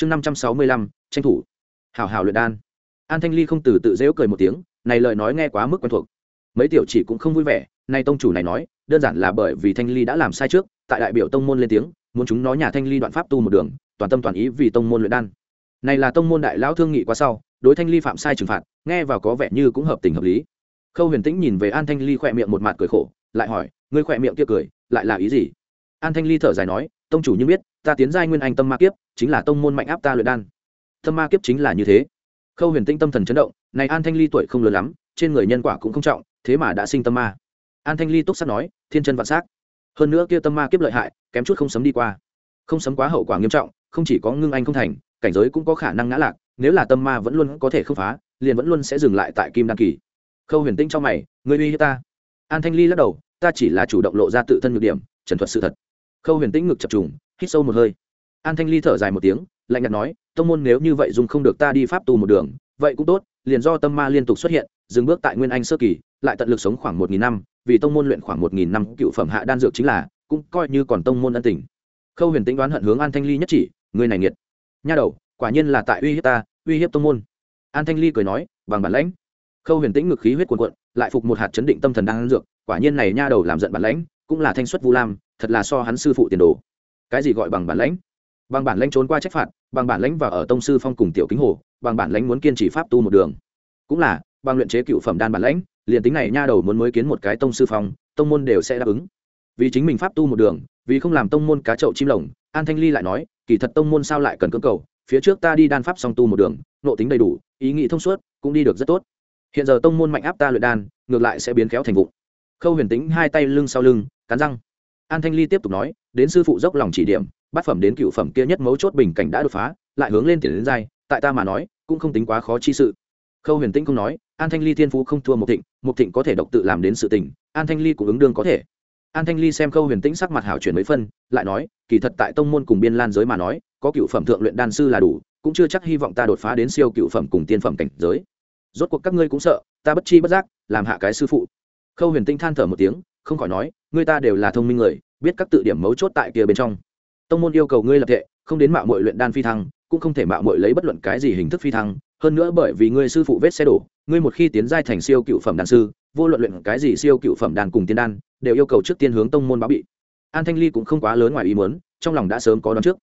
chương năm trăm sáu mươi lăm, tranh thủ. Hảo hảo luyện đan. An thanh ly không từ tự dễu cười một tiếng, này lời nói nghe quá mức quen thuộc. Mấy tiểu chỉ cũng không vui vẻ, nay tông chủ này nói, đơn giản là bởi vì thanh ly đã làm sai trước, tại đại biểu tông môn lên tiếng, muốn chúng nói nhà thanh ly đoạn pháp tu một đường, toàn tâm toàn ý vì tông môn luyện đan. Này là tông môn đại lão thương nghị quá sau, đối thanh ly phạm sai trừng phạt, nghe vào có vẻ như cũng hợp tình hợp lý. Khâu huyền tĩnh nhìn về an thanh ly khỏe miệng một mặt cười khổ, lại hỏi, ngươi khỏe miệng kia cười, lại là ý gì? An thanh ly thở dài nói, tông chủ như biết ta tiến giai nguyên anh tâm ma kiếp, chính là tông môn mạnh áp ta luyện đan. Tâm ma kiếp chính là như thế. Khâu huyền tinh tâm thần chấn động, này an thanh ly tuổi không lớn lắm, trên người nhân quả cũng không trọng, thế mà đã sinh tâm ma. An thanh ly túc sắc nói, thiên chân vạn s á c hơn nữa kia tâm ma kiếp lợi hại, kém chút không sấm đi qua. Không sấm quá hậu quả nghiêm trọng, không chỉ có ngưng anh không thành, cảnh giới cũng có khả năng ngã lạc, nếu là tâm ma vẫn luôn có thể không phá, liền vẫn luôn sẽ dừng lại tại kim đan kỳ. Khâu huyền tinh cho mày người uy hiếp ta. An thanh ly lắc đầu, ta chỉ là chủ động lộ ra tự thân nhược điểm, trần thuật sự thật khâu huyền tĩnh ngực chập trùng, hít sâu một hơi. An thanh ly thở dài một tiếng, lạnh nhạt nói, tông môn nếu như vậy dùng không được ta đi pháp tu một đường, vậy cũng tốt, liền do tâm ma liên tục xuất hiện, dừng bước tại nguyên anh sơ kỳ, lại tận lực sống khoảng một nghìn năm, vì tông môn luyện khoảng một nghìn năm, cựu phẩm hạ đan dược chính là, cũng coi như còn tông môn ân tình. Khâu huyền tĩnh đoán hận hướng an thanh ly nhất chỉ người này nghiệt, nha đầu, quả nhiên là tại uy hiếp ta, uy hiếp tông môn. An thanh ly cười nói, bằng bản lãnh. Khâu huyền tĩnh ngực khí huyết cuồn cuộn, lại phục một hạt chấn định tâm thần đang dược, quả nhiên này nha đầu làm giận bản lãnh cũng là thanh xuất vu lam, thật là so hắn sư phụ tiền đồ. Cái gì gọi bằng bản lãnh? Bằng bản lãnh trốn qua trách phạt, bằng bản lãnh vào ở tông sư phong cùng tiểu kính hồ, bằng bản lãnh muốn kiên trì pháp tu một đường. Cũng là, bằng luyện chế cựu phẩm đan bản lãnh, liền tính này nha đầu muốn mới kiến một cái tông sư phong, tông môn đều sẽ đáp ứng. Vì chính mình pháp tu một đường, vì không làm tông môn cá chậu chim lồng, an thanh ly lại nói, kỳ thật tông môn sao lại cần cưỡng cầu, phía trước ta đi đan pháp song tu một đường, nộ tính đầy đủ, ý nghĩ thông suốt, cũng đi được rất tốt. Hiện giờ tông môn mạnh áp ta luyện đan, ngược lại sẽ biến khéo thành vụng khâu huyền tính hai tay lưng sau lưng, cắn răng. An thanh ly tiếp tục nói, đến sư phụ dốc lòng chỉ điểm, bát phẩm đến cựu phẩm kia nhất mấu chốt bình cảnh đã đột phá, lại hướng lên tiền đến dai tại ta mà nói, cũng không tính quá khó chi sự. Khâu huyền tĩnh không nói, an thanh ly thiên phú không thua một thịnh một thịnh có thể độc tự làm đến sự tình, an thanh ly cũng ứng đương có thể. An thanh ly xem khâu huyền tĩnh sắc mặt hảo chuyển mấy phân, lại nói, kỳ thật tại tông môn cùng biên lan giới mà nói, có cựu phẩm thượng luyện đan sư là đủ, cũng chưa chắc hy vọng ta đột phá đến siêu cựu phẩm cùng tiên phẩm cảnh giới. Rốt cuộc các ngươi cũng sợ, ta bất chi bất giác, làm hạ cái sư phụ khâu huyền tinh than thở một tiếng, không khỏi nói, ngươi ta đều là thông minh người, biết các tự điểm mấu chốt tại kia bên trong. Tông môn yêu cầu ngươi lập thệ, không đến mạo mội luyện đan phi thăng, cũng không thể mạo mội lấy bất luận cái gì hình thức phi thăng. Hơn nữa bởi vì ngươi sư phụ vết xe đổ, ngươi một khi tiến giai thành siêu cựu phẩm đan sư, vô luận luyện cái gì siêu cựu phẩm đan cùng tiên đan, đều yêu cầu trước tiên hướng tông môn báo bị. An thanh ly cũng không quá lớn ngoài ý muốn, trong lòng đã sớm có đón trước.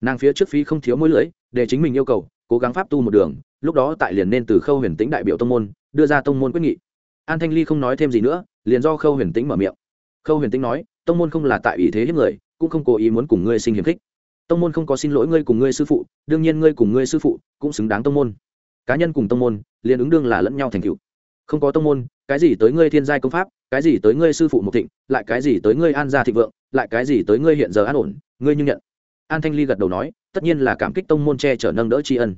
Nàng phía trước phí không thiếu mũi lưỡi để chính mình yêu cầu, cố gắng pháp tu một đường, lúc đó tại liền nên từ khâu huyền tính đại biểu tông môn, đưa ra tông môn quyết nghị an thanh ly không nói thêm gì nữa, liền do khâu huyền tĩnh mở miệng. Khâu huyền tĩnh nói, tông môn không là tại ý thế hiếp người, cũng không cố ý muốn cùng ngươi sinh hiềm khích. Tông môn không có xin lỗi ngươi cùng ngươi sư phụ, đương nhiên ngươi cùng ngươi sư phụ cũng xứng đáng tông môn. Cá nhân cùng tông môn, liền ứng đương là lẫn nhau thành cựu không có tông môn, cái gì tới ngươi thiên giai công pháp, cái gì tới ngươi sư phụ mộc thịnh, lại cái gì tới ngươi an gia thịnh vượng, lại cái gì tới ngươi hiện giờ an ổn, ngươi như nhận. An thanh ly gật đầu nói, tất nhiên là cảm kích tông môn che chở nâng đỡ tri ân.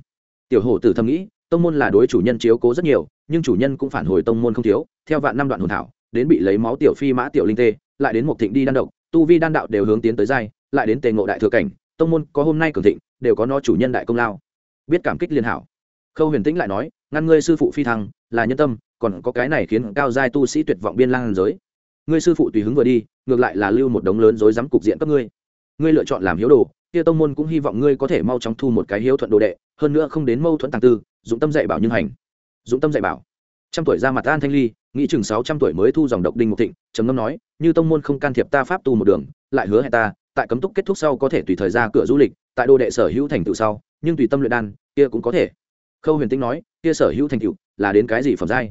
Tiểu hổ tử thầm nghĩ tông môn là đối chủ nhân chiếu cố rất nhiều, nhưng chủ nhân cũng phản hồi tông môn không thiếu, theo vạn năm đoạn hồn thảo, đến bị lấy máu tiểu phi mã tiểu linh tê, lại đến một thịnh đi đan độc, tu vi đan đạo đều hướng tiến tới giai, lại đến tề ngộ đại thừa cảnh, tông môn có hôm nay cường thịnh, đều có nó chủ nhân đại công lao. Biết cảm kích liên hảo. Khâu huyền tĩnh lại nói, ngăn ngươi sư phụ phi thăng, là nhân tâm, còn có cái này khiến cao giai tu sĩ tuyệt vọng biên lang giới. Ngươi sư phụ tùy hứng vừa đi, ngược lại là lưu một đống lớn rối rắm cục diện các ngươi. Ngươi lựa chọn làm hiếu đồ kia tông môn cũng hy vọng ngươi có thể mau chóng thu một cái hiếu thuận đồ đệ, hơn nữa không đến mâu thuẫn tàng tư, dụng tâm dạy bảo nhưng hành. Dụng tâm dạy bảo. Trăm tuổi ra mặt an thanh ly, nghĩ chừng sáu trăm tuổi mới thu dòng độc đinh mục thịnh, trầm ngâm nói, như tông môn không can thiệp ta pháp tu một đường, lại hứa hẹn ta, tại cấm túc kết thúc sau có thể tùy thời ra cửa du lịch, tại đồ đệ sở hữu thành tựu sau, nhưng tùy tâm luyện đan, kia cũng có thể. Khâu huyền tinh nói, kia sở hữu thành tựu là đến cái gì phẩm giai?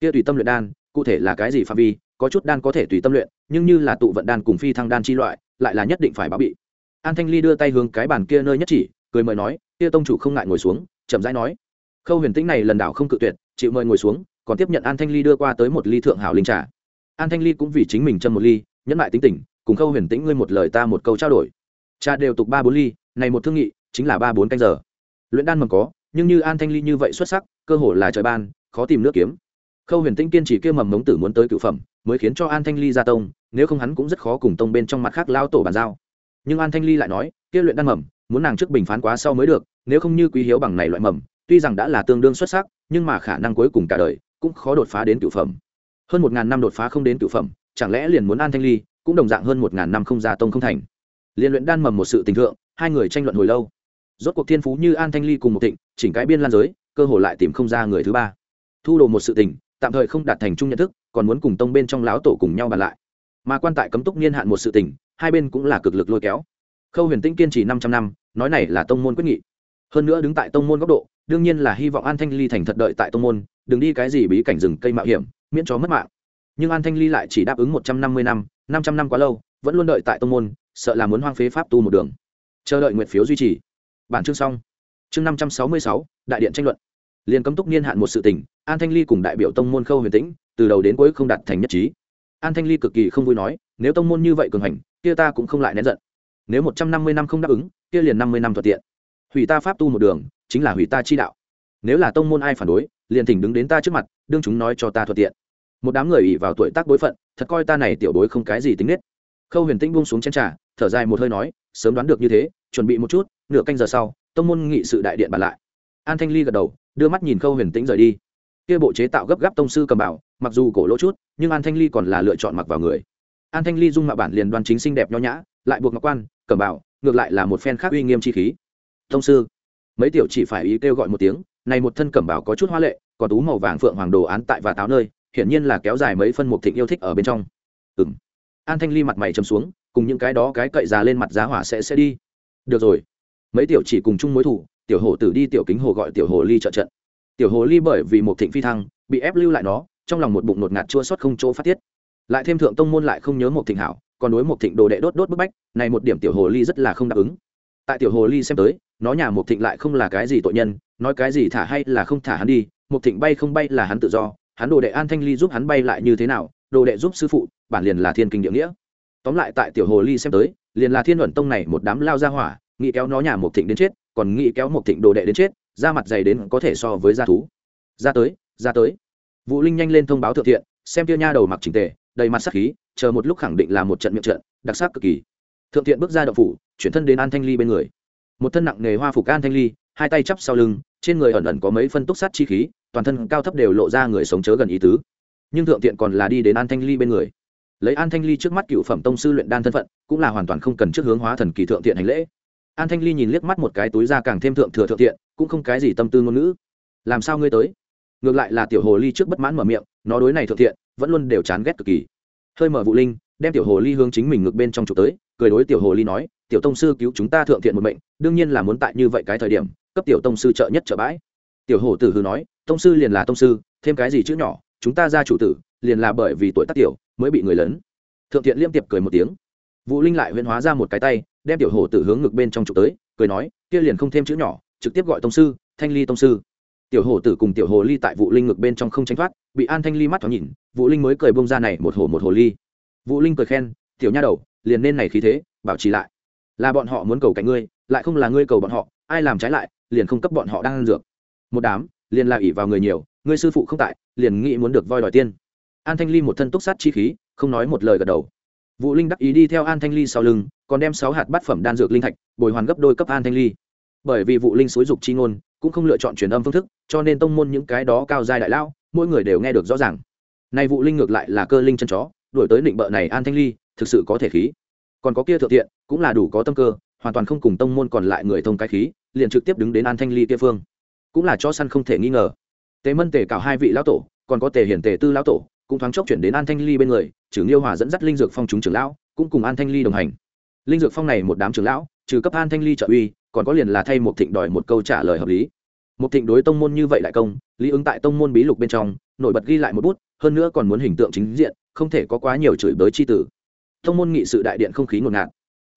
Kia tùy tâm luyện đan, cụ thể là cái gì phạm vi, có chút đan có thể tùy tâm luyện, nhưng như là tụ vận đan cùng phi thăng đan chi loại, lại là nhất định phải báo bị an thanh ly đưa tay hướng cái bàn kia nơi nhất chỉ, cười mời nói, kia tông chủ không ngại ngồi xuống, chậm rãi nói. Khâu huyền tĩnh này lần đảo không cự tuyệt, chịu mời ngồi xuống, còn tiếp nhận an thanh ly đưa qua tới một ly thượng hảo linh trà. An thanh ly cũng vì chính mình châm một ly, nhẫn lại tính tình, cùng khâu huyền tĩnh ngươi một lời ta một câu trao đổi. Trà đều tục ba bốn ly, này một thương nghị, chính là ba bốn canh giờ. Luyện đan mầm có, nhưng như an thanh ly như vậy xuất sắc, cơ hồ là trời ban, khó tìm nước kiếm. Khâu huyền tĩnh kiên trì kêu mầm mống tử muốn tới cựu phẩm, mới khiến cho an thanh ly ra tông, nếu không hắn cũng rất khó cùng tông bên trong mặt khác lao tổ bàn giao nhưng an thanh ly lại nói, kia luyện đan mầm, muốn nàng trước bình phán quá sau mới được, nếu không như quý hiếu bằng này loại mầm, tuy rằng đã là tương đương xuất sắc, nhưng mà khả năng cuối cùng cả đời cũng khó đột phá đến cựu phẩm. Hơn một ngàn năm đột phá không đến cựu phẩm, chẳng lẽ liền muốn an thanh ly cũng đồng dạng hơn một ngàn năm không ra tông không thành? Liên luyện đan mầm một sự tình thượng, hai người tranh luận hồi lâu. Rốt cuộc thiên phú như an thanh ly cùng một thịnh, chỉnh cái biên lan giới, cơ hồ lại tìm không ra người thứ ba. Thu đồ một sự tình, tạm thời không đạt thành chung nhận thức, còn muốn cùng tông bên trong láo tổ cùng nhau bàn lại. Mà quan tại cấm túc niên hạn một sự tình hai bên cũng là cực lực lôi kéo. Khâu huyền tĩnh kiên trì năm trăm năm, nói này là tông môn quyết nghị. Hơn nữa đứng tại tông môn góc độ, đương nhiên là hy vọng an thanh ly thành thật đợi tại tông môn, đừng đi cái gì bí cảnh rừng cây mạo hiểm, miễn cho mất mạng. Nhưng an thanh ly lại chỉ đáp ứng một trăm năm mươi năm năm trăm năm quá lâu, vẫn luôn đợi tại tông môn, sợ là muốn hoang phế pháp tu một đường. Chờ đợi nguyện phiếu duy trì. Bản chương xong. Chương năm trăm sáu mươi sáu, đại điện tranh luận. Liền cấm túc niên hạn một sự tình, an thanh ly cùng đại biểu tông môn khâu huyền tĩnh, từ đầu đến cuối không đạt thành nhất trí. An thanh ly cực kỳ không vui nói, nếu tông môn như vậy cường hành kia ta cũng không lại nén giận. Nếu một trăm năm mươi năm không đáp ứng, kia liền năm mươi năm thuận tiện. Hủy ta pháp tu một đường, chính là hủy ta chi đạo. Nếu là tông môn ai phản đối, liền thỉnh đứng đến ta trước mặt, đương chúng nói cho ta thuận tiện. Một đám người ỉ vào tuổi tác bối phận, thật coi ta này tiểu bối không cái gì tính nết. Khâu huyền tĩnh buông xuống chén trà, thở dài một hơi nói, sớm đoán được như thế, chuẩn bị một chút, nửa canh giờ sau, tông môn nghị sự đại điện bàn lại. An thanh ly gật đầu, đưa mắt nhìn khâu huyền tĩnh rời đi. Kia bộ chế tạo gấp gáp tông sư cầm bảo, mặc dù cổ lỗ chút, nhưng an thanh ly còn là lựa chọn mặc vào người an thanh ly dung mạo bản liền đoan chính xinh đẹp nho nhã, lại buộc ngọc quan, cẩm bảo ngược lại là một phen khác uy nghiêm chi khí. Thông sư, mấy tiểu chỉ phải ý kêu gọi một tiếng, này một thân cẩm bảo có chút hoa lệ, còn tú màu vàng phượng hoàng đồ án tại và táo nơi, hiển nhiên là kéo dài mấy phân một thịnh yêu thích ở bên trong. Ừ m an thanh ly mặt mày chầm xuống, cùng những cái đó cái cậy già lên mặt giá hỏa sẽ sẽ đi. Được rồi. Mấy tiểu chỉ cùng chung mối thủ, tiểu hồ tử đi tiểu kính hồ gọi tiểu hồ ly trợ trận. Tiểu hồ ly bởi vì một thịnh phi thăng, bị ép lưu lại nó, trong lòng một bụng nột ngạt chua xót không chỗ phát tiết lại thêm thượng tông môn lại không nhớ một thịnh hảo, còn đối một thịnh đồ đệ đốt đốt bức bách, này một điểm tiểu hồ ly rất là không đáp ứng. Tại tiểu hồ ly xem tới, nó nhà một thịnh lại không là cái gì tội nhân, nói cái gì thả hay là không thả hắn đi một thịnh bay không bay là hắn tự do, hắn đồ đệ an thanh ly giúp hắn bay lại như thế nào, đồ đệ giúp sư phụ, bản liền là thiên kinh địa nghĩa. Tóm lại tại tiểu hồ ly xem tới, liền là thiên luận tông này một đám lao ra hỏa, nghĩ kéo nó nhà một thịnh đến chết, còn nghĩ kéo một thịnh đồ đệ đến chết ra mặt dày đến có thể so với gia thú. Ra tới ra tới. Vũ linh nhanh lên thông báo thượng thiện, xem tiêu nha đầu mặc trình tề đầy mặt sắc khí, chờ một lúc khẳng định là một trận miệng trận, đặc sắc cực kỳ. Thượng thiện bước ra đậu phủ, chuyển thân đến an thanh ly bên người. Một thân nặng nghề hoa phục an thanh ly, hai tay chắp sau lưng, trên người ẩn ẩn có mấy phân túc sát chi khí, toàn thân cao thấp đều lộ ra người sống chớ gần ý tứ. Nhưng thượng thiện còn là đi đến an thanh ly bên người. Lấy an thanh ly trước mắt cựu phẩm tông sư luyện đan thân phận, cũng là hoàn toàn không cần trước hướng hóa thần kỳ thượng thiện hành lễ. An thanh ly nhìn liếc mắt một cái túi ra càng thêm thượng thừa thượng thiện, cũng không cái gì tâm tư ngôn ngữ. Làm sao ngươi tới? Ngược lại là tiểu hồ ly trước bất mãn mở miệng, nó đối này thượng thiện vẫn luôn đều chán ghét cực kỳ. Hơi mở vụ linh, đem tiểu hồ ly hướng chính mình ngược bên trong chụp tới, cười đối tiểu hồ ly nói, tiểu tông sư cứu chúng ta thượng thiện một mệnh, đương nhiên là muốn tại như vậy cái thời điểm, cấp tiểu tông sư trợ nhất trợ bãi. Tiểu hồ tử hư nói, tông sư liền là tông sư, thêm cái gì chữ nhỏ, chúng ta ra chủ tử, liền là bởi vì tuổi tác tiểu, mới bị người lớn. Thượng thiện liêm tiệp cười một tiếng. Vũ linh lại huyễn hóa ra một cái tay, đem tiểu hồ tử hướng ngực bên trong chụp tới, cười nói, kia liền không thêm chữ nhỏ, trực tiếp gọi tông sư, thanh ly tông sư tiểu hồ tử cùng tiểu hồ ly tại vụ linh ngực bên trong không tránh thoát, bị an thanh ly mắt thoáng nhìn vụ linh mới cười bông ra này một hồ một hồ ly. Vũ linh cười khen, tiểu nha đầu, liền nên này khí thế, bảo trì lại. Là bọn họ muốn cầu cạnh ngươi, lại không là ngươi cầu bọn họ, ai làm trái lại, liền không cấp bọn họ đang ăn dược. Một đám, liền là ỉ vào người nhiều, ngươi sư phụ không tại, liền nghĩ muốn được voi đòi tiên. An thanh ly một thân túc sát chi khí, không nói một lời gật đầu. Vũ linh đắc ý đi theo an thanh ly sau lưng, còn đem sáu hạt bát phẩm đan dược linh thạch bồi hoàn gấp đôi cấp an thanh ly. Bởi vì vụ linh xúi dục chi ngôn cũng không lựa chọn truyền âm phương thức, cho nên tông môn những cái đó cao giai đại lao mỗi người đều nghe được rõ ràng. Nay vụ linh ngược lại là cơ linh chân chó, đuổi tới định bợ này an thanh ly, thực sự có thể khí. Còn có kia thượng tiện cũng là đủ có tâm cơ, hoàn toàn không cùng tông môn còn lại người thông cái khí, liền trực tiếp đứng đến an thanh ly kia phương. Cũng là cho săn không thể nghi ngờ. Tề mân tề cào hai vị lão tổ, còn có tề hiển tề tư lão tổ, cũng thoáng chốc chuyển đến an thanh ly bên người, trừ liêu hòa dẫn dắt linh dược phong chúng trưởng lão, cũng cùng an thanh ly đồng hành. Linh dược phong này một đám trưởng lão, trừ cấp an thanh ly trợ uy, còn có liền là thay một thịnh đòi một câu trả lời hợp lý một thịnh đối tông môn như vậy lại công, lý ứng tại tông môn bí lục bên trong, nổi bật ghi lại một bút, hơn nữa còn muốn hình tượng chính diện, không thể có quá nhiều chửi bới chi tử tông môn nghị sự đại điện không khí ngột ngạt.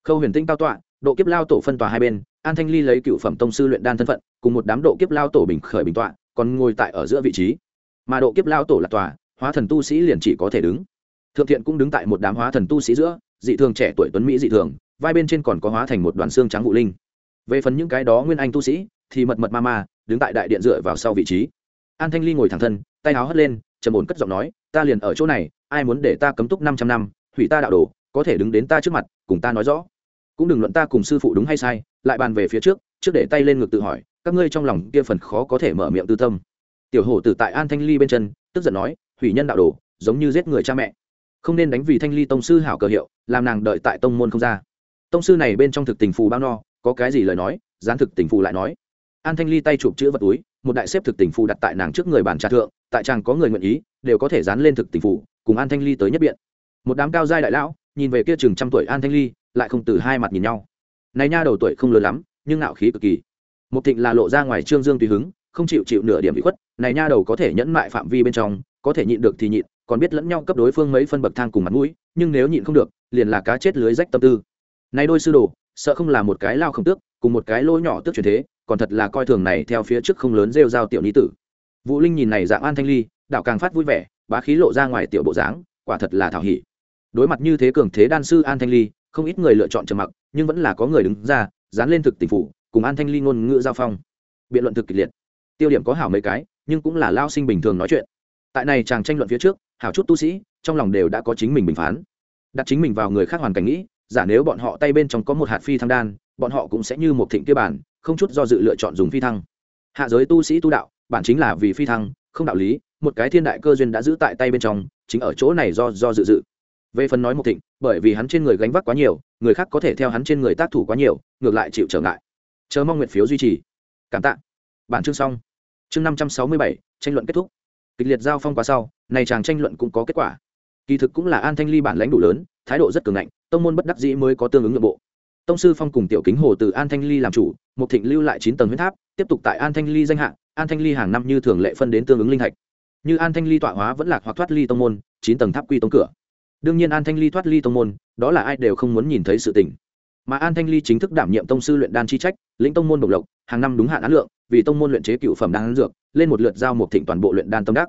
Khâu huyền tinh cao tọa, độ kiếp lao tổ phân tòa hai bên, an thanh ly lấy cựu phẩm tông sư luyện đan thân phận, cùng một đám độ kiếp lao tổ bình khởi bình tọa, còn ngồi tại ở giữa vị trí. Mà độ kiếp lao tổ là tòa, hóa thần tu sĩ liền chỉ có thể đứng. Thượng thiện cũng đứng tại một đám hóa thần tu sĩ giữa, dị thường trẻ tuổi tuấn mỹ dị thường, vai bên trên còn có hóa thành một đoàn xương trắng vụ linh. Về phần những cái đó nguyên anh tu sĩ, thì mật mật ma ma đứng tại đại điện dựa vào sau vị trí. An thanh ly ngồi thẳng thân, tay áo hất lên, trầm ổn cất giọng nói, ta liền ở chỗ này, ai muốn để ta cấm túc năm trăm năm, hủy ta đạo đồ, có thể đứng đến ta trước mặt, cùng ta nói rõ. Cũng đừng luận ta cùng sư phụ đúng hay sai, lại bàn về phía trước trước để tay lên ngực tự hỏi, các ngươi trong lòng kia phần khó có thể mở miệng tư tâm. Tiểu hổ tử tại an thanh ly bên chân, tức giận nói, hủy nhân đạo đồ, giống như giết người cha mẹ. Không nên đánh vì thanh ly tông sư hảo cờ hiệu, làm nàng đợi tại tông môn không ra. Tông sư này bên trong thực tình phù bao no, có cái gì lời nói, gián thực tình phù lại nói an thanh ly tay chụp chữ vật túi, một đại xếp thực tình phù đặt tại nàng trước người bàn trà thượng, tại chàng có người nguyện ý, đều có thể dán lên thực tình phù, cùng an thanh ly tới nhất biện. Một đám cao giai đại lão, nhìn về kia chừng trăm tuổi an thanh ly, lại không từ hai mặt nhìn nhau. Này nha đầu tuổi không lớn lắm, nhưng nạo khí cực kỳ. Một thịnh là lộ ra ngoài trương dương tùy hứng, không chịu chịu nửa điểm bị khuất, này nha đầu có thể nhẫn mại phạm vi bên trong, có thể nhịn được thì nhịn, còn biết lẫn nhau cấp đối phương mấy phân bậc thang cùng mặt mũi, nhưng nếu nhịn không được, liền là cá chết lưới rách tâm tư. Này đôi sư đồ, sợ không là một cái lao không tước, cùng một cái lỗ nhỏ tước truyền thế còn thật là coi thường này theo phía trước không lớn rêu giao tiểu ni tử. Vũ linh nhìn này dạng an thanh ly, đạo càng phát vui vẻ, bá khí lộ ra ngoài tiểu bộ dáng, quả thật là thảo hỉ. Đối mặt như thế cường thế đan sư an thanh ly, không ít người lựa chọn trầm mặc, nhưng vẫn là có người đứng ra, dán lên thực tình phủ cùng an thanh ly ngôn ngữ giao phong. Biện luận thực kịch liệt. Tiêu điểm có hảo mấy cái, nhưng cũng là lao sinh bình thường nói chuyện. Tại này chàng tranh luận phía trước, hảo chút tu sĩ, trong lòng đều đã có chính mình bình phán. Đặt chính mình vào người khác hoàn cảnh nghĩ, giả nếu bọn họ tay bên trong có một hạt phi thăng đan bọn họ cũng sẽ như một thịnh kia bản, không chút do dự lựa chọn dùng phi thăng. Hạ giới tu sĩ tu đạo, bản chính là vì phi thăng, không đạo lý, một cái thiên đại cơ duyên đã giữ tại tay bên trong, chính ở chỗ này do do dự dự. Về phần nói một thịnh, bởi vì hắn trên người gánh vác quá nhiều, người khác có thể theo hắn trên người tác thủ quá nhiều, ngược lại chịu trở ngại. Chờ mong nguyện phiếu duy trì. Cảm tạ. Bản chương xong. Chương năm trăm sáu mươi bảy, tranh luận kết thúc. Kịch liệt giao phong quá sau, này chàng tranh luận cũng có kết quả. Kỳ thực cũng là an thanh ly bản lãnh đủ lớn, thái độ rất cường ngạnh, tông môn bất đắc dĩ mới có tương ứng nội bộ tông sư phong cùng tiểu kính hồ từ an thanh ly làm chủ một thịnh lưu lại chín tầng huyết tháp, tiếp tục tại an thanh ly danh hạng an thanh ly hàng năm như thường lệ phân đến tương ứng linh hạch. Như an thanh ly tọa hóa vẫn lạc hoặc thoát ly tông môn, chín tầng tháp quy tông cửa. Đương nhiên an thanh ly thoát ly tông môn, đó là ai đều không muốn nhìn thấy sự tình. Mà an thanh ly chính thức đảm nhiệm tông sư luyện đan chi trách, lĩnh tông môn độc lộc, hàng năm đúng hạn án lượng, vì tông môn luyện chế cựu phẩm đan dược, lên một lượt giao một thịnh toàn bộ luyện đan tâm đắc.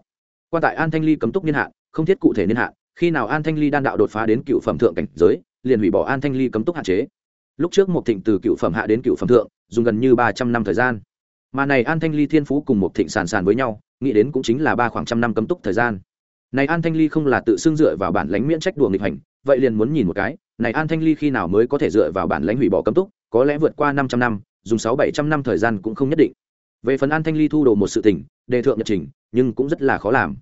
Quan tại an thanh ly cấm túc niên hạn, không thiết cụ thể niên hạn, khi nào an thanh ly đan đạo đột phá đến cựu phẩm thượng cảnh giới, liền hủy bỏ an thanh ly cấm túc hạn chế lúc trước một thịnh từ cựu phẩm hạ đến cựu phẩm thượng, dùng gần như ba trăm năm thời gian. Mà này an thanh ly thiên phú cùng một thịnh sàn sàn với nhau, nghĩ đến cũng chính là ba khoảng trăm năm cấm túc thời gian. Này an thanh ly không là tự xưng dựa vào bản lãnh miễn trách đùa nghịch hành, vậy liền muốn nhìn một cái, này an thanh ly khi nào mới có thể dựa vào bản lãnh hủy bỏ cấm túc, có lẽ vượt qua năm trăm năm, dùng sáu bảy trăm năm thời gian cũng không nhất định. Về phần an thanh ly thu đồ một sự tỉnh đề thượng nhật trình, nhưng cũng rất là khó làm.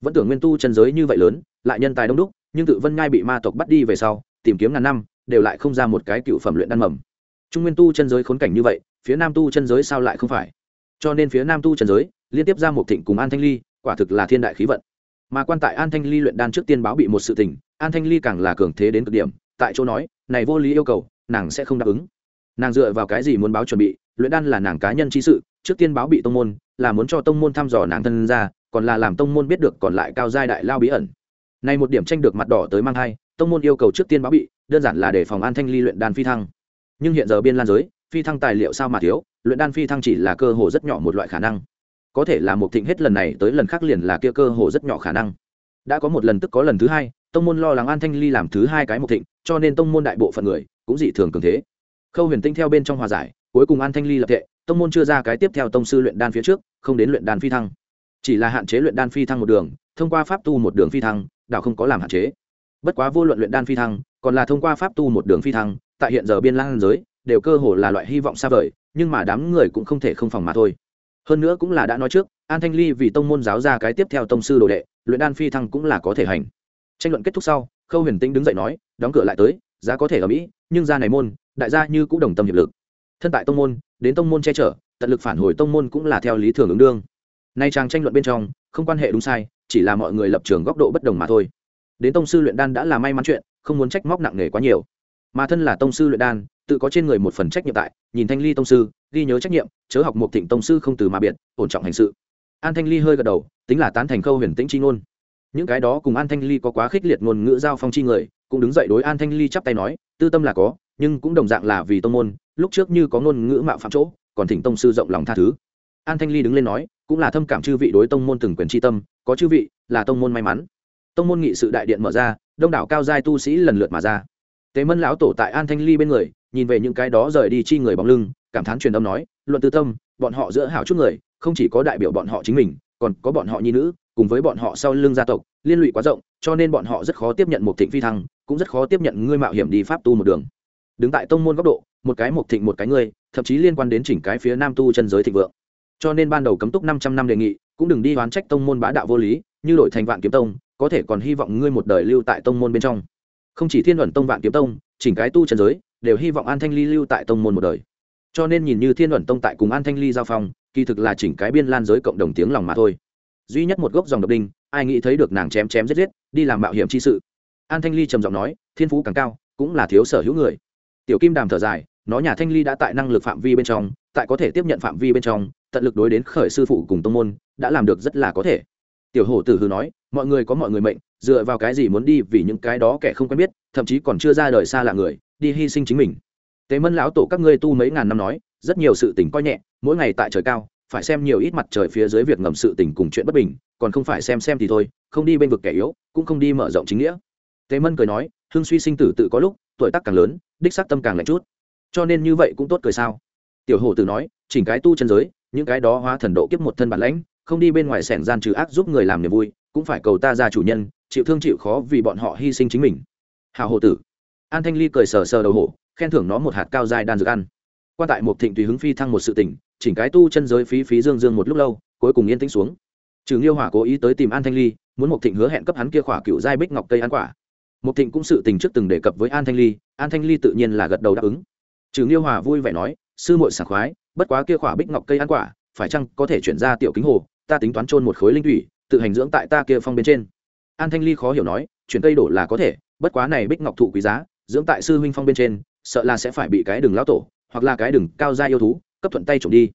Vẫn tưởng nguyên tu chân giới như vậy lớn, lại nhân tài đông đúc, nhưng tự vân ngai bị ma tộc bắt đi về sau, tìm kiếm ngàn năm đều lại không ra một cái cựu phẩm luyện đan mầm. Trung nguyên tu chân giới khốn cảnh như vậy, phía nam tu chân giới sao lại không phải? Cho nên phía nam tu chân giới, liên tiếp ra một thịnh cùng an thanh ly, quả thực là thiên đại khí vận. Mà quan tại an thanh ly luyện đan trước tiên báo bị một sự tình, an thanh ly càng là cường thế đến cực điểm, tại chỗ nói, này vô lý yêu cầu, nàng sẽ không đáp ứng. Nàng dựa vào cái gì muốn báo chuẩn bị, luyện đan là nàng cá nhân chi sự, trước tiên báo bị tông môn, là muốn cho tông môn thăm dò nàng thân ra còn là làm tông môn biết được còn lại cao giai đại lao bí ẩn. Này một điểm tranh được mặt đỏ tới mang hai, tông môn yêu cầu trước tiên báo bị đơn giản là để phòng an thanh ly luyện đan phi thăng. Nhưng hiện giờ biên lan giới, phi thăng tài liệu sao mà thiếu, luyện đan phi thăng chỉ là cơ hồ rất nhỏ một loại khả năng. Có thể là một thịnh hết lần này tới lần khác liền là kia cơ hồ rất nhỏ khả năng. Đã có một lần tức có lần thứ hai, tông môn lo lắng an thanh ly làm thứ hai cái một thịnh, cho nên tông môn đại bộ phận người cũng dị thường cường thế. Khâu huyền tinh theo bên trong hòa giải, cuối cùng an thanh ly lập tệ tông môn chưa ra cái tiếp theo tông sư luyện đan phía trước, không đến luyện đan phi thăng. Chỉ là hạn chế luyện đan phi thăng một đường, thông qua pháp tu một đường phi thăng đạo không có làm hạn chế. Bất quá vô luận luyện đan phi thăng còn là thông qua pháp tu một đường phi thăng, tại hiện giờ biên lang giới, đều cơ hồ là loại hy vọng xa vời, nhưng mà đám người cũng không thể không phòng mà thôi. Hơn nữa cũng là đã nói trước, an thanh ly vì tông môn giáo ra cái tiếp theo tông sư đồ đệ, luyện đan phi thăng cũng là có thể hành. Tranh luận kết thúc sau, khâu huyền tĩnh đứng dậy nói, đóng cửa lại tới, giá có thể ở mỹ, nhưng ra này môn, đại gia như cũng đồng tâm hiệp lực. Thân tại tông môn, đến tông môn che chở, tận lực phản hồi tông môn cũng là theo lý thường ứng đương. Nay trang tranh luận bên trong, không quan hệ đúng sai, chỉ là mọi người lập trường góc độ bất đồng mà thôi. Đến tông sư luyện đan đã là may mắn chuyện không muốn trách móc nặng nề quá nhiều. Mà thân là tông sư luyện đan, tự có trên người một phần trách nhiệm tại, nhìn thanh ly tông sư, ghi nhớ trách nhiệm, chớ học một thịnh tông sư không từ mà biệt, ổn trọng hành sự. An thanh ly hơi gật đầu, tính là tán thành khâu huyền tĩnh chi ngôn. Những cái đó cùng an thanh ly có quá khích liệt ngôn ngữ giao phong chi người, cũng đứng dậy đối an thanh ly chắp tay nói, tư tâm là có, nhưng cũng đồng dạng là vì tông môn, lúc trước như có ngôn ngữ mạo phạm chỗ, còn thỉnh tông sư rộng lòng tha thứ. An thanh ly đứng lên nói, cũng là thâm cảm chư vị đối tông môn từng quyền tri tâm, có chư vị là tông môn may mắn. Tông môn nghị sự đại điện mở ra đông đảo cao giai tu sĩ lần lượt mà ra. Tế mân lão tổ tại an thanh ly bên người, nhìn về những cái đó rời đi chi người bóng lưng, cảm thán truyền âm nói, luận tư tâm, bọn họ giữa hảo chút người, không chỉ có đại biểu bọn họ chính mình, còn có bọn họ nhi nữ, cùng với bọn họ sau lưng gia tộc, liên lụy quá rộng, cho nên bọn họ rất khó tiếp nhận một thịnh phi thăng, cũng rất khó tiếp nhận ngươi mạo hiểm đi pháp tu một đường. Đứng tại tông môn góc độ, một cái một thịnh một cái ngươi, thậm chí liên quan đến chỉnh cái phía nam tu chân giới thịnh vượng. Cho nên ban đầu cấm túc năm trăm năm đề nghị, cũng đừng đi oán trách tông môn bá đạo vô lý, như đổi thành vạn kiếm tông có thể còn hy vọng ngươi một đời lưu tại tông môn bên trong. Không chỉ thiên luận tông vạn kiếm tông, chỉnh cái tu trần giới, đều hy vọng an thanh ly lưu tại tông môn một đời. Cho nên nhìn như thiên luận tông tại cùng an thanh ly giao phong, kỳ thực là chỉnh cái biên lan giới cộng đồng tiếng lòng mà thôi. Duy nhất một gốc dòng độc đinh, ai nghĩ thấy được nàng chém chém giết giết, đi làm mạo hiểm chi sự. An thanh ly trầm giọng nói, thiên phú càng cao, cũng là thiếu sở hữu người. Tiểu kim đàm thở dài, nó nhà thanh ly đã tại năng lực phạm vi bên trong, tại có thể tiếp nhận phạm vi bên trong, tận lực đối đến khởi sư phụ cùng tông môn, đã làm được rất là có thể tiểu hổ tử hư nói, mọi người có mọi người mệnh, dựa vào cái gì muốn đi vì những cái đó kẻ không quen biết, thậm chí còn chưa ra đời xa lạ người, đi hy sinh chính mình. Tế mân lão tổ các ngươi tu mấy ngàn năm nói, rất nhiều sự tình coi nhẹ, mỗi ngày tại trời cao, phải xem nhiều ít mặt trời phía dưới việc ngầm sự tình cùng chuyện bất bình, còn không phải xem xem thì thôi, không đi bên vực kẻ yếu, cũng không đi mở rộng chính nghĩa. Tế mân cười nói, hưng suy sinh tử tự có lúc, tuổi tác càng lớn, đích xác tâm càng lạnh chút. Cho nên như vậy cũng tốt cười sao? Tiểu hổ tử nói, chỉnh cái tu chân giới, những cái đó hóa thần độ kiếp một thân bản lãnh không đi bên ngoài sẻn gian trừ ác giúp người làm niềm vui, cũng phải cầu ta ra chủ nhân, chịu thương chịu khó vì bọn họ hy sinh chính mình. Hào hồ tử. An thanh ly cười sờ sờ đầu hổ, khen thưởng nó một hạt cao dài đan dược ăn. Quan tại một thịnh tùy hứng phi thăng một sự tỉnh chỉnh cái tu chân giới phí phí dương dương một lúc lâu, cuối cùng yên tĩnh xuống. Trừ nghiêu hỏa cố ý tới tìm an thanh ly, muốn một thịnh hứa hẹn cấp hắn kia khỏa cựu giai bích ngọc cây ăn quả. Một thịnh cũng sự tình trước từng đề cập với an thanh ly, an thanh ly tự nhiên là gật đầu đáp ứng. Trừ nghiêu hòa vui vẻ nói, sư muội sảng khoái, bất quá kia khỏa bích ngọc cây ăn quả, phải chăng có thể chuyển ra tiểu kính hồ ta tính toán trôn một khối linh thủy, tự hành dưỡng tại ta kia phong bên trên. An thanh ly khó hiểu nói, chuyển cây đổ là có thể, bất quá này bích ngọc thụ quý giá, dưỡng tại sư huynh phong bên trên, sợ là sẽ phải bị cái đường lão tổ, hoặc là cái đường cao gia yêu thú, cấp thuận tay trộm đi.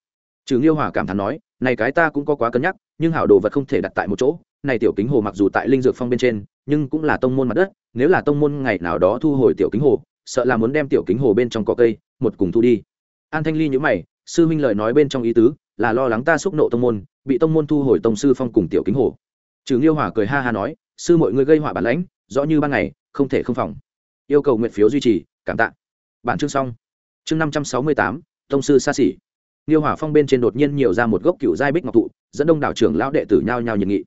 Trừ nghiêu hòa cảm thán nói, này cái ta cũng có quá cân nhắc, nhưng hảo đồ vật không thể đặt tại một chỗ, này tiểu kính hồ mặc dù tại linh dược phong bên trên, nhưng cũng là tông môn mặt đất, nếu là tông môn ngày nào đó thu hồi tiểu kính hồ, sợ là muốn đem tiểu kính hồ bên trong cỏ cây, một cùng thu đi. An thanh ly nhữ mày, sư huynh lời nói bên trong ý tứ là lo lắng ta xúc nộ tông môn, bị tông môn thu hồi tông sư phong cùng tiểu kính hồ. Trừ nghiêu hòa cười ha ha nói, sư mọi người gây họa bản lãnh, rõ như ban ngày, không thể không phòng. Yêu cầu nguyện phiếu duy trì, cảm tạ. Bản chương xong. Chương năm trăm sáu mươi tám, tông sư xa xỉ. Nghiêu hỏa phong bên trên đột nhiên nhiều ra một gốc cựu giai bích ngọc thụ dẫn đông đảo trưởng lão đệ tử nhao nhao nhiệt nghị.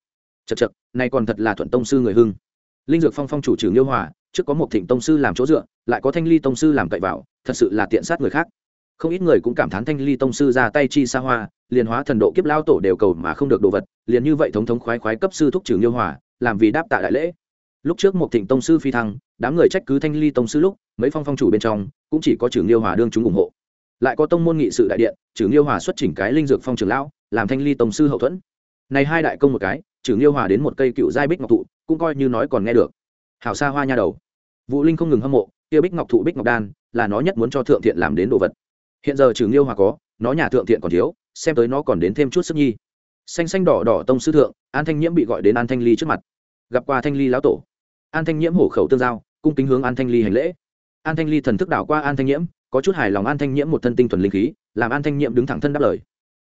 Chật chật này còn thật là thuận tông sư người hưng. Linh dược phong phong chủ trưởng nghiêu hỏa trước có một thịnh tông sư làm chỗ dựa, lại có thanh ly tông sư làm cậy vào, thật sự là tiện sát người khác không ít người cũng cảm thán thanh ly tông sư ra tay chi xa hoa liền hóa thần độ kiếp lao tổ đều cầu mà không được đồ vật liền như vậy thống thống khoái khoái cấp sư thúc trưởng nghiêu hòa, làm vì đáp tạ đại lễ. Lúc trước một thịnh tông sư phi thăng đám người trách cứ thanh ly tông sư lúc mấy phong phong chủ bên trong cũng chỉ có trưởng liêu hòa đương chúng ủng hộ. Lại có tông môn nghị sự đại điện trưởng liêu hòa xuất chỉnh cái linh dược phong trưởng lão làm thanh ly tông sư hậu thuẫn. Này hai đại công một cái trưởng liêu hòa đến một cây cựu giai bích ngọc thụ cũng coi như nói còn nghe được. Hảo xa hoa nha đầu. Vũ linh không ngừng hâm mộ kia bích ngọc thụ bích ngọc đan là nó nhất muốn cho thượng thiện làm đến đồ vật hiện giờ trừ nghiêu hòa có nó nhà thượng thiện còn thiếu xem tới nó còn đến thêm chút sức nhi xanh xanh đỏ đỏ tông sư thượng an thanh nhiễm bị gọi đến an thanh ly trước mặt gặp qua thanh ly lão tổ an thanh nhiễm hổ khẩu tương giao cung kính hướng an thanh ly hành lễ an thanh ly thần thức đảo qua an thanh nhiễm có chút hài lòng an thanh nhiễm một thân tinh thuần linh khí làm an thanh nhiễm đứng thẳng thân đáp lời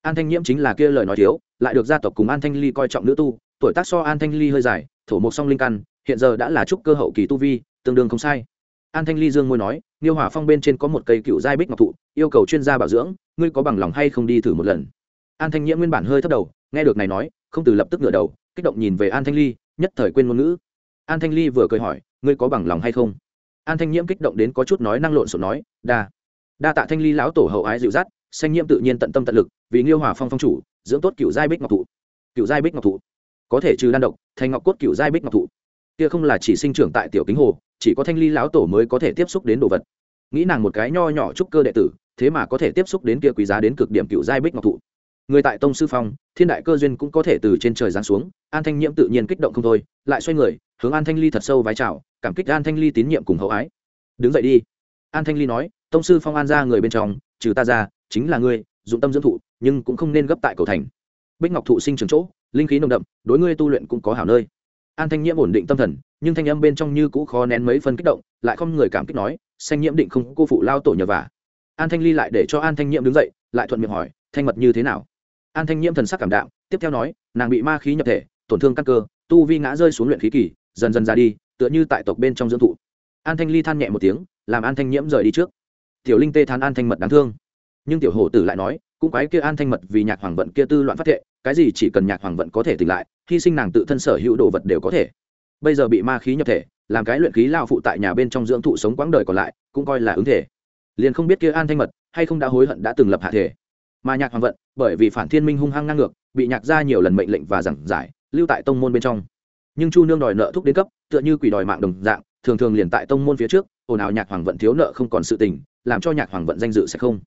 an thanh nhiễm chính là kia lời nói thiếu lại được gia tộc cùng an thanh ly coi trọng nữ tu tuổi tác so an thanh ly hơi dài thổ mộc song linh căn hiện giờ đã là trúc cơ hậu kỳ tu vi tương đương không sai an thanh ly dương môi nói niêu hỏa phong bên trên có một cây cựu giai bích ngọc thụ, yêu cầu chuyên gia bảo dưỡng, ngươi có bằng lòng hay không đi thử một lần? An thanh nhiễm nguyên bản hơi thấp đầu, nghe được này nói, không từ lập tức ngửa đầu, kích động nhìn về an thanh ly, nhất thời quên ngôn ngữ. An thanh ly vừa cười hỏi, ngươi có bằng lòng hay không? An thanh nhiễm kích động đến có chút nói năng lộn xộn nói, đa. Đa tạ thanh ly lão tổ hậu ái dịu dắt xanh nhiễm tự nhiên tận tâm tận lực, vì nghiêu hòa phong phong chủ, dưỡng tốt cựu giai bích ngọc thụ. Cựu giai bích ngọc thụ. Có thể trừ đan độc thành ngọc cốt cựu giai bích ngọc thụ. Kia không là chỉ sinh trưởng tại tiểu kính hồ chỉ có thanh ly lão tổ mới có thể tiếp xúc đến đồ vật. Nghĩ nàng một cái nho nhỏ trúc cơ đệ tử, thế mà có thể tiếp xúc đến kia quý giá đến cực điểm cựu giai bích ngọc thụ. Người tại tông sư phong, thiên đại cơ duyên cũng có thể từ trên trời giáng xuống, an thanh nhiễm tự nhiên kích động không thôi, lại xoay người, hướng an thanh ly thật sâu vái chào, cảm kích an thanh ly tín nhiệm cùng hậu ái. Đứng dậy đi. An thanh ly nói, tông sư phong an ra người bên trong, trừ ta ra, chính là ngươi, dụng tâm dưỡng thụ, nhưng cũng không nên gấp tại cầu thành. Bích ngọc thụ sinh trường chỗ, linh khí nồng đậm, đối ngươi tu luyện cũng có hảo nơi an thanh nhiễm ổn định tâm thần, nhưng thanh âm bên trong như cũ khó nén mấy phân kích động, lại không người cảm kích nói, xanh nhiễm định không, cô phụ lao tổ nhờ vả. An thanh ly lại để cho an thanh nhiễm đứng dậy, lại thuận miệng hỏi, thanh mật như thế nào? An thanh nhiễm thần sắc cảm đạm, tiếp theo nói, nàng bị ma khí nhập thể, tổn thương căn cơ, tu vi ngã rơi xuống luyện khí kỳ, dần dần ra đi, tựa như tại tộc bên trong dưỡng thụ. An thanh ly than nhẹ một tiếng, làm an thanh nhiễm rời đi trước. Tiểu linh tê than an thanh mật đáng thương. Nhưng tiểu hổ tử lại nói, cũng quái kia an thanh mật vì nhạc hoàng vận kia tư loạn phát thệ cái gì chỉ cần nhạc hoàng vận có thể tỉnh lại, hy sinh nàng tự thân sở hữu đồ vật đều có thể. Bây giờ bị ma khí nhập thể, làm cái luyện khí lao phụ tại nhà bên trong dưỡng thụ sống quãng đời còn lại, cũng coi là ứng thể. Liền không biết kia an thanh mật, hay không đã hối hận đã từng lập hạ thể. Mà nhạc hoàng vận, bởi vì phản thiên minh hung hăng ngang ngược, bị nhạc ra nhiều lần mệnh lệnh và giảng giải, lưu tại tông môn bên trong. Nhưng chu nương đòi nợ thúc đến cấp, tựa như quỷ đòi mạng đồng dạng, thường thường liền tại tông môn phía trước, ồn ào nhạc hoàng vận thiếu nợ không còn sự tình, làm cho nhạc hoàng vận danh dự sẽ không.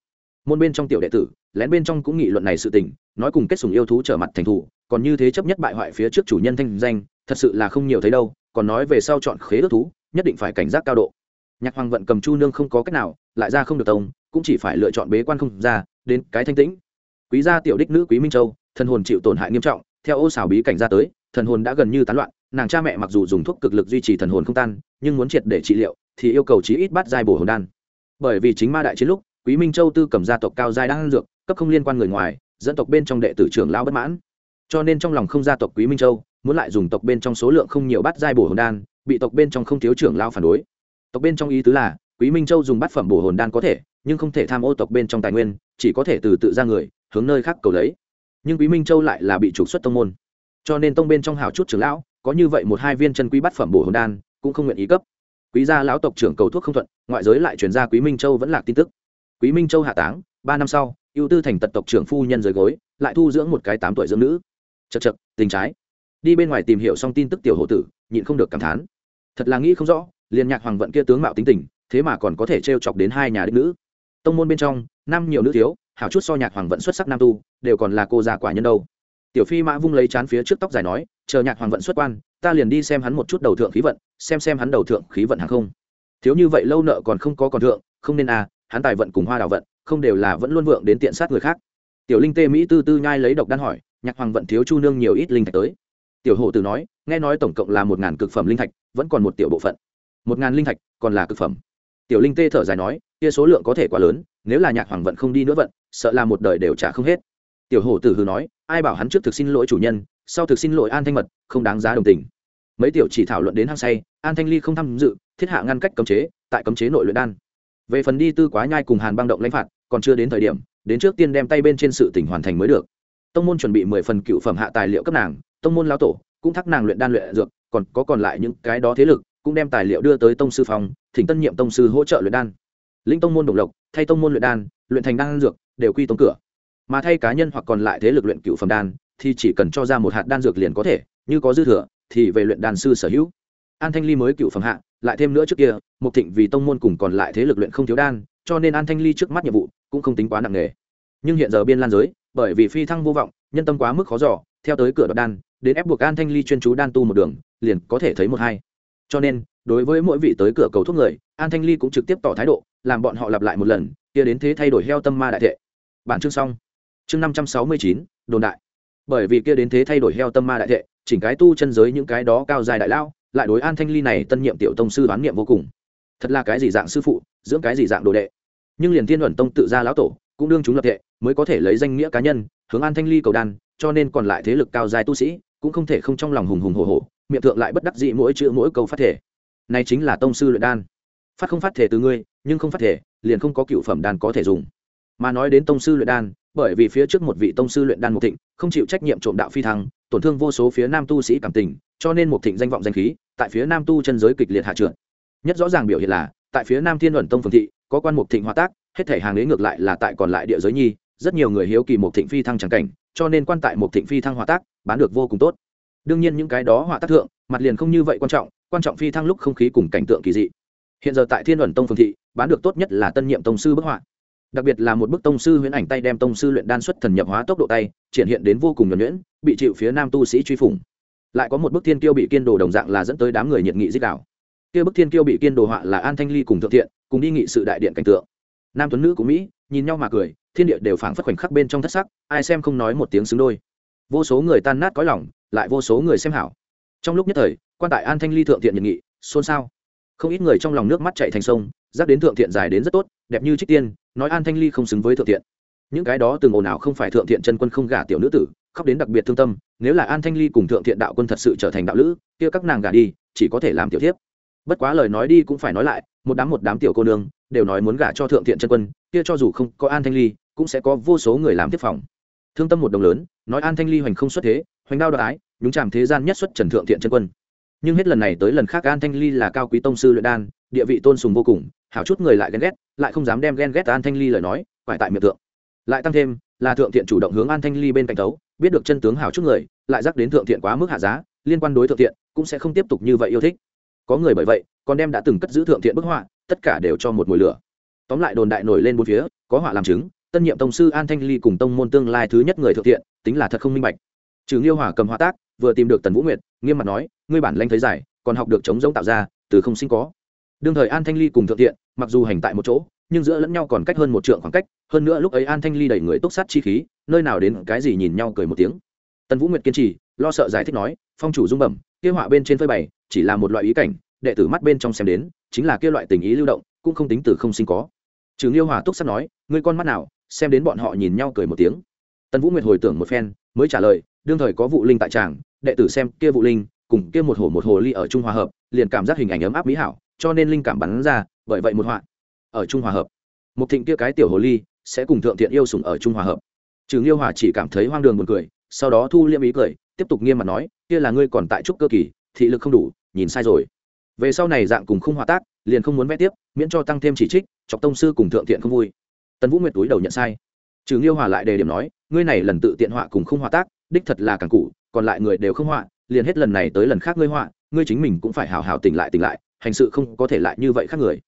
Môn bên trong tiểu đệ tử, lén bên trong cũng nghị luận này sự tình nói cùng kết sủng yêu thú trở mặt thành thủ còn như thế chấp nhất bại hoại phía trước chủ nhân thanh danh, thật sự là không nhiều thấy đâu, còn nói về sau chọn khế ước thú, nhất định phải cảnh giác cao độ. Nhạc hoàng vận cầm chu nương không có cách nào, lại ra không được tông, cũng chỉ phải lựa chọn bế quan không ra, đến cái thanh tĩnh. Quý gia tiểu đích nữ quý minh châu, thần hồn chịu tổn hại nghiêm trọng, theo ô xảo bí cảnh ra tới, thần hồn đã gần như tán loạn, nàng cha mẹ mặc dù dùng thuốc cực lực duy trì thần hồn không tan, nhưng muốn triệt để trị liệu, thì yêu cầu chí ít bắt giai bổ hồn đan. Bởi vì chính ma đại chiến lúc, quý minh châu tư cầm gia tộc cao giai đang dược, cấp không liên quan người ngoài dẫn tộc bên trong đệ tử trưởng lao bất mãn. Cho nên trong lòng không gia tộc quý minh châu, muốn lại dùng tộc bên trong số lượng không nhiều bắt giai bổ hồn đan, bị tộc bên trong không thiếu trưởng lao phản đối. Tộc bên trong ý tứ là, quý minh châu dùng bát phẩm bổ hồn đan có thể, nhưng không thể tham ô tộc bên trong tài nguyên, chỉ có thể từ tự ra người, hướng nơi khác cầu lấy. Nhưng quý minh châu lại là bị trục xuất tông môn. Cho nên tông bên trong hào chút trưởng lão, có như vậy một hai viên chân quý bát phẩm bổ hồn đan, cũng không nguyện ý cấp. Quý gia lão tộc trưởng cầu thuốc không thuận, ngoại giới lại chuyển ra quý minh châu vẫn là tin tức. Quý minh châu hạ táng, ba năm sau ưu tư thành tật tộc trưởng phu nhân dưới gối, lại thu dưỡng một cái tám tuổi dưỡng nữ. Chật chật tình trái. Đi bên ngoài tìm hiểu xong tin tức tiểu hộ tử, nhịn không được cảm thán. Thật là nghĩ không rõ, liền nhạc hoàng vận kia tướng mạo tính tình, thế mà còn có thể t r e o chọc đến hai nhà đích nữ. Tông môn bên trong, năm nhiều nữ thiếu, hảo chút so nhạc hoàng vận xuất sắc nam tu, đều còn là cô già quả nhân đâu. Tiểu phi mã vung lấy chán phía trước tóc dài nói, chờ nhạc hoàng vận xuất quan, ta liền đi xem hắn một chút đầu thượng khí vận, xem xem hắn đầu thượng khí vận hàng không. Thiếu như vậy lâu nợ còn không có còn thượng, không nên à hắn tài vận cùng hoa đào vận không đều là vẫn luôn vượng đến tiện sát người khác. Tiểu linh tê mỹ tư tư nhai lấy độc đan hỏi, nhạc hoàng vận thiếu chu nương nhiều ít linh thạch tới? Tiểu hộ tử nói, nghe nói tổng cộng là một ngàn cực phẩm linh thạch, vẫn còn một tiểu bộ phận. Một ngàn linh thạch, còn là cực phẩm. Tiểu linh tê thở dài nói, kia số lượng có thể quá lớn, nếu là nhạc hoàng vận không đi nữa vận, sợ là một đời đều trả không hết. Tiểu hổ tử hừ nói, ai bảo hắn trước thực xin lỗi chủ nhân, sau thực xin lỗi an thanh mật, không đáng giá đồng tình. Mấy tiểu chỉ thảo luận đến hăng say, an thanh ly không tham dự, thiết hạ ngăn cách cấm chế, tại cấm chế nội luyện đan. Về phần đi tư quá nhai cùng hàn băng động lãnh phạt còn chưa đến thời điểm, đến trước tiên đem tay bên trên sự tỉnh hoàn thành mới được. Tông môn chuẩn bị mười phần cựu phẩm hạ tài liệu cấp nàng, tông môn lao tổ cũng thắc nàng luyện đan luyện dược, còn có còn lại những cái đó thế lực cũng đem tài liệu đưa tới tông sư phòng, thỉnh tân nhiệm tông sư hỗ trợ luyện đan. Linh tông môn đồng lộc, thay tông môn luyện đan, luyện thành đan dược, đều quy tông cửa. Mà thay cá nhân hoặc còn lại thế lực luyện cựu phẩm đan, thì chỉ cần cho ra một hạt đan dược liền có thể, như có dư thừa, thì về luyện đan sư sở hữu. An thanh ly mới cựu phẩm hạ lại thêm nữa trước kia mục thịnh vì tông môn cùng còn lại thế lực luyện không thiếu đan, cho nên an thanh ly trước mắt nhiệm vụ cũng không tính quá nặng nề. Nhưng hiện giờ biên lan giới, bởi vì phi thăng vô vọng, nhân tâm quá mức khó giỏ theo tới cửa đoạt đan, đến ép buộc an thanh ly chuyên chú đan tu một đường, liền có thể thấy một hai. Cho nên, đối với mỗi vị tới cửa cầu thuốc người, an thanh ly cũng trực tiếp tỏ thái độ, làm bọn họ lặp lại một lần, kia đến thế thay đổi heo tâm ma đại thệ. Bản chương xong. Chương năm trăm sáu mươi chín, đồn đại. Bởi vì kia đến thế thay đổi heo tâm ma đại thệ, chỉnh cái tu chân giới những cái đó cao dài đại lao lại đối an thanh ly này tân nhiệm tiểu tông sư đoán niệm vô cùng. Thật là cái gì dạng sư phụ, dưỡng cái gì dạng đồ đệ. Nhưng liền thiên luận tông tự ra lão tổ, cũng đương chúng lập thệ, mới có thể lấy danh nghĩa cá nhân, hướng an thanh ly cầu đan, cho nên còn lại thế lực cao dài tu sĩ, cũng không thể không trong lòng hùng hùng hồ hồ miệng thượng lại bất đắc dĩ mỗi chữ mỗi câu phát thể này chính là tông sư luyện đan. Phát không phát thể từ ngươi, nhưng không phát thể liền không có cựu phẩm đan có thể dùng. Mà nói đến tông sư luyện đan bởi vì phía trước một vị tông sư luyện đan một thịnh, không chịu trách nhiệm trộm đạo phi thăng, tổn thương vô số phía nam tu sĩ cảm tình, cho nên một thịnh danh vọng danh khí tại phía nam tu chân giới kịch liệt hạ trượt. Nhất rõ ràng biểu hiện là, tại phía nam thiên luận tông phường thị, có quan mục thịnh hòa tác, hết thể hàng đế ngược lại là tại còn lại địa giới nhi, rất nhiều người hiếu kỳ mục thịnh phi thăng trắng cảnh, cho nên quan tại mục thịnh phi thăng hòa tác, bán được vô cùng tốt. Đương nhiên những cái đó hòa tác thượng, mặt liền không như vậy quan trọng quan trọng phi thăng lúc không khí cùng cảnh tượng kỳ dị. Hiện giờ tại thiên luận tông phường thị, bán được tốt nhất là tân nhiệm tông sư bức họa đặc biệt là một bức tông sư huyễn ảnh tay đem tông sư luyện đan xuất thần nhập hóa tốc độ tay, triển hiện đến vô cùng nhuẩn nhuyễn, bị chịu phía nam tu sĩ truy phủng. Lại có một bức thiên kiêu bị kiên đồ đồng dạng là dẫn tới đám người nhiệt nghị dích đảo kia bức thiên kiêu bị kiên đồ họa là an thanh ly cùng thượng thiện, cùng đi nghị sự đại điện cảnh tượng. Nam tuấn nữ của mỹ, nhìn nhau mà cười, thiên địa đều phảng phất khoảnh khắc bên trong thất sắc, ai xem không nói một tiếng xứng đôi. Vô số người tan nát cõi lòng, lại vô số người xem hảo. Trong lúc nhất thời, quan tại an thanh ly thượng thiện nhiệt nghị, xôn xao. Không ít người trong lòng nước mắt chạy thành sông giác đến thượng thiện dài đến rất tốt, đẹp như trích tiên, nói an thanh ly không xứng với thượng thiện. Những cái đó từng ồn ào không phải thượng thiện chân quân không gả tiểu nữ tử, khóc đến đặc biệt thương tâm, nếu là an thanh ly cùng thượng thiện đạo quân thật sự trở thành đạo lữ, kia các nàng gả đi, chỉ có thể làm tiểu thiếp. Bất quá lời nói đi cũng phải nói lại, một đám một đám tiểu cô nương, đều nói muốn gả cho thượng thiện chân quân, kia cho dù không có an thanh ly, cũng sẽ có vô số người làm tiếp phòng. Thương tâm một đồng lớn, nói an thanh ly hoành không xuất thế, hoành đao đoái nhúng chàm thế gian nhất xuất trần thượng thiện chân quân. Nhưng hết lần này tới lần khác an thanh ly là cao quý tông sư luyện đan, địa vị tôn sùng vô cùng hảo chút người lại ghen ghét, lại không dám đem ghen ghét an thanh ly lời nói, quải tại miệng thượng. Lại tăng thêm, là thượng thiện chủ động hướng an thanh ly bên cạnh tấu biết được chân tướng hảo chút người, lại dắt đến thượng thiện quá mức hạ giá, liên quan đối thượng thiện, cũng sẽ không tiếp tục như vậy yêu thích. Có người bởi vậy, còn đem đã từng cất giữ thượng thiện bức họa, tất cả đều cho một mùi lửa. Tóm lại đồn đại nổi lên bốn phía, có họa làm chứng, tân nhiệm tông sư an thanh ly cùng tông môn tương lai thứ nhất người thượng thiện, tính là thật không minh bạch. Trừ nghiêu hòa cầm họa tác, vừa tìm được tần vũ nguyệt, nghiêm mặt nói, ngươi bản lanh thấy giải còn học được chống giống tạo ra, từ không sinh có đương thời an thanh ly cùng thượng thiện, mặc dù hành tại một chỗ, nhưng giữa lẫn nhau còn cách hơn một trượng khoảng cách, hơn nữa lúc ấy an thanh ly đẩy người túc sát chi khí, nơi nào đến cái gì nhìn nhau cười một tiếng. Tần vũ nguyệt kiên trì, lo sợ giải thích nói, phong chủ dung bẩm, kia họa bên trên phơi bày, chỉ là một loại ý cảnh, đệ tử mắt bên trong xem đến, chính là kia loại tình ý lưu động, cũng không tính từ không sinh có. Trừ nghiêu hòa túc sát nói, ngươi con mắt nào, xem đến bọn họ nhìn nhau cười một tiếng. Tần vũ nguyệt hồi tưởng một phen, mới trả lời, đương thời có vụ linh tại tràng, đệ tử xem kia vụ linh, cùng kia một hồ một hồ ly ở trung hòa hợp, liền cảm giác hình ảnh ấm áp mỹ hảo cho nên linh cảm bắn ra, bởi vậy một họa ở trung hòa hợp. Một thịnh kia cái tiểu hồ ly sẽ cùng thượng thiện yêu sủng ở trung hòa hợp. Trừ nghiêu hòa chỉ cảm thấy hoang đường buồn cười, sau đó thu liêm ý cười, tiếp tục nghiêm mặt nói, kia là ngươi còn tại trúc cơ kỳ, thị lực không đủ, nhìn sai rồi. Về sau này dạng cùng không hòa tác, liền không muốn vẽ tiếp, miễn cho tăng thêm chỉ trích, chọc tông sư cùng thượng thiện không vui. Tần vũ nguyệt túi đầu nhận sai. Trừ nghiêu hòa lại đề điểm nói, ngươi này lần tự tiện họa cùng không hòa tác, đích thật là càng cụ còn lại người đều không họa, liền hết lần này tới lần khác ngươi họa ngươi chính mình cũng phải hào hào tỉnh lại tỉnh lại, hành sự không có thể lại như vậy khác người.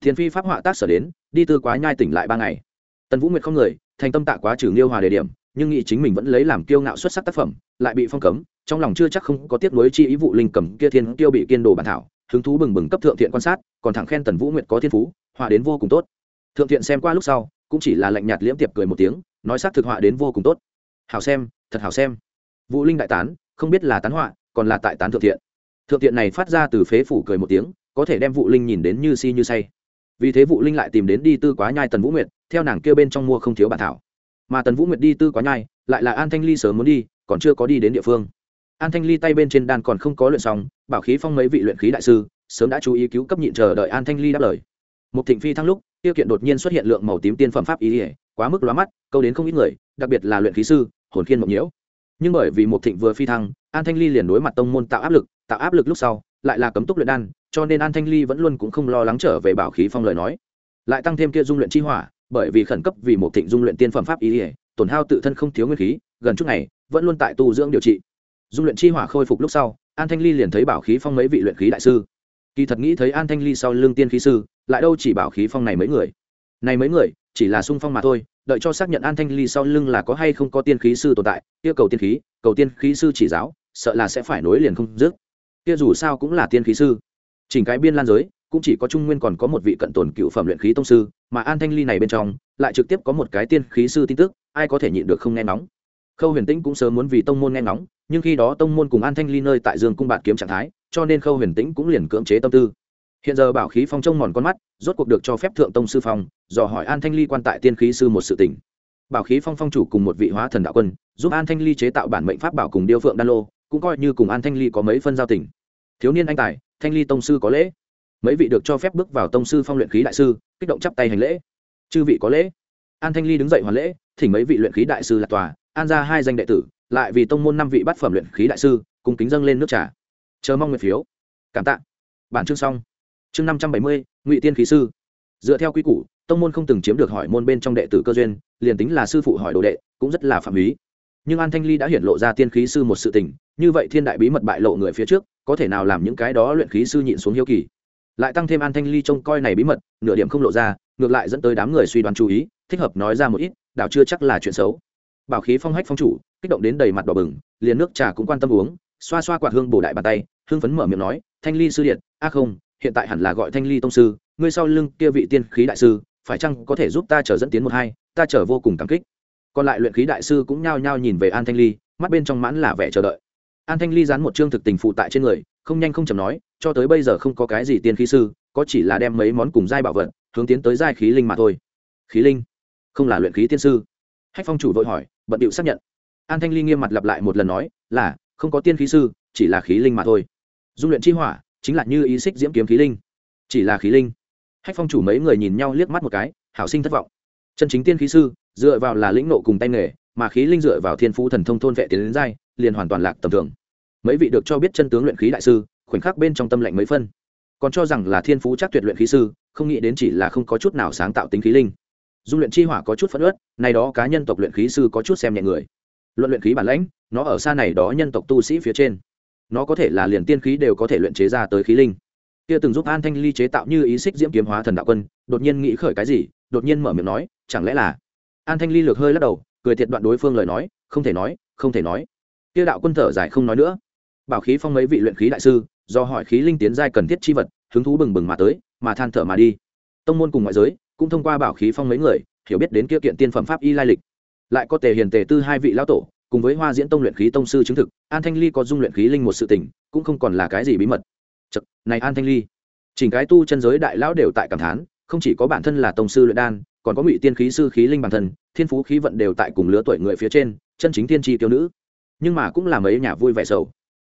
Thiền phi pháp họa tác sở đến, đi tư quá nhai tỉnh lại ba ngày. Tần vũ nguyệt không người, thành tâm tạ quá trừ nghiêu hòa đề điểm, nhưng nghĩ chính mình vẫn lấy làm kiêu ngạo xuất sắc tác phẩm, lại bị phong cấm, trong lòng chưa chắc không có tiếc nuối chi ý vụ linh cầm kia thiên kiêu bị kiên đồ bản thảo, hứng thú bừng bừng cấp thượng thiện quan sát, còn thẳng khen tần vũ nguyệt có thiên phú, họa đến vô cùng tốt. Thượng thiện xem qua lúc sau, cũng chỉ là lạnh nhạt liễm tiệp cười một tiếng, nói xác thực họa đến vô cùng tốt. Hảo xem, thật hảo xem. Vũ linh đại tán, không biết là tán họa, còn là tại tán thượng thiện thượng tiện này phát ra từ phế phủ cười một tiếng, có thể đem vụ linh nhìn đến như si như say. Vì thế vụ linh lại tìm đến đi tư quá nhai tần vũ nguyệt, theo nàng kêu bên trong mua không thiếu bản thảo. Mà tần vũ nguyệt đi tư quá nhai, lại là an thanh ly sớm muốn đi, còn chưa có đi đến địa phương. An thanh ly tay bên trên đan còn không có luyện xong, bảo khí phong mấy vị luyện khí đại sư, sớm đã chú ý cứu cấp nhịn chờ đợi an thanh ly đáp lời. Một thịnh phi thăng lúc tiêu kiện đột nhiên xuất hiện lượng màu tím tiên phẩm pháp ý ỉa quá mức lóa mắt, câu đến không ít người, đặc biệt là luyện khí sư, hồn khiên mộng nhiễu. Nhưng bởi vì một thịnh vừa phi thăng, an thanh ly liền đối mặt tông môn tạo áp lực tạo áp lực lúc sau, lại là cấm túc luyện đan, cho nên an thanh ly vẫn luôn cũng không lo lắng trở về bảo khí phong lời nói. Lại tăng thêm kia dung luyện chi hỏa, bởi vì khẩn cấp vì một thịnh dung luyện tiên phẩm pháp ý ỉa tổn hao tự thân không thiếu nguyên khí, gần chút ngày, vẫn luôn tại tu dưỡng điều trị. Dung luyện chi hỏa khôi phục lúc sau, an thanh ly liền thấy bảo khí phong mấy vị luyện khí đại sư. Kỳ thật nghĩ thấy an thanh ly sau lưng tiên khí sư, lại đâu chỉ bảo khí phong này mấy người. Này mấy người, chỉ là sung phong mà thôi, đợi cho xác nhận an thanh ly sau lưng là có hay không có tiên khí sư tồn tại, yêu cầu tiên khí, cầu tiên khí sư chỉ giáo, sợ là sẽ phải nối liền không dứt kia dù sao cũng là tiên khí sư. Chỉnh cái biên lan giới, cũng chỉ có trung nguyên còn có một vị cận tồn cựu phẩm luyện khí tông sư, mà an thanh ly này bên trong, lại trực tiếp có một cái tiên khí sư tin tức, ai có thể nhịn được không nghe nóng khâu huyền tĩnh cũng sớm muốn vì tông môn nghe nóng nhưng khi đó tông môn cùng an thanh ly nơi tại dương cung bạt kiếm trạng thái, cho nên khâu huyền tĩnh cũng liền cưỡng chế tâm tư. Hiện giờ bảo khí phong trông mòn con mắt, rốt cuộc được cho phép thượng tông sư phong, dò hỏi an thanh ly quan tại tiên khí sư một sự tỉnh bảo khí phong phong chủ cùng một vị hóa thần đạo quân, giúp an thanh ly chế tạo bản mệnh pháp bảo cùng điêu phượng đan lô cũng coi như cùng an thanh ly có mấy phân giao tình. Thiếu niên anh tài, thanh ly tông sư có lễ. Mấy vị được cho phép bước vào tông sư phong luyện khí đại sư, kích động chắp tay hành lễ. Chư vị có lễ. An thanh ly đứng dậy hoàn lễ, thỉnh mấy vị luyện khí đại sư là tòa, an ra hai danh đệ tử, lại vì tông môn năm vị bát phẩm luyện khí đại sư, cùng kính dâng lên nước trà. Chờ mong nguyện phiếu. Cảm tạ. Bản chương xong. Chương năm trăm bảy mươi, ngụy tiên khí sư. Dựa theo quy củ, tông môn không từng chiếm được hỏi môn bên trong đệ tử cơ duyên, liền tính là sư phụ hỏi đồ đệ, cũng rất là phạm ý nhưng an thanh ly đã hiện lộ ra tiên khí sư một sự tình, như vậy thiên đại bí mật bại lộ người phía trước, có thể nào làm những cái đó luyện khí sư nhịn xuống hiếu kỳ? Lại tăng thêm an thanh ly trông coi này bí mật, nửa điểm không lộ ra, ngược lại dẫn tới đám người suy đoán chú ý, thích hợp nói ra một ít, đảo chưa chắc là chuyện xấu. Bảo khí phong hách phong chủ, kích động đến đầy mặt đỏ bừng, liền nước trà cũng quan tâm uống, xoa xoa quạt hương bổ đại bàn tay hương phấn mở miệng nói, thanh ly sư điện, a không, hiện tại hẳn là gọi thanh ly tông sư, ngươi sau lưng kia vị tiên khí đại sư, phải chăng có thể giúp ta trở dẫn tiến một hai, ta trở vô cùng cảm kích còn lại luyện khí đại sư cũng nhao nhao nhìn về an thanh ly, mắt bên trong mãn là vẻ chờ đợi. An thanh ly dán một chương thực tình phụ tại trên người, không nhanh không chầm nói, cho tới bây giờ không có cái gì tiên khí sư, có chỉ là đem mấy món cùng giai bảo vật, hướng tiến tới giai khí linh mà thôi. Khí linh? Không là luyện khí tiên sư. Hách phong chủ vội hỏi, bận điệu xác nhận. An thanh ly nghiêm mặt lặp lại một lần nói, là, không có tiên khí sư, chỉ là khí linh mà thôi. Dung luyện chi hỏa, chính là như ý xích diễm kiếm khí linh. Chỉ là khí linh. Hách phong chủ mấy người nhìn nhau liếc mắt một cái, hảo sinh thất vọng. Chân chính tiên khí sư dựa vào là lĩnh nộ cùng tay nghề, mà khí linh dựa vào thiên phú thần thông thôn vệ tiến đến giai, liền hoàn toàn lạc tầm thường. Mấy vị được cho biết chân tướng luyện khí đại sư, khoảnh khắc bên trong tâm lạnh mấy phân. Còn cho rằng là thiên phú chắc tuyệt luyện khí sư, không nghĩ đến chỉ là không có chút nào sáng tạo tính khí linh. Dung luyện chi hỏa có chút phất ớt này đó cá nhân tộc luyện khí sư có chút xem nhẹ người. Luận luyện khí bản lãnh, nó ở xa này đó nhân tộc tu sĩ phía trên. Nó có thể là liền tiên khí đều có thể luyện chế ra tới khí linh. Kia từng giúp an thanh ly chế tạo như ý xích diễm kiếm hóa thần đạo quân, đột nhiên nghĩ khởi cái gì, đột nhiên mở miệng nói, chẳng lẽ là an thanh ly lược hơi lắc đầu cười thiệt đoạn đối phương lời nói không thể nói không thể nói. Kia đạo quân thở dài không nói nữa. Bảo khí phong mấy vị luyện khí đại sư do hỏi khí linh tiến giai cần thiết chi vật hứng thú bừng bừng mà tới mà than thở mà đi. Tông môn cùng ngoại giới cũng thông qua bảo khí phong mấy người hiểu biết đến kia kiện tiên phẩm pháp y lai lịch. Lại có tề hiền tề tư hai vị lão tổ cùng với hoa diễn tông luyện khí tông sư chứng thực an thanh ly có dung luyện khí linh một sự tình cũng không còn là cái gì bí mật. Chật, này an thanh ly. Chỉnh cái tu chân giới đại lão đều tại cảm thán không chỉ có bản thân là tông sư luyện đan còn có ngụy tiên khí sư khí linh bản thân, thiên phú khí vận đều tại cùng lứa tuổi người phía trên, chân chính tiên tri tiêu nữ. Nhưng mà cũng là mấy nhà vui vẻ sầu.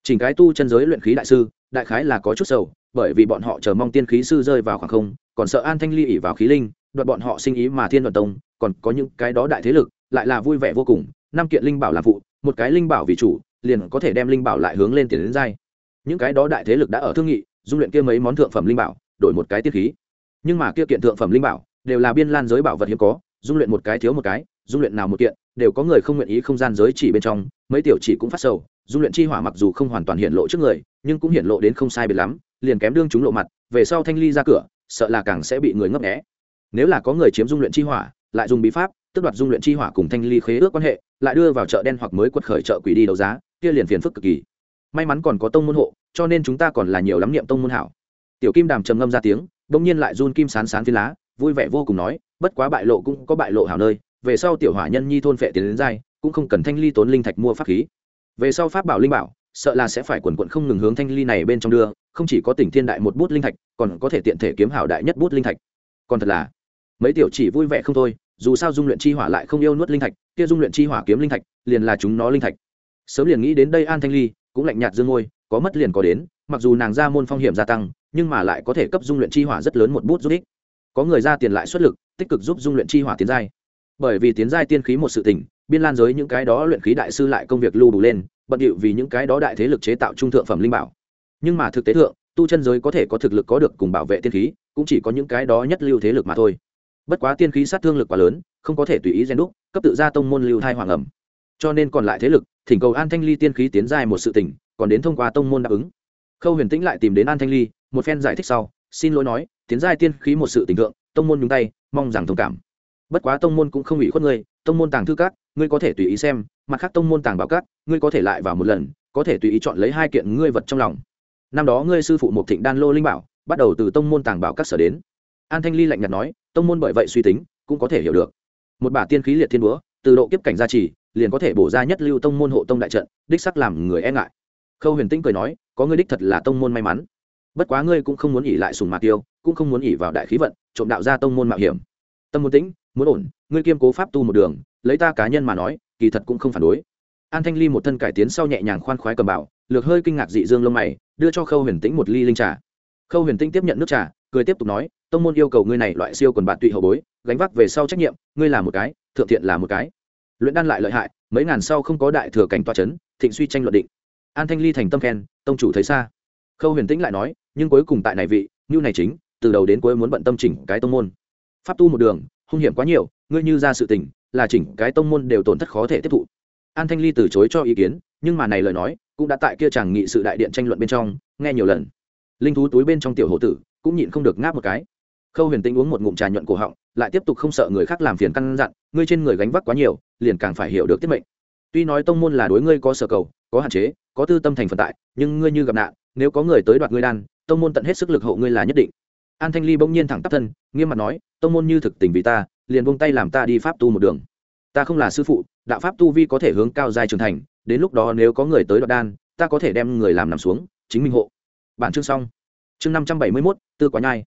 Chỉnh cái tu chân giới luyện khí đại sư, đại khái là có chút sầu, bởi vì bọn họ chờ mong tiên khí sư rơi vào khoảng không, còn sợ an thanh ly ỉ vào khí linh, đoạt bọn họ sinh ý mà thiên đoàn tông, còn có những cái đó đại thế lực, lại là vui vẻ vô cùng. Năm kiện linh bảo làm phụ, một cái linh bảo vì chủ, liền có thể đem linh bảo lại hướng lên tiền đến dai. Những cái đó đại thế lực đã ở thương nghị, dung luyện kia mấy món thượng phẩm linh bảo, đổi một cái tiết khí. Nhưng mà kia kiện thượng phẩm linh bảo đều là biên lan giới bảo vật hiếm có, dung luyện một cái thiếu một cái, dung luyện nào một kiện, đều có người không nguyện ý không gian giới chỉ bên trong, mấy tiểu chỉ cũng phát sầu, dung luyện chi hỏa mặc dù không hoàn toàn hiện lộ trước người, nhưng cũng hiện lộ đến không sai biệt lắm, liền kém đương chúng lộ mặt, về sau thanh ly ra cửa, sợ là càng sẽ bị người ngấp nghé. Nếu là có người chiếm dung luyện chi hỏa, lại dùng bí pháp tức đoạt dung luyện chi hỏa cùng thanh ly khế ước quan hệ, lại đưa vào chợ đen hoặc mới quật khởi chợ quỷ đi đấu giá, kia liền phiền phức cực kỳ. May mắn còn có tông môn hộ, cho nên chúng ta còn là nhiều lắm niệm tông môn hảo. Tiểu kim đàm trầm ngâm ra tiếng, bỗng nhiên lại run kim sán sán phi lá vui vẻ vô cùng nói, bất quá bại lộ cũng có bại lộ hảo nơi, về sau tiểu hỏa nhân nhi thôn phệ tiền đến dai cũng không cần thanh ly tốn linh thạch mua pháp khí. Về sau pháp bảo linh bảo, sợ là sẽ phải quần quận không ngừng hướng thanh ly này bên trong đưa, không chỉ có tỉnh thiên đại một bút linh thạch, còn có thể tiện thể kiếm hảo đại nhất bút linh thạch. Còn thật là, mấy tiểu chỉ vui vẻ không thôi, dù sao dung luyện chi hỏa lại không yêu nuốt linh thạch, kia dung luyện chi hỏa kiếm linh thạch, liền là chúng nó linh thạch. Sớm liền nghĩ đến đây an thanh ly, cũng lạnh nhạt dương ngôi có mất liền có đến, mặc dù nàng ra môn phong hiểm gia tăng, nhưng mà lại có thể cấp dung luyện chi hỏa rất lớn một bút giúp ích có người ra tiền lại xuất lực, tích cực giúp dung luyện chi hỏa tiến giai. Bởi vì tiến giai tiên khí một sự tình, biên lan giới những cái đó luyện khí đại sư lại công việc lưu đủ lên, bận điệu vì những cái đó đại thế lực chế tạo trung thượng phẩm linh bảo. Nhưng mà thực tế thượng, tu chân giới có thể có thực lực có được cùng bảo vệ tiên khí, cũng chỉ có những cái đó nhất lưu thế lực mà thôi. Bất quá tiên khí sát thương lực quá lớn, không có thể tùy ý gen đúc, cấp tự ra tông môn lưu thai hoàng ẩm. Cho nên còn lại thế lực, thỉnh cầu an thanh ly tiên khí tiến giai một sự tỉnh còn đến thông qua tông môn đáp ứng. Khâu huyền tĩnh lại tìm đến an thanh ly, một phen giải thích sau, xin lỗi nói tiến giai tiên khí một sự tình tượng tông môn nhúng tay, mong rằng thông cảm. Bất quá tông môn cũng không ủy khuất ngươi, tông môn tàng thư các, ngươi có thể tùy ý xem, mặt khác tông môn tàng bảo các, ngươi có thể lại vào một lần, có thể tùy ý chọn lấy hai kiện ngươi vật trong lòng. Năm đó ngươi sư phụ một thịnh đan lô linh bảo, bắt đầu từ tông môn tàng bảo các sở đến. An thanh ly lạnh nhạt nói, tông môn bởi vậy suy tính, cũng có thể hiểu được. Một bả tiên khí liệt thiên búa, từ độ kiếp cảnh gia trì, liền có thể bổ ra nhất lưu tông môn hộ tông đại trận, đích sắc làm người e ngại. Khâu huyền tĩnh cười nói, có ngươi đích thật là tông môn may mắn. Bất quá ngươi cũng không muốn ỉ lại sùng mạc tiêu cũng không muốn ỉ vào đại khí vận, trộm đạo ra tông môn mạo hiểm. Tâm muốn tĩnh, muốn ổn, ngươi kiêm cố pháp tu một đường, lấy ta cá nhân mà nói, kỳ thật cũng không phản đối. An thanh ly một thân cải tiến sau nhẹ nhàng khoan khoái cầm bảo, lược hơi kinh ngạc dị dương lông mày, đưa cho khâu huyền tĩnh một ly linh trà. Khâu huyền tĩnh tiếp nhận nước trà, cười tiếp tục nói, tông môn yêu cầu ngươi này loại siêu quần bạn tụy hậu bối, gánh vác về sau trách nhiệm, ngươi là một cái, thượng thiện là một cái. Luyện đan lại lợi hại, mấy ngàn sau không có đại thừa cảnh toa c h ấ n thịnh suy tranh luận định. An thanh ly thành tâm khen, tông chủ thấy xa. Khâu huyền tĩnh lại nói, nhưng cuối cùng tại này vị, như này chính từ đầu đến cuối muốn bận tâm chỉnh cái tông môn. Pháp tu một đường, hung hiểm quá nhiều, ngươi như ra sự tình, là chỉnh cái tông môn đều tổn thất khó thể tiếp thụ. An thanh ly từ chối cho ý kiến, nhưng mà này lời nói, cũng đã tại kia chàng nghị sự đại điện tranh luận bên trong, nghe nhiều lần. Linh thú túi bên trong tiểu hộ tử, cũng nhịn không được ngáp một cái. Khâu huyền tĩnh uống một ngụm trà nhuận cổ họng, lại tiếp tục không sợ người khác làm phiền căn dặn, ngươi trên người gánh vác quá nhiều, liền càng phải hiểu được tiết mệnh. Tuy nói tông môn là đối ngươi có sở cầu, có hạn chế, có tư tâm thành phần tại, nhưng ngươi như gặp nạn, nếu có người tới đoạt ngươi đan, tông môn tận hết sức lực hộ ngươi là nhất định an thanh ly bỗng nhiên thẳng tắp thân, nghiêm mặt nói, tông môn như thực tình vì ta, liền buông tay làm ta đi pháp tu một đường. Ta không là sư phụ, đạo pháp tu vi có thể hướng cao dài trưởng thành, đến lúc đó nếu có người tới đoạt đan, ta có thể đem người làm nằm xuống, chính mình hộ. Bản chương xong. Chương năm trăm bảy mươi mốt, tư quá nhai.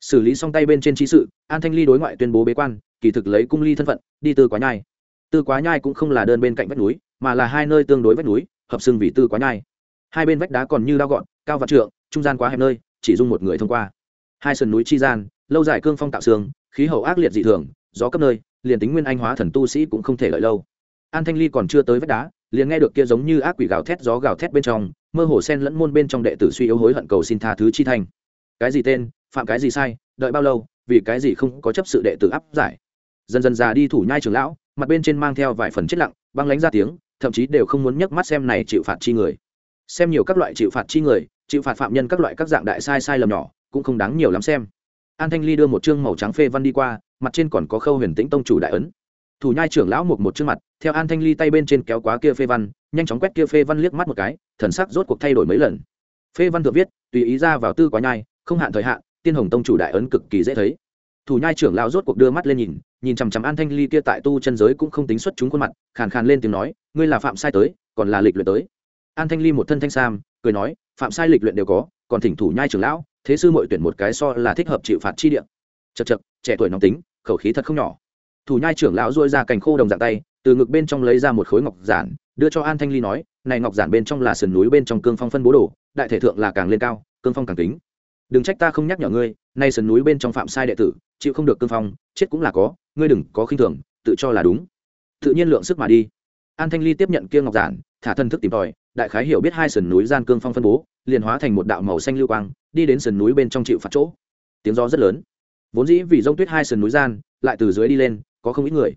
Xử lý xong tay bên trên trí sự, an thanh ly đối ngoại tuyên bố bế quan, kỳ thực lấy cung ly thân phận, đi tư quá nhai. Tư quá nhai cũng không là đơn bên cạnh vách núi, mà là hai nơi tương đối vách núi, hợp xưng vì tư quá nhai. Hai bên vách đá còn như đao gọn, cao vạn trượng, trung gian quá hẹp nơi, chỉ dung một người thông qua hai sườn núi chi gian, lâu dài cương phong tạo xương khí hậu ác liệt dị thường, gió cấp nơi, liền tính nguyên anh hóa thần tu sĩ cũng không thể lợi lâu. An thanh ly còn chưa tới vách đá, liền nghe được kia giống như ác quỷ gào thét gió gào thét bên trong, mơ hồ sen lẫn môn bên trong đệ tử suy yếu hối hận cầu xin tha thứ chi thanh cái gì tên, phạm cái gì sai, đợi bao lâu, vì cái gì không có chấp sự đệ tử áp giải? Dần dần già đi thủ nhai trường lão, mặt bên trên mang theo vài phần chết lặng, băng lánh ra tiếng, thậm chí đều không muốn nhấc mắt xem này chịu phạt chi người. Xem nhiều các loại chịu phạt chi người, chịu phạt phạm nhân các loại các dạng đại sai sai lầm nhỏ cũng không đáng nhiều lắm xem. An thanh ly đưa một chương màu trắng phê văn đi qua, mặt trên còn có khâu huyền tĩnh tông chủ đại ấn. Thủ nhai trưởng lão một một trước mặt, theo an thanh ly tay bên trên kéo quá kia phê văn, nhanh chóng quét kia phê văn liếc mắt một cái, thần sắc rốt cuộc thay đổi mấy lần. Phê văn thượng viết, tùy ý ra vào tư quá nhai, không hạn thời hạn, tiên hồng tông chủ đại ấn cực kỳ dễ thấy. Thủ nhai trưởng lão rốt cuộc đưa mắt lên nhìn nhìn chằm chằm an thanh ly kia tại tu chân giới cũng không tính xuất chúng khuôn mặt, khàn khàn lên tiếng nói, ngươi là phạm sai tới, còn là lịch luyện tới an thanh ly một thân thanh sam, cười nói, phạm sai lịch luyện đều có, còn thỉnh thủ nhai trưởng lão, thế sư mội tuyển một cái so là thích hợp chịu phạt chi địa. Chật chật trẻ tuổi nóng tính, khẩu khí thật không nhỏ. Thủ nhai trưởng lão dôi ra cành khô đồng dạng tay, từ ngực bên trong lấy ra một khối ngọc giản, đưa cho an thanh ly nói, này ngọc giản bên trong là sườn núi bên trong cương phong phân bố đồ, đại thể thượng là càng lên cao, cương phong càng kính. Đừng trách ta không nhắc nhở ngươi, nay sườn núi bên trong phạm sai đệ tử, chịu không được cương phong, chết cũng là có, ngươi đừng có khinh thường, tự cho là đúng. Tự nhiên lượng sức mà đi. An thanh ly tiếp nhận kia ngọc giản, thả thân thức tìm tòi đại khái hiểu biết hai sườn núi gian cương phong phân bố, liền hóa thành một đạo màu xanh lưu quang, đi đến sườn núi bên trong chịu phạt chỗ. Tiếng gió rất lớn. Vốn dĩ vì rông tuyết hai sườn núi gian, lại từ dưới đi lên, có không ít người.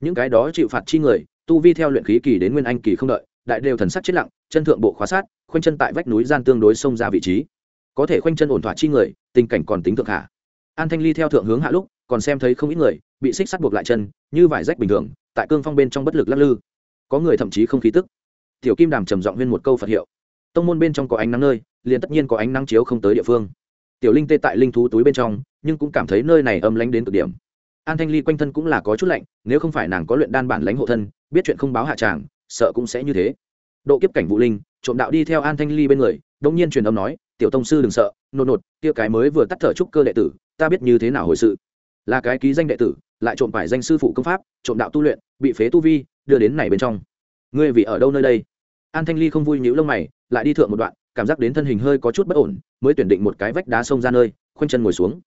Những cái đó chịu phạt chi người, tu vi theo luyện khí kỳ đến nguyên anh kỳ không đợi, đại đều thần sắc chết lặng, chân thượng bộ khóa sát, khoanh chân tại vách núi gian tương đối xông ra vị trí. Có thể khoanh chân ổn thỏa chi người, tình cảnh còn tính thượng hạ. An thanh ly theo thượng hướng hạ lúc, còn xem thấy không ít người, bị xích sắt buộc lại chân, như vải rách bình thường, tại cương phong bên trong bất lực lắc lư. Có người thậm chí không khí tức tiểu kim đàm trầm giọng viên một câu phật hiệu. Tông môn bên trong có ánh nắng nơi, liền tất nhiên có ánh nắng chiếu không tới địa phương. Tiểu linh tê tại linh thú túi bên trong, nhưng cũng cảm thấy nơi này âm lánh đến cực điểm. An thanh ly quanh thân cũng là có chút lạnh, nếu không phải nàng có luyện đan bản lãnh hộ thân, biết chuyện không báo hạ tràng, sợ cũng sẽ như thế. Độ kiếp cảnh vũ linh, trộm đạo đi theo an thanh ly bên người đông nhiên truyền âm nói, tiểu tông sư đừng sợ, nột nột, kia cái mới vừa tắt thở trúc cơ đệ tử, ta biết như thế nào hồi sự. Là cái ký danh đệ tử, lại trộm phải danh sư phụ công pháp, trộm đạo tu luyện, bị phế tu vi, đưa đến này bên trong. Ngươi vì ở đâu nơi đây? An thanh ly không vui nhíu lông mày, lại đi thượng một đoạn, cảm giác đến thân hình hơi có chút bất ổn, mới tuyển định một cái vách đá xông ra nơi, khoanh chân ngồi xuống.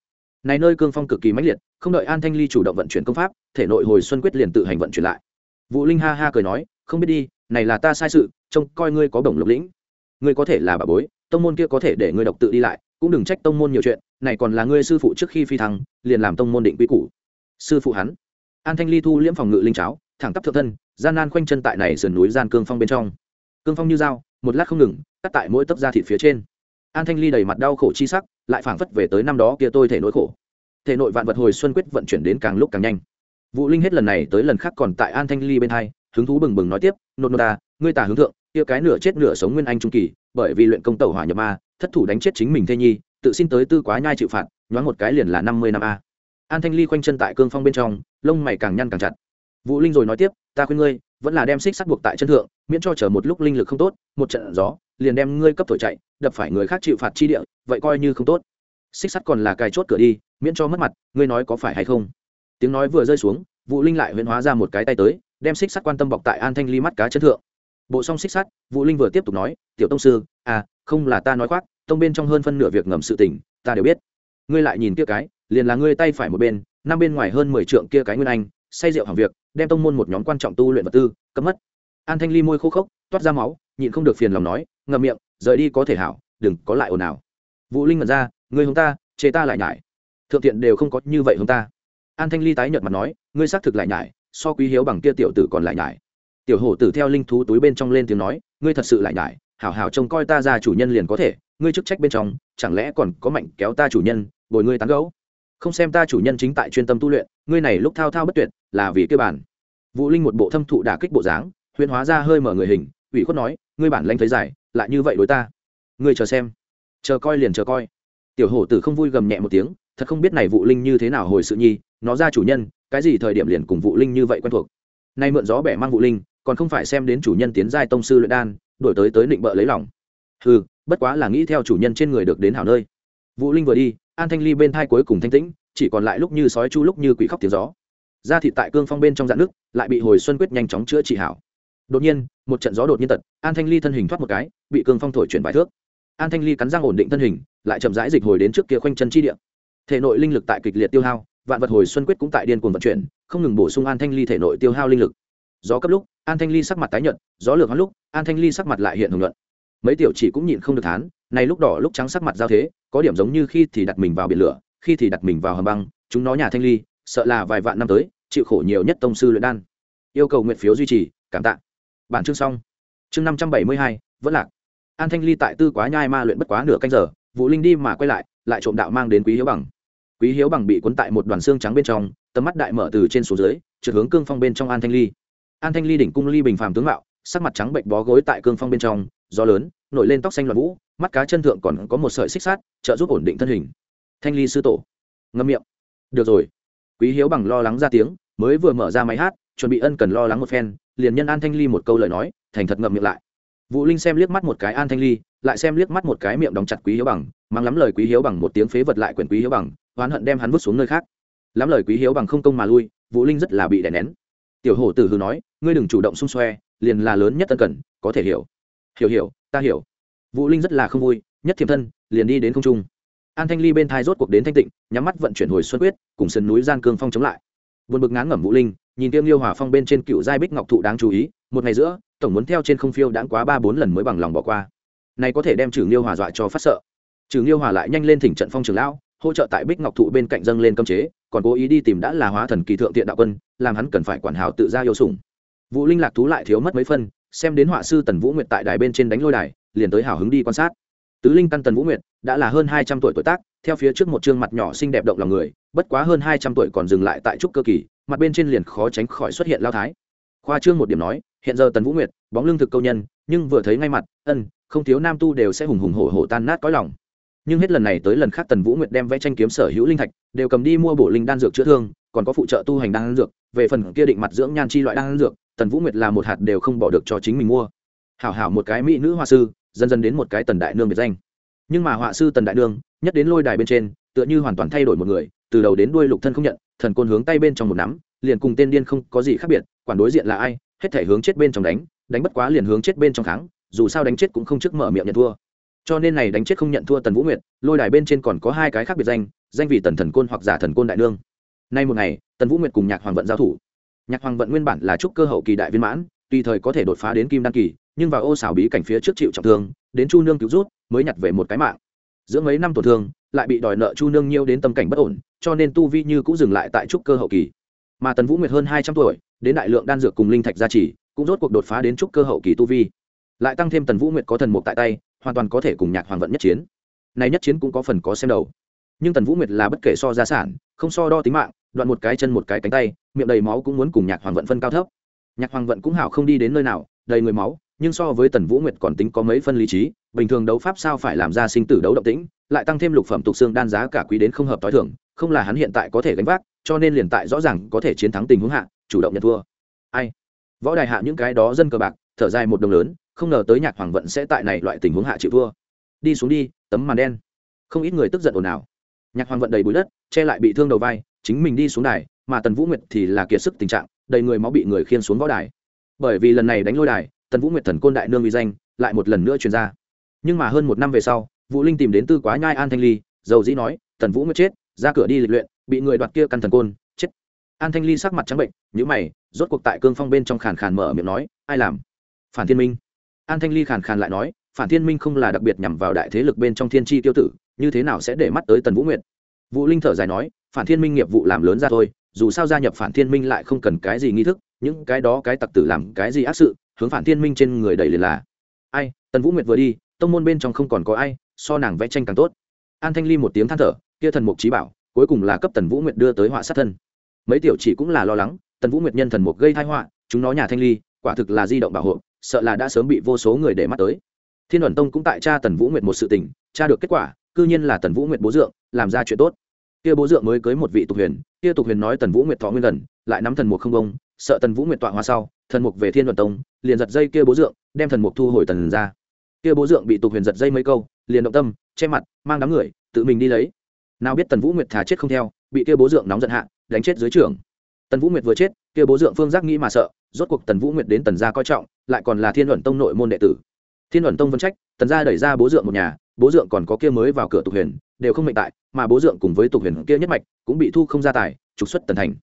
Này nơi cương phong cực kỳ mãnh liệt, không đợi an thanh ly chủ động vận chuyển công pháp, thể nội hồi xuân quyết liền tự hành vận chuyển lại. Vũ linh ha ha cười nói, không biết đi, này là ta sai sự, trông coi ngươi có bổng lục lĩnh. Ngươi có thể là bà bối, tông môn kia có thể để ngươi độc tự đi lại, cũng đừng trách tông môn nhiều chuyện, này còn là ngươi sư phụ trước khi phi thăng, liền làm tông môn định quy củ. Sư phụ hắn. An thanh ly thu liễm phòng ngự linh cháo, thẳng tắp thượng thân, gian nan khoanh chân tại này sườn núi gian cương phong bên trong cương phong như dao, một lát không ngừng, cắt tại mỗi tấc da thịt phía trên. An thanh ly đầy mặt đau khổ chi sắc, lại phảng phất về tới năm đó kia tôi thể nỗi khổ. Thể nội vạn vật hồi xuân quyết vận chuyển đến càng lúc càng nhanh. Vũ linh hết lần này tới lần khác còn tại an thanh ly bên hai, hứng thú bừng bừng nói tiếp, nột nô ta à, ngươi tả hướng thượng, kia cái nửa chết nửa sống nguyên anh trung kỳ, bởi vì luyện công tẩu hỏa nhập ma, thất thủ đánh chết chính mình thê nhi, tự xin tới tư quá nhai chịu phạt, nhoáng một cái liền là năm mươi năm a. An thanh ly khoanh chân tại cương phong bên trong, lông mày càng nhăn càng chặt. Vũ linh rồi nói tiếp, ta khuyên ngươi vẫn là đem xích sắt buộc tại chân thượng, miễn cho chờ một lúc linh lực không tốt, một trận gió, liền đem ngươi cấp thổi chạy, đập phải người khác chịu phạt chi địa, vậy coi như không tốt. Xích sắt còn là cài chốt cửa đi, miễn cho mất mặt, ngươi nói có phải hay không? Tiếng nói vừa rơi xuống, vũ linh lại huyễn hóa ra một cái tay tới, đem xích sắt quan tâm bọc tại an thanh ly mắt cá chân thượng. Bộ song xích sắt, vũ linh vừa tiếp tục nói, tiểu tông sư à không là ta nói khoác, tông bên trong hơn phân nửa việc ngầm sự tình, ta đều biết. Ngươi lại nhìn kia cái, liền là ngươi tay phải một bên, năm bên ngoài hơn mười trượng kia cái nguyên anh say rượu hàng việc, đem tông môn một nhóm quan trọng tu luyện vật tư, cấm mất. An thanh ly môi khô khốc, toát ra máu, nhịn không được phiền lòng nói, ngậm miệng, rời đi có thể hảo, đừng có lại ồn ào. Vũ linh mật ra, ngươi hông ta chế ta lại nhải. Thượng tiện đều không có như vậy hông ta. An thanh ly tái nhợt mặt nói, ngươi xác thực lại nhải, so quý hiếu bằng kia tiểu tử còn lại nhải. Tiểu hổ tử theo linh thú túi bên trong lên tiếng nói, ngươi thật sự lại nhải, hảo hảo trông coi ta ra chủ nhân liền có thể, ngươi chức trách bên trong, chẳng lẽ còn có mạnh kéo ta chủ nhân, bồi ngươi tán gấu không xem ta chủ nhân chính tại chuyên tâm tu luyện, ngươi này lúc thao thao bất tuyệt, là vì cái bản. Vũ linh một bộ thâm thụ đả kích bộ dáng huyền hóa ra hơi mở người hình, ủy khuất nói, ngươi bản lanh thấy giải lại như vậy đối ta. Ngươi chờ xem. Chờ coi liền chờ coi. Tiểu hổ tử không vui gầm nhẹ một tiếng, thật không biết này vụ linh như thế nào hồi sự nhi, nó ra chủ nhân, cái gì thời điểm liền cùng vụ linh như vậy quen thuộc. Nay mượn gió bẻ mang vụ linh, còn không phải xem đến chủ nhân tiến giai tông sư luyện đan, đổi tới tới định bợ lấy lòng. Ừ bất quá là nghĩ theo chủ nhân trên người được đến hảo nơi. Vụ linh vừa đi an thanh ly bên thai cuối cùng thanh tĩnh, chỉ còn lại lúc như sói chu lúc như quỷ khóc tiếng gió. Da thịt tại cương phong bên trong dạn nước, lại bị hồi xuân quyết nhanh chóng chữa trị hảo. Đột nhiên, một trận gió đột nhiên tật, an thanh ly thân hình thoát một cái, bị cương phong thổi chuyển vài thước. An thanh ly cắn răng ổn định thân hình, lại chậm rãi dịch hồi đến trước kia khoanh chân chi địa. Thể nội linh lực tại kịch liệt tiêu hao, vạn vật hồi xuân quyết cũng tại điên cuồng vận chuyển, không ngừng bổ sung an thanh ly thể nội tiêu hao linh lực. Gió cấp lúc, an thanh ly sắc mặt tái nhợt, gió lược hoán lúc, an thanh ly sắc mặt lại hiện hưởng luận mấy tiểu chỉ cũng nhịn không được thán, này lúc đỏ lúc trắng sắc mặt giao thế có điểm giống như khi thì đặt mình vào biển lửa, khi thì đặt mình vào hầm băng, chúng nó nhà thanh ly, sợ là vài vạn năm tới, chịu khổ nhiều nhất tông sư luyện đan. Yêu cầu nguyện phiếu duy trì, cảm tạ. Bản chương xong. Chương năm trăm bảy mươi hai, vẫn lạc. An thanh ly tại tư quá nhai ma luyện bất quá nửa canh giờ, vũ linh đi mà quay lại lại trộm đạo mang đến quý hiếu bằng. Quý hiếu bằng bị cuốn tại một đoàn xương trắng bên trong, tầm mắt đại mở từ trên xuống dưới, trượt hướng cương phong bên trong an thanh ly. An thanh ly đỉnh cung ly bình phàm tướng mạo, sắc mặt trắng bệnh bó gối tại cương phong bên trong, gió lớn, nổi lên tóc xanh loạn vũ mắt cá chân thượng còn có một sợi xích sát trợ giúp ổn định thân hình. Thanh ly sư tổ. Ngâm miệng. Được rồi. Quý hiếu bằng lo lắng ra tiếng, mới vừa mở ra máy hát, chuẩn bị ân cần lo lắng một phen, liền nhân an thanh ly một câu lời nói, thành thật ngậm miệng lại. Vũ linh xem liếc mắt một cái an thanh ly, lại xem liếc mắt một cái miệng đóng chặt quý hiếu bằng, mang lắm lời quý hiếu bằng một tiếng phế vật lại quyển quý hiếu bằng, oán hận đem hắn vứt xuống nơi khác. Lắm lời quý hiếu bằng không công mà lui, vũ linh rất là bị đè nén. Tiểu hổ tử hư nói, ngươi đừng chủ động xung xoe, liền là lớn nhất tân cần, có thể hiểu. Hiểu hiểu, ta hiểu vũ linh rất là không vui, nhất thiềm thân, liền đi đến không trung. An thanh ly bên thai rốt cuộc đến thanh tịnh, nhắm mắt vận chuyển hồi xuân quyết, cùng sườn núi gian cương phong chống lại. Vượt bực ngán ngẩm vũ linh, nhìn tiêm liêu hòa phong bên trên cựu giai bích ngọc thụ đáng chú ý, một ngày giữa, tổng muốn theo trên không phiêu đãng quá ba bốn lần mới bằng lòng bỏ qua. Này có thể đem trừ liêu hòa dọa cho phát sợ. Trừ liêu hòa lại nhanh lên thỉnh trận phong trường lão, hỗ trợ tại bích ngọc thụ bên cạnh dâng lên cấm chế, còn cố ý đi tìm đã là hóa thần kỳ thượng tiện đạo quân, làm hắn cần phải quản hảo tự ra yêu sủng. Vũ linh lạc thú lại thiếu mất mấy phân, xem đến họa sư tần vũ nguyệt tại đài bên trên đánh lôi đài liền tới hào hứng đi quan sát. Tứ linh căn tần vũ nguyệt đã là hơn hai trăm tuổi tuổi tác, theo phía trước một chương mặt nhỏ xinh đẹp động lòng người, bất quá hơn hai trăm tuổi còn dừng lại tại trúc cơ kỳ, mặt bên trên liền khó tránh khỏi xuất hiện lao thái. Khoa trương một điểm nói, hiện giờ tần vũ nguyệt, bóng lưng thực câu nhân, nhưng vừa thấy ngay mặt, ân, không thiếu nam tu đều sẽ hùng hùng hổ hổ tan nát cõi lòng. Nhưng hết lần này tới lần khác tần vũ nguyệt đem vẽ tranh kiếm sở hữu linh thạch, đều cầm đi mua bổ linh đan dược chữa thương, còn có phụ trợ tu hành đan dược, về phần kia định mặt dưỡng nhan chi loại đan dược, tần vũ nguyệt là một hạt đều không bỏ được cho chính mình mua. Hảo hảo một cái mỹ nữ hoa sư dần dần đến một cái tần đại nương biệt danh. Nhưng mà họa sư tần đại nương, nhất đến lôi đài bên trên, tựa như hoàn toàn thay đổi một người, từ đầu đến đuôi lục thân không nhận, thần côn hướng tay bên trong một nắm, liền cùng tên điên không có gì khác biệt, quản đối diện là ai, hết thể hướng chết bên trong đánh đánh bất quá liền hướng chết bên trong kháng, dù sao đánh chết cũng không trước mở miệng nhận thua. Cho nên này đánh chết không nhận thua tần vũ nguyệt, lôi đài bên trên còn có hai cái khác biệt danh danh vị tần thần côn hoặc giả thần côn đại nương. Nay một ngày, tần vũ nguyệt cùng nhạc hoàng vận giao thủ. Nhạc hoàng vận nguyên bản là trúc cơ hậu kỳ đại viên mãn, tùy thời có thể đột phá đến kim đan kỳ nhưng vào ô xảo bí cảnh phía trước chịu trọng thương, đến chu nương cứu rút, mới nhặt về một cái mạng. Giữa mấy năm tổn thương, lại bị đòi nợ chu nương nhiêu đến tâm cảnh bất ổn, cho nên tu vi như cũng dừng lại tại trúc cơ hậu kỳ. Mà tần vũ nguyệt hơn hai trăm tuổi, đến đại lượng đan dược cùng linh thạch gia trì, cũng rốt cuộc đột phá đến trúc cơ hậu kỳ tu vi. Lại tăng thêm tần vũ nguyệt có thần mục tại tay, hoàn toàn có thể cùng nhạc hoàng vận nhất chiến. Này nhất chiến cũng có phần có xem đầu. Nhưng tần vũ nguyệt là bất kể so gia sản, không so đo tính mạng, đoạn một cái chân một cái cánh tay, miệng đầy máu cũng muốn cùng nhạc hoàng vận phân cao thấp. Nhạc hoàng vận cũng hảo không đi đến nơi nào, đầy người máu nhưng so với tần vũ nguyệt còn tính có mấy phân lý trí, bình thường đấu pháp sao phải làm ra sinh tử đấu động tĩnh, lại tăng thêm lục phẩm tục xương đan giá cả quý đến không hợp t h o i thưởng không là hắn hiện tại có thể gánh vác, cho nên liền tại rõ ràng có thể chiến thắng tình huống hạ, chủ động nhận thua. Ai? Võ đài hạ những cái đó dân cờ bạc, thở dài một đồng lớn, không ngờ tới nhạc hoàng vận sẽ tại này loại tình huống hạ chịu thua. Đi xuống đi, tấm màn đen. Không ít người tức giận ồn ào. Nhạc hoàng vận đầy bụi đất, che lại bị thương đầu vai, chính mình đi xuống đài, mà tần vũ nguyệt thì là kiệt sức tình trạng, đầy người máu bị người khiên xuống võ đài. Bởi vì lần này đánh lôi đài tần vũ nguyệt thần côn đại nương uy danh lại một lần nữa truyền ra. Nhưng mà hơn một năm về sau, vũ linh tìm đến tư quá nhai an thanh ly, dầu dĩ nói, tần vũ nguyệt chết, ra cửa đi lịch luyện, bị người đoạt kia căn thần côn, chết. An thanh ly sắc mặt trắng bệnh nhữ mày, rốt cuộc tại cương phong bên trong khàn khàn mở miệng nói, ai làm? Phản thiên minh. An thanh ly khàn khàn lại nói, phản thiên minh không là đặc biệt nhằm vào đại thế lực bên trong thiên tri tiêu tử, như thế nào sẽ để mắt tới tần vũ nguyệt? Vũ linh thở dài nói, phản thiên minh nghiệp vụ làm lớn ra thôi, dù sao gia nhập phản thiên minh lại không cần cái gì nghi thức, những cái đó cái tặc tử làm cái gì ác sự hướng phản thiên minh trên người đẩy liền là. Ai, tần vũ nguyệt vừa đi, tông môn bên trong không còn có ai, so nàng vẽ tranh càng tốt. An thanh ly một tiếng than thở, kia thần mục trí bảo, cuối cùng là cấp tần vũ nguyệt đưa tới họa sát thân. Mấy tiểu chỉ cũng là lo lắng, tần vũ nguyệt nhân thần mục gây thai họa, chúng nó nhà thanh ly, quả thực là di động bảo hộ, sợ là đã sớm bị vô số người để mắt tới. Thiên đoàn tông cũng tại cha tần vũ nguyệt một sự tình cha được kết quả, cư nhiên là tần vũ nguyệt bố dượng, làm ra chuyện tốt. Kia bố dượng mới cưới một vị tục huyền, kia tục huyền nói tần vũ nguyệt thọ nguyên gần lại nắm thần mục không công sợ tần vũ nguyệt tọa hoa sau, thần mục về thiên Luận tông, liền giật dây kia bố dượng, đem thần mục thu hồi tần ra. Kia bố dượng bị tục huyền giật dây mấy câu, liền động tâm, che mặt, mang đám người, tự mình đi lấy. Nào biết tần vũ nguyệt thả chết không theo, bị kia bố dượng nóng giận hạ, đánh chết dưới trường. Tần vũ nguyệt vừa chết, kia bố dượng phương giác nghĩ mà sợ, rốt cuộc tần vũ nguyệt đến tần gia coi trọng, lại còn là thiên luận tông nội môn đệ tử. Thiên luận tông vân trách, tần gia đẩy ra bố dượng một nhà, bố dượng còn có kia mới vào cửa tục huyền, đều không mệnh tại, mà bố dượng cùng với tục huyền kia nhất mạch, cũng bị thu không ra tài, trục xuất tần thành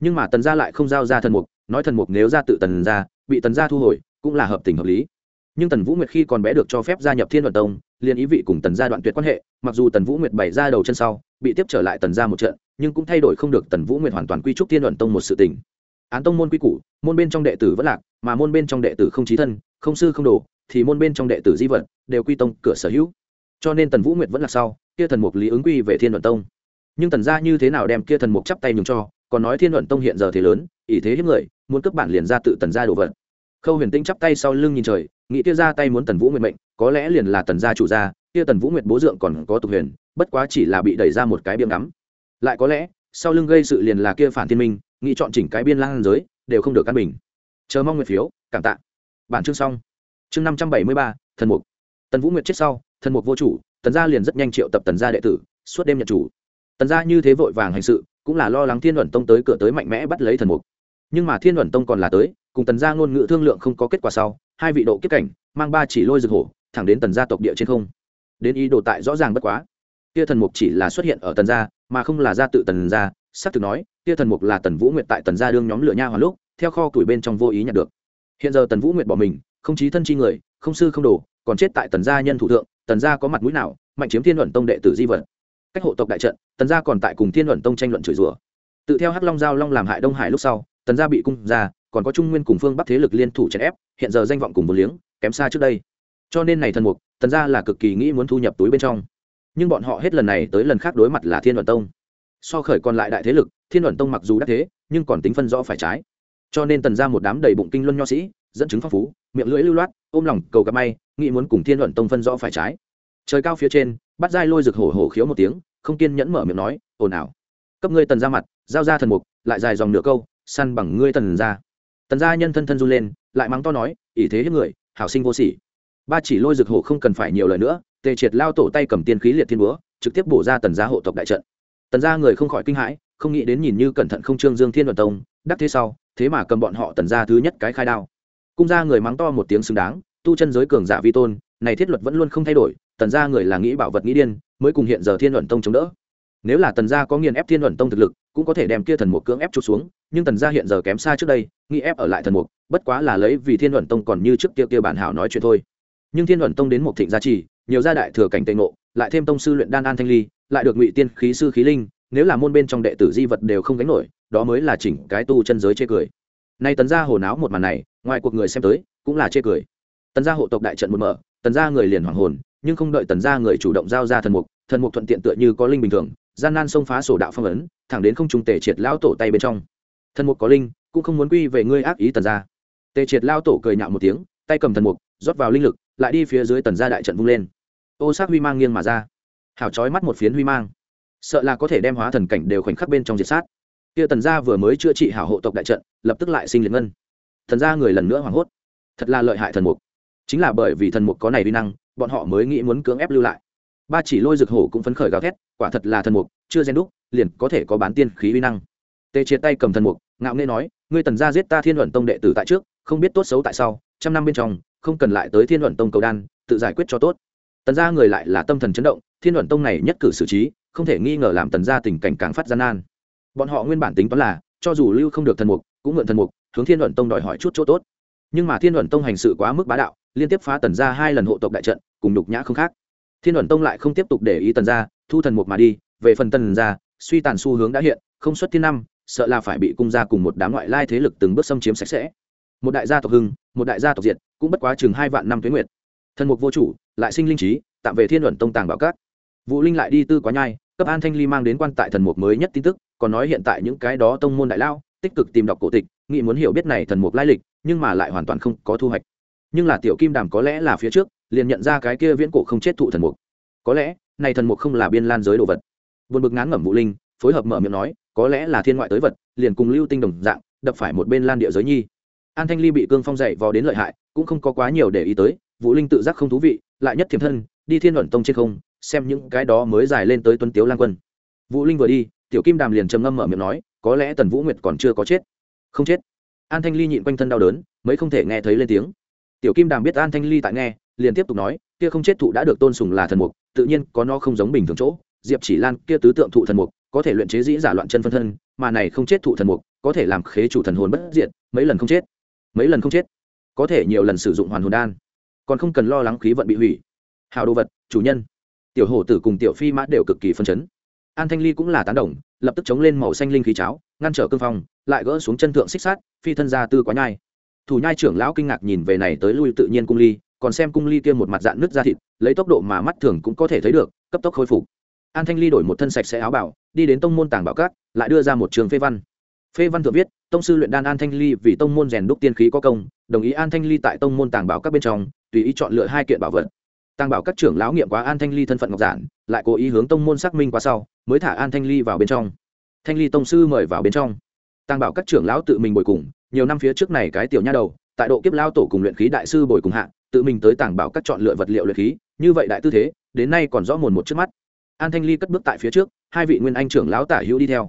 nhưng mà tần gia lại không giao ra thần mục, nói thần mục nếu ra tự tần gia, bị tần gia thu hồi, cũng là hợp tình hợp lý. Nhưng tần vũ nguyệt khi còn bé được cho phép gia nhập thiên đoàn tông, liền ý vị cùng tần gia đoạn tuyệt quan hệ, mặc dù tần vũ nguyệt bày ra đầu chân sau, bị tiếp trở lại tần gia một trận, nhưng cũng thay đổi không được tần vũ nguyệt hoàn toàn quy trúc thiên đoàn tông một sự tình. Án tông môn quy củ, môn bên trong đệ tử vẫn lạc, mà môn bên trong đệ tử không trí thân, không sư không đồ, thì môn bên trong đệ tử di vật đều quy tông cửa sở hữu. Cho nên tần vũ nguyệt vẫn là sau, kia thần mục lý ứng quy về thiên đoàn tông. Nhưng tần gia như thế nào đem kia thần mục chắp tay nhường cho còn nói thiên luận tông hiện giờ thế lớn, ỷ thế hiếp người, muốn cướp bản liền ra tự tần gia đồ vật. Khâu huyền tinh chắp tay sau lưng nhìn trời, nghĩ kia ra tay muốn tần vũ nguyệt mệnh, có lẽ liền là tần gia chủ gia, kia tần vũ nguyệt bố dượng còn có tục huyền, bất quá chỉ là bị đẩy ra một cái biếm ngắm. Lại có lẽ, sau lưng gây sự liền là kia phản thiên minh, nghĩ chọn chỉnh cái biên lang giới, đều không được căn bình. Chờ mong nguyệt phiếu, cảm tạ. Bản chương xong. Chương năm trăm bảy mươi ba, thần mục. Tần vũ nguyệt chết sau, thần mục vô chủ, tần gia liền rất nhanh triệu tập tần gia đệ tử, suốt đêm nhận chủ. Tần gia như thế vội vàng hành sự cũng là lo lắng thiên luận tông tới cửa tới mạnh mẽ bắt lấy thần mục. Nhưng mà thiên luận tông còn là tới, cùng tần gia ngôn ngữ thương lượng không có kết quả sau, hai vị độ kiếp cảnh, mang ba chỉ lôi rực hổ, thẳng đến tần gia tộc địa trên không. Đến ý đồ tại rõ ràng bất quá. Kia thần mục chỉ là xuất hiện ở tần gia, mà không là gia tự tần gia, xác thực nói, kia thần mục là tần vũ nguyệt tại tần gia đương nhóm lửa nha hoàn lúc, theo kho tuổi bên trong vô ý nhận được. Hiện giờ tần vũ nguyệt bỏ mình, không chí thân chi người, không sư không đồ, còn chết tại tần gia nhân thủ thượng, tần gia có mặt mũi nào, mạnh chiếm thiên luận tông đệ tử di vật cách hộ tộc đại trận, tần gia còn tại cùng thiên luận tông tranh luận chửi rủa. Tự theo hắc long giao long làm hại đông hải lúc sau, tần gia bị cung ra, còn có trung nguyên cùng phương bắc thế lực liên thủ chèn ép, hiện giờ danh vọng cùng một liếng, kém xa trước đây. Cho nên này thần mục, tần gia là cực kỳ nghĩ muốn thu nhập túi bên trong. Nhưng bọn họ hết lần này tới lần khác đối mặt là thiên luận tông. So khởi còn lại đại thế lực, thiên luận tông mặc dù đắc thế, nhưng còn tính phân rõ phải trái. Cho nên tần ra một đám đầy bụng kinh luân nho sĩ, dẫn chứng phong phú, miệng lưỡi lưu loát, ôm lòng cầu gặp may, nghĩ muốn cùng thiên luận tông phân rõ phải trái. Trời cao phía trên bắt dai lôi rực hổ hổ khiếu một tiếng, không kiên nhẫn mở miệng nói, ồn ào. Cấp ngươi tần ra mặt, giao ra thần mục, lại dài dòng nửa câu, săn bằng ngươi tần ra. Tần gia nhân thân thân run lên, lại mắng to nói, ỷ thế hiếp người, hảo sinh vô sỉ. Ba chỉ lôi rực hổ không cần phải nhiều lời nữa, tề triệt lao tổ tay cầm tiên khí liệt thiên búa, trực tiếp bổ ra tần gia hộ tộc đại trận. Tần gia người không khỏi kinh hãi, không nghĩ đến nhìn như cẩn thận không trương dương thiên đoàn tông, đắc thế sau, thế mà cầm bọn họ tần gia thứ nhất cái khai đao. Cung gia người mắng to một tiếng xứng đáng tu chân giới cường giả vi tôn, này thiết luật vẫn luôn không thay đổi, tần gia người là nghĩ bảo vật nghĩ điên, mới cùng hiện giờ thiên luận tông chống đỡ. Nếu là tần gia có nghiền ép thiên luận tông thực lực, cũng có thể đem kia thần mục cưỡng ép trục xuống, nhưng tần gia hiện giờ kém xa trước đây, nghĩ ép ở lại thần mục, bất quá là lấy vì thiên luận tông còn như trước kia kia bản hảo nói chuyện thôi. Nhưng thiên luận tông đến một thịnh gia trì, nhiều gia đại thừa cảnh tệ ngộ, lại thêm tông sư luyện đan an thanh ly, lại được ngụy tiên khí sư khí linh, nếu là môn bên trong đệ tử di vật đều không gánh nổi, đó mới là chỉnh cái tu chân giới chê cười. Nay tần gia hồ náo một màn này, ngoài cuộc người xem tới, cũng là chê cười tần gia hộ tộc đại trận một mở, tần gia người liền hoảng hồn, nhưng không đợi tần gia người chủ động giao ra thần mục thần mục thuận tiện tựa như có linh bình thường, gian nan xông phá sổ đạo phong ấn, thẳng đến không trung tề triệt lão tổ tay bên trong. Thần mục có linh, cũng không muốn quy về ngươi ác ý tần gia. Tề triệt lao tổ cười nhạo một tiếng, tay cầm thần mục, rót vào linh lực, lại đi phía dưới tần gia đại trận vung lên. Ô sát huy mang nghiêng mà ra. Hào trói mắt một phiến huy mang. Sợ là có thể đem hóa thần cảnh đều khoảnh khắc bên trong diệt sát. Kia tần gia vừa mới chữa trị hảo hộ tộc đại trận, lập tức lại sinh liệt ngân. Thần gia người lần nữa hoảng hốt. Thật là lợi hại thần mục chính là bởi vì thần mục có này vi năng, bọn họ mới nghĩ muốn cưỡng ép lưu lại. Ba chỉ lôi rực hổ cũng phấn khởi gào thét, quả thật là thần mục, chưa gen đúc, liền có thể có bán tiên khí vi năng. Tê chia tay cầm thần mục, ngạo nghê nói, ngươi tần gia giết ta thiên luận tông đệ tử tại trước, không biết tốt xấu tại sau, trăm năm bên trong, không cần lại tới thiên luận tông cầu đan, tự giải quyết cho tốt. Tần gia người lại là tâm thần chấn động, thiên luận tông này nhất cử xử trí, không thể nghi ngờ làm tần gia tình cảnh càng phát gian nan. Bọn họ nguyên bản tính toán là, cho dù lưu không được thần mục, cũng mượn thần mục, hướng thiên luận tông đòi hỏi chút chỗ tốt. Nhưng mà thiên luận tông hành sự quá mức bá đạo liên tiếp phá tần gia hai lần hộ tộc đại trận, cùng nhục nhã không khác. Thiên luận tông lại không tiếp tục để ý tần gia, thu thần mục mà đi, về phần tần gia, suy tàn xu hướng đã hiện, không xuất thiên năm, sợ là phải bị cung gia cùng một đám ngoại lai thế lực từng bước xâm chiếm sạch sẽ. Một đại gia tộc hưng, một đại gia tộc diệt, cũng bất quá chừng hai vạn năm tuyến nguyệt. Thần mục vô chủ, lại sinh linh trí, tạm về thiên luận tông tàng bảo cát vũ linh lại đi tư quá nhai, cấp an thanh ly mang đến quan tại thần mục mới nhất tin tức, còn nói hiện tại những cái đó tông môn đại lao, tích cực tìm đọc cổ tịch nghĩ muốn hiểu biết này thần mục lai lịch, nhưng mà lại hoàn toàn không có thu hoạch nhưng là tiểu kim đàm có lẽ là phía trước, liền nhận ra cái kia viễn cổ không chết thụ thần mục. Có lẽ, này thần mục không là biên lan giới đồ vật. Vượt bực ngán ngẩm vũ linh, phối hợp mở miệng nói, có lẽ là thiên ngoại tới vật, liền cùng lưu tinh đồng dạng, đập phải một bên lan địa giới nhi. An thanh ly bị cương phong dậy vò đến lợi hại, cũng không có quá nhiều để ý tới, vũ linh tự giác không thú vị, lại nhất thiềm thân, đi thiên luận tông trên không, xem những cái đó mới dài lên tới tuân tiếu lang quân. Vũ linh vừa đi, tiểu kim đàm liền trầm ngâm mở miệng nói, có lẽ tần vũ nguyệt còn chưa có chết. Không chết. An thanh ly nhịn quanh thân đau đớn, mới không thể nghe thấy lên tiếng tiểu kim đàm biết an thanh ly tại nghe, liền tiếp tục nói, kia không chết thụ đã được tôn sùng là thần mục, tự nhiên có nó không giống bình thường chỗ. Diệp chỉ lan kia tứ tượng thụ thần mục, có thể luyện chế dĩ giả loạn chân phân thân, mà này không chết thụ thần mục, có thể làm khế chủ thần hồn bất diệt, mấy lần không chết, mấy lần không chết, có thể nhiều lần sử dụng hoàn hồn đan, còn không cần lo lắng khí vận bị hủy. Hào đồ vật, chủ nhân. Tiểu hổ tử cùng tiểu phi mã đều cực kỳ phân chấn. An thanh ly cũng là tán đồng, lập tức chống lên màu xanh linh khí cháo, ngăn trở cương phong, lại gỡ xuống chân thượng xích sát phi thân ra tư quá nhai thủ nhai trưởng lão kinh ngạc nhìn về này tới lui tự nhiên cung ly, còn xem cung ly kia một mặt dạng nứt ra thịt, lấy tốc độ mà mắt thường cũng có thể thấy được, cấp tốc khôi phục. An thanh ly đổi một thân sạch sẽ áo bảo, đi đến tông môn tàng bảo cát lại đưa ra một trường phê văn. Phê văn thượng viết, tông sư luyện đan an thanh ly vì tông môn rèn đúc tiên khí có công, đồng ý an thanh ly tại tông môn tàng bảo các bên trong, tùy ý chọn lựa hai kiện bảo vật. Tàng bảo các trưởng lão nghiệm quá an thanh ly thân phận ngọc giản, lại cố ý hướng tông môn xác minh qua sau, mới thả an thanh ly vào bên trong. Thanh ly tông sư mời vào bên trong. Tàng bảo các trưởng lão tự mình bồi cùng nhiều năm phía trước này cái tiểu nha đầu, tại độ kiếp lao tổ cùng luyện khí đại sư bồi cùng hạ, tự mình tới tàng bảo các chọn lựa vật liệu luyện khí, như vậy đại tư thế, đến nay còn rõ mồn một trước mắt. An thanh ly cất bước tại phía trước, hai vị nguyên anh trưởng lão tả hữu đi theo.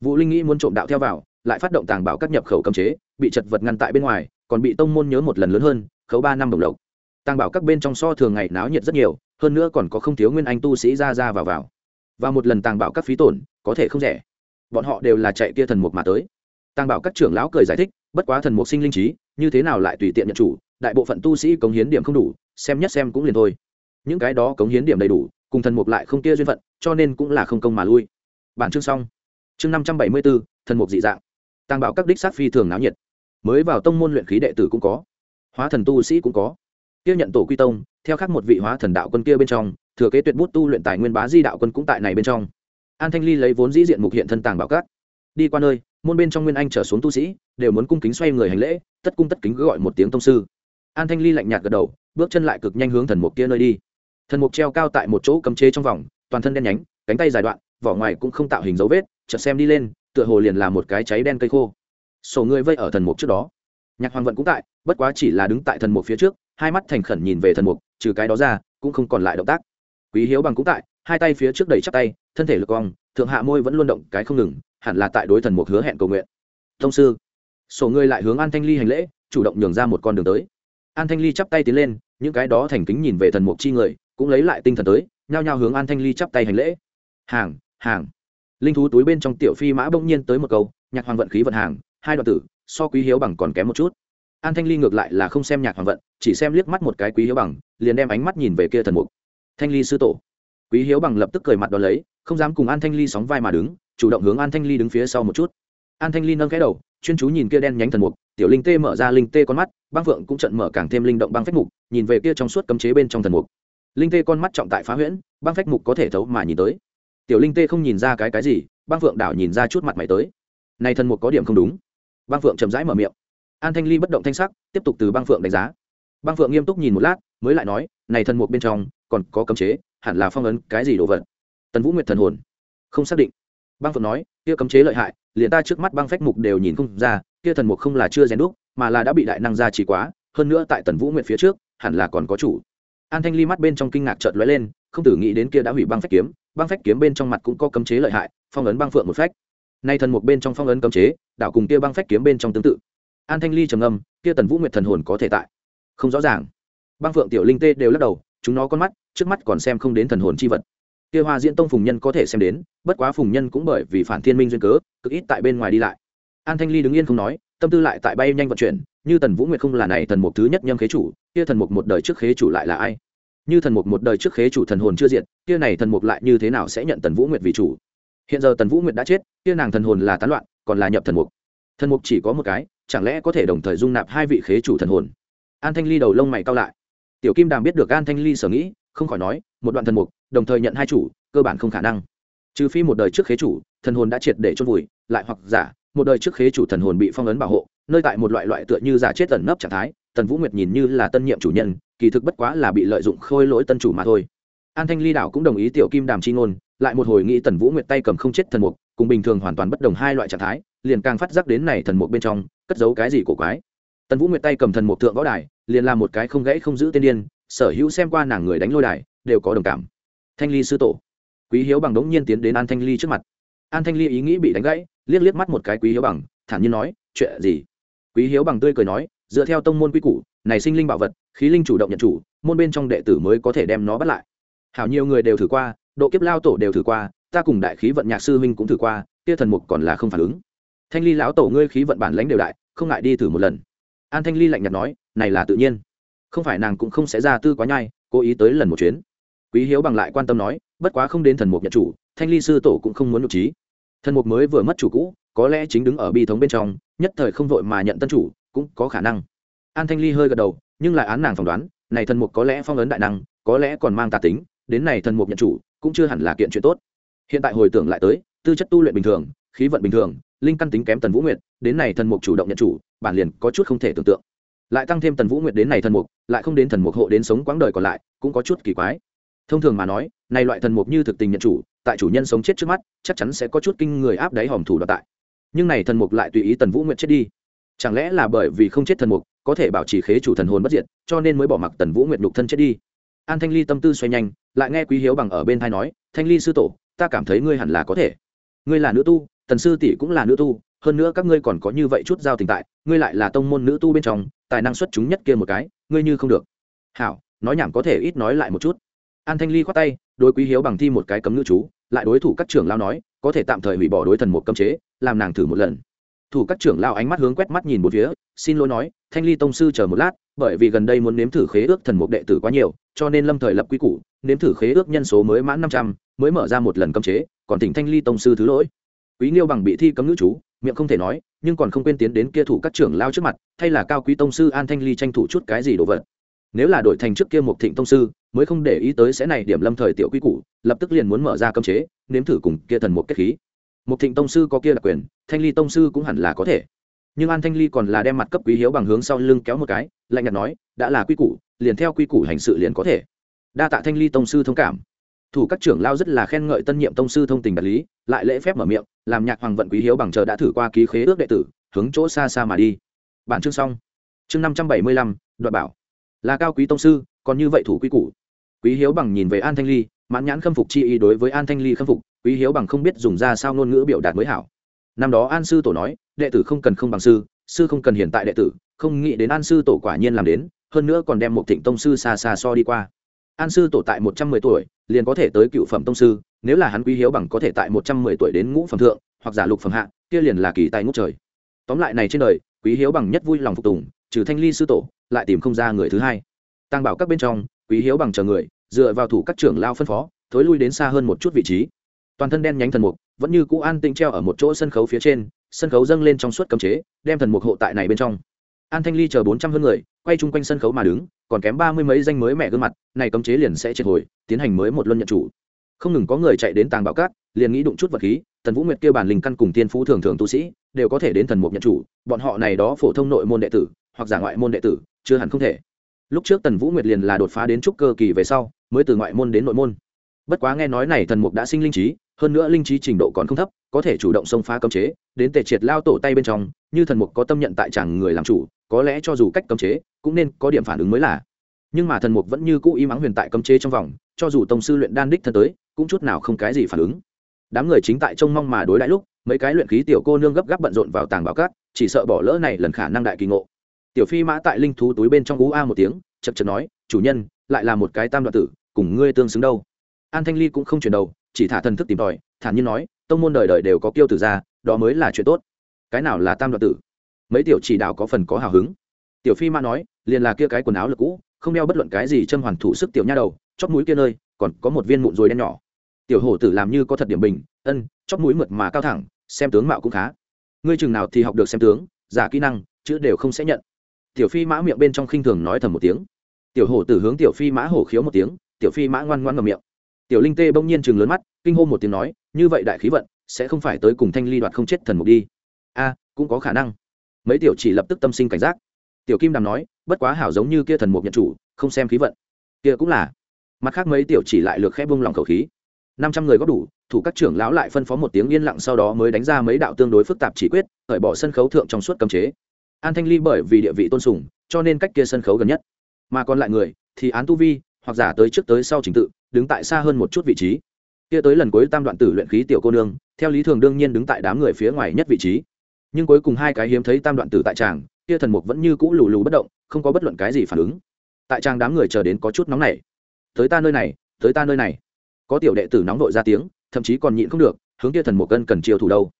Vũ linh nghĩ muốn trộm đạo theo vào, lại phát động tàng bảo các nhập khẩu cấm chế, bị chật vật ngăn tại bên ngoài, còn bị tông môn nhớ một lần lớn hơn, khấu ba năm đồng lộc. Tàng bảo các bên trong so thường ngày náo nhiệt rất nhiều, hơn nữa còn có không thiếu nguyên anh tu sĩ ra ra vào vào. Và một lần tàng bảo các phí tổn, có thể không rẻ. Bọn họ đều là chạy kia thần mục mà tới. Tàng bảo các trưởng lão cười giải thích bất quá thần mục sinh linh trí, như thế nào lại tùy tiện nhận chủ, đại bộ phận tu sĩ cống hiến điểm không đủ, xem nhất xem cũng liền thôi. Những cái đó cống hiến điểm đầy đủ, cùng thần mục lại không kia duyên phận, cho nên cũng là không công mà lui. Bản chương xong. Chương năm trăm bảy mươi bốn thần mục dị dạng. Tàng bảo các đích sát phi thường náo nhiệt. Mới vào tông môn luyện khí đệ tử cũng có. Hóa thần tu sĩ cũng có. Kia nhận tổ quy tông, theo khác một vị hóa thần đạo quân kia bên trong, thừa kế tuyệt bút tu luyện tài nguyên bá di đạo quân cũng tại này bên trong. An thanh ly lấy vốn dĩ diện mục hiện thân tàng bảo các. Đi qua nơi môn bên trong nguyên anh trở xuống tu sĩ, đều muốn cung kính xoay người hành lễ, tất cung tất kính gọi một tiếng tông sư. An thanh ly lạnh nhạt gật đầu, bước chân lại cực nhanh hướng thần mục kia nơi đi. Thần mục treo cao tại một chỗ cấm chế trong vòng, toàn thân đen nhánh, cánh tay dài đoạn, vỏ ngoài cũng không tạo hình dấu vết, chợt xem đi lên, tựa hồ liền là một cái cháy đen cây khô. Sổ người vây ở thần mục trước đó. Nhạc hoàng vận cũng tại, bất quá chỉ là đứng tại thần mục phía trước, hai mắt thành khẩn nhìn về thần mục, trừ cái đó ra, cũng không còn lại động tác. Quý hiếu bằng cũng tại, hai tay phía trước đầy chắp tay, thân thể lực cong, thượng hạ môi vẫn luôn động cái không ngừng hẳn là tại đối thần mục hứa hẹn cầu nguyện. Thông sư, sổ người lại hướng an thanh ly hành lễ, chủ động nhường ra một con đường tới. An thanh ly chắp tay tiến lên, những cái đó thành kính nhìn về thần mục chi người, cũng lấy lại tinh thần tới, nhao nhao hướng an thanh ly chắp tay hành lễ. Hàng hàng. Linh thú túi bên trong tiểu phi mã bỗng nhiên tới một câu, nhạc hoàng vận khí vận hàng, hai đoạn tử, so quý hiếu bằng còn kém một chút. An thanh ly ngược lại là không xem nhạc hoàng vận, chỉ xem liếc mắt một cái quý hiếu bằng, liền đem ánh mắt nhìn về kia thần mục. Thanh ly sư tổ. Quý hiếu bằng lập tức cười mặt đ ó lấy, không dám cùng an thanh ly sóng vai mà đứng chủ động hướng an thanh ly đứng phía sau một chút. An thanh ly nâng cái đầu, chuyên chú nhìn kia đen nhánh thần mục, tiểu linh tê mở ra linh tê con mắt, băng phượng cũng trận mở càng thêm linh động băng phách mục, nhìn về kia trong suốt cấm chế bên trong thần mục. Linh tê con mắt trọng tại phá huyễn, băng phách mục có thể thấu mà nhìn tới. Tiểu linh tê không nhìn ra cái cái gì, băng phượng đảo nhìn ra chút mặt mày tới. Này thần mục có điểm không đúng. Băng phượng chậm rãi mở miệng. An thanh ly bất động thanh sắc, tiếp tục từ băng phượng đánh giá. Băng phượng nghiêm túc nhìn một lát, mới lại nói, này thần mục bên trong, còn có cấm chế, hẳn là phong ấn cái gì đồ vật? Tần vũ nguyệt thần hồn. Không xác định băng phượng nói, kia cấm chế lợi hại, liền ta trước mắt băng phách mục đều nhìn không ra, kia thần mục không là chưa rèn đúc, mà là đã bị đại năng gia chỉ quá, hơn nữa tại tần vũ nguyệt phía trước, hẳn là còn có chủ. An thanh ly mắt bên trong kinh ngạc chợt lóe lên, không tử nghĩ đến kia đã hủy băng phách kiếm, băng phách kiếm bên trong mặt cũng có cấm chế lợi hại, phong ấn băng phượng một phách. Nay thần mục bên trong phong ấn cấm chế đảo cùng kia băng phách kiếm bên trong tương tự. An thanh ly trầm ngâm, kia tần vũ nguyệt thần hồn có thể tại? Không rõ ràng. Băng phượng tiểu linh tê đều lắc đầu, chúng nó con mắt, trước mắt còn xem không đến thần hồn chi vật kia hoa diễn tông phùng nhân có thể xem đến, bất quá phùng nhân cũng bởi vì phản thiên minh duyên cớ, cực ít tại bên ngoài đi lại. An thanh ly đứng yên không nói, tâm tư lại tại bay nhanh vận chuyển, như tần vũ nguyệt không là này thần mục thứ nhất nhâm khế chủ, kia thần mục một đời trước khế chủ lại là ai? Như thần mục một đời trước khế chủ thần hồn chưa diệt, kia này thần mục lại như thế nào sẽ nhận tần vũ nguyệt vì chủ? Hiện giờ tần vũ nguyệt đã chết, kia nàng thần hồn là tán loạn, còn là nhập thần mục. Thần mục chỉ có một cái, chẳng lẽ có thể đồng thời dung nạp hai vị khế chủ thần hồn? An thanh ly đầu lông mày cao lại. Tiểu kim đàm biết được an thanh ly sở nghĩ không khỏi nói, một đoạn thần mục, đồng thời nhận hai chủ, cơ bản không khả năng. Trừ phi một đời trước khế chủ, thần hồn đã triệt để chôn vùi, lại hoặc giả, một đời trước khế chủ thần hồn bị phong ấn bảo hộ, nơi tại một loại loại tựa như giả chết tẩn nấp trạng thái, tần vũ nguyệt nhìn như là tân nhiệm chủ nhân, kỳ thực bất quá là bị lợi dụng khôi lỗi tân chủ mà thôi. An thanh ly đảo cũng đồng ý tiểu kim đàm chi ngôn, lại một hồi nghĩ tần vũ nguyệt tay cầm không chết thần mục, cùng bình thường hoàn toàn bất đồng hai loại trạng thái, liền càng phát giác đến này thần mục bên trong, cất giấu cái gì cổ quái. Tần vũ nguyệt tay cầm thần mục thượng võ đài, liền làm một cái không gãy không giữ tên điên sở hữu xem qua nàng người đánh lôi đài, đều có đồng cảm. Thanh ly sư tổ. Quý hiếu bằng đống nhiên tiến đến an thanh ly trước mặt. An thanh ly ý nghĩ bị đánh gãy, liếc liếc mắt một cái quý hiếu bằng, thản nhiên nói, chuyện gì? Quý hiếu bằng tươi cười nói, dựa theo tông môn quy củ, này sinh linh bảo vật, khí linh chủ động nhận chủ, môn bên trong đệ tử mới có thể đem nó bắt lại. Hảo nhiều người đều thử qua, độ kiếp lao tổ đều thử qua, ta cùng đại khí vận nhạc sư huynh cũng thử qua, kia thần mục còn là không phản ứng. Thanh ly lão tổ ngươi khí vận bản lãnh đều đại, không ngại đi thử một lần. An thanh ly lạnh nhạt nói, này là tự nhiên không phải nàng cũng không sẽ ra tư quá nhai, cố ý tới lần một chuyến. Quý hiếu bằng lại quan tâm nói, bất quá không đến thần mục nhận chủ, thanh ly sư tổ cũng không muốn nhục trí. Thần mục mới vừa mất chủ cũ, có lẽ chính đứng ở bi thống bên trong, nhất thời không vội mà nhận tân chủ, cũng có khả năng. An thanh ly hơi gật đầu, nhưng lại án nàng phỏng đoán, này thần mục có lẽ phong ấn đại năng, có lẽ còn mang tà tính, đến này thần mục nhận chủ, cũng chưa hẳn là kiện chuyện tốt. Hiện tại hồi tưởng lại tới, tư chất tu luyện bình thường, khí vận bình thường, linh căn tính kém tần vũ nguyệt, đến này thần mục chủ động nhận chủ, bản liền có chút không thể tưởng tượng lại tăng thêm tần vũ nguyệt đến này thần mục, lại không đến thần mục hộ đến sống quãng đời còn lại, cũng có chút kỳ quái. Thông thường mà nói, này loại thần mục như thực tình nhận chủ, tại chủ nhân sống chết trước mắt, chắc chắn sẽ có chút kinh người áp đáy hòm thủ đoạt tại. Nhưng này thần mục lại tùy ý tần vũ nguyệt chết đi. Chẳng lẽ là bởi vì không chết thần mục, có thể bảo trì khế chủ thần hồn bất diệt, cho nên mới bỏ mặc tần vũ nguyệt nhục thân chết đi? An thanh ly tâm tư xoay nhanh, lại nghe quý hiếu bằng ở bên thai nói, thanh ly sư tổ, ta cảm thấy ngươi hẳn là có thể. Ngươi là nữ tu, tần sư tỷ cũng là nữ tu, hơn nữa các ngươi còn có như vậy chút giao tình tại, ngươi lại là tông môn nữ tu bên trong tài năng xuất chúng nhất kia một cái, ngươi như không được. Hảo, nói nhảm có thể ít nói lại một chút. An thanh ly khoát tay, đối quý hiếu bằng thi một cái cấm ngữ chú, lại đối thủ các trưởng lao nói, có thể tạm thời hủy bỏ đối thần một cấm chế, làm nàng thử một lần. Thủ các trưởng lao ánh mắt hướng quét mắt nhìn một phía, xin lỗi nói, thanh ly tông sư chờ một lát, bởi vì gần đây muốn nếm thử khế ước thần mục đệ tử quá nhiều, cho nên lâm thời lập quy củ, nếm thử khế ước nhân số mới mãn năm trăm, mới mở ra một lần cấm chế, còn tỉnh thanh ly tông sư thứ lỗi. Quý nghiêu bằng bị thi cấm ngữ chú miệng không thể nói, nhưng còn không quên tiến đến kia thủ các trưởng lao trước mặt, thay là cao quý tông sư an thanh ly tranh thủ chút cái gì đồ vật. Nếu là đổi thành trước kia một thịnh tông sư, mới không để ý tới sẽ này điểm lâm thời tiểu quy củ, lập tức liền muốn mở ra cấm chế, nếm thử cùng kia thần một kết khí. Một thịnh tông sư có kia đặc quyền, thanh ly tông sư cũng hẳn là có thể. Nhưng an thanh ly còn là đem mặt cấp quý hiếu bằng hướng sau lưng kéo một cái, lạnh nhạt nói, đã là quy củ, liền theo quy củ hành sự liền có thể. Đa tạ thanh ly tông sư thông cảm. Thủ các trưởng lao rất là khen ngợi tân nhiệm tông sư thông tình đạt lý, lại lễ phép mở miệng làm nhạc hoàng vận quý hiếu bằng chờ đã thử qua ký khế ước đệ tử, hướng chỗ xa xa mà đi. Bản chương xong. Chương năm trăm bảy mươi lăm đoạn bảo. Là cao quý tông sư, còn như vậy thủ quý cũ quý hiếu bằng nhìn về an thanh ly, mãn nhãn khâm phục chi ý đối với an thanh ly khâm phục, quý hiếu bằng không biết dùng ra sao ngôn ngữ biểu đạt mới hảo. Năm đó an sư tổ nói, đệ tử không cần không bằng sư sư không cần hiện tại đệ tử, không nghĩ đến an sư tổ quả nhiên làm đến, hơn nữa còn đem một thịnh tông sư xa xa so đi qua. An sư tổ tại một trăm mười tuổi liền có thể tới cựu phẩm tông sư, nếu là hắn quý hiếu bằng có thể tại một trăm mười tuổi đến ngũ phẩm thượng, hoặc giả lục phẩm hạ, kia liền là kỳ tài ngũ trời. Tóm lại này trên đời, quý hiếu bằng nhất vui lòng phục tùng, trừ thanh ly sư tổ, lại tìm không ra người thứ hai. Tăng bảo các bên trong, quý hiếu bằng chờ người, dựa vào thủ các trưởng lao phân phó, thối lui đến xa hơn một chút vị trí. Toàn thân đen nhánh thần mục, vẫn như cũ an tĩnh treo ở một chỗ sân khấu phía trên, sân khấu dâng lên trong suốt cấm chế, đem thần mục hộ tại này bên trong an thanh ly chờ bốn trăm hơn người, quay chung quanh sân khấu mà đứng, còn kém ba mươi mấy danh mới mẹ gương mặt, này cấm chế liền sẽ triệt hồi, tiến hành mới một luân nhận chủ. Không ngừng có người chạy đến tàng bảo cát, liền nghĩ đụng chút vật khí, Tần vũ nguyệt kêu bản linh căn cùng tiên phú thường thường tu sĩ, đều có thể đến thần mục nhận chủ, bọn họ này đó phổ thông nội môn đệ tử, hoặc giả ngoại môn đệ tử, chưa hẳn không thể. Lúc trước tần vũ nguyệt liền là đột phá đến trúc cơ kỳ về sau, mới từ ngoại môn đến nội môn. Bất quá nghe nói này thần mục đã sinh linh trí, hơn nữa linh trí trình độ còn không thấp, có thể chủ động xông phá cấm chế, đến tề triệt lao tổ tay bên trong, như thần mục có tâm nhận tại chẳng người làm chủ có lẽ cho dù cách cấm chế, cũng nên có điểm phản ứng mới là. Nhưng mà thần mục vẫn như cũ y mắng huyền tại cấm chế trong vòng, cho dù tông sư luyện đan đích thân tới, cũng chút nào không cái gì phản ứng. Đám người chính tại trông mong mà đối đãi lúc, mấy cái luyện khí tiểu cô nương gấp gáp bận rộn vào tàng bảo cát, chỉ sợ bỏ lỡ này lần khả năng đại kỳ ngộ. Tiểu phi mã tại linh thú túi bên trong ú a một tiếng chật chật nói, chủ nhân, lại là một cái tam đoạn tử, cùng ngươi tương xứng đâu. An thanh ly cũng không chuyển đầu, chỉ thả thần thức tìm tòi, thản nhiên nói, tông môn đời đời đều có kiêu tử ra, đó mới là chuyện tốt. Cái nào là tam đoạn tử? Mấy tiểu chỉ đạo có phần có hào hứng. Tiểu phi mã nói, liền là kia cái quần áo lực cũ, không đeo bất luận cái gì châm hoàn thủ sức tiểu nha đầu, chóp mũi kia nơi, còn có một viên mụn rồi đen nhỏ. Tiểu hổ tử làm như có thật điểm bình, ân, chóp mũi mượt mà cao thẳng, xem tướng mạo cũng khá. Ngươi chừng nào thì học được xem tướng, giả kỹ năng, chữ đều không sẽ nhận. Tiểu phi mã miệng bên trong khinh thường nói thầm một tiếng. Tiểu hổ tử hướng tiểu phi mã hổ khiếu một tiếng, tiểu phi mã ngoan ngoan ngầm miệng. Tiểu linh tê bỗng nhiên chừng lớn mắt, kinh hô một tiếng nói, như vậy đại khí vận, sẽ không phải tới cùng thanh ly đoạt không chết thần mục đi. A, cũng có khả năng mấy tiểu chỉ lập tức tâm sinh cảnh giác. Tiểu kim đàm nói, bất quá hảo giống như kia thần mục nhận chủ, không xem khí vận. Kia cũng là. Mặt khác mấy tiểu chỉ lại lược khẽ vung lòng khẩu khí. Năm trăm người góp đủ, thủ các trưởng lão lại phân phó một tiếng yên lặng sau đó mới đánh ra mấy đạo tương đối phức tạp chỉ quyết khởi bỏ sân khấu thượng trong suốt cấm chế. An thanh ly bởi vì địa vị tôn sùng, cho nên cách kia sân khấu gần nhất. Mà còn lại người, thì án tu vi, hoặc giả tới trước tới sau trình tự, đứng tại xa hơn một chút vị trí. Kia tới lần cuối tam đoạn tử luyện khí tiểu cô nương, theo lý thường đương nhiên đứng tại đám người phía ngoài nhất vị trí nhưng cuối cùng hai cái hiếm thấy tam đoạn tử tại tràng, kia thần mục vẫn như cũ lù lù bất động, không có bất luận cái gì phản ứng. Tại tràng đám người chờ đến có chút nóng nảy. Tới ta nơi này, tới ta nơi này. Có tiểu đệ tử nóng vội ra tiếng, thậm chí còn nhịn không được, hướng kia thần mục cân cần chiều thủ đâu.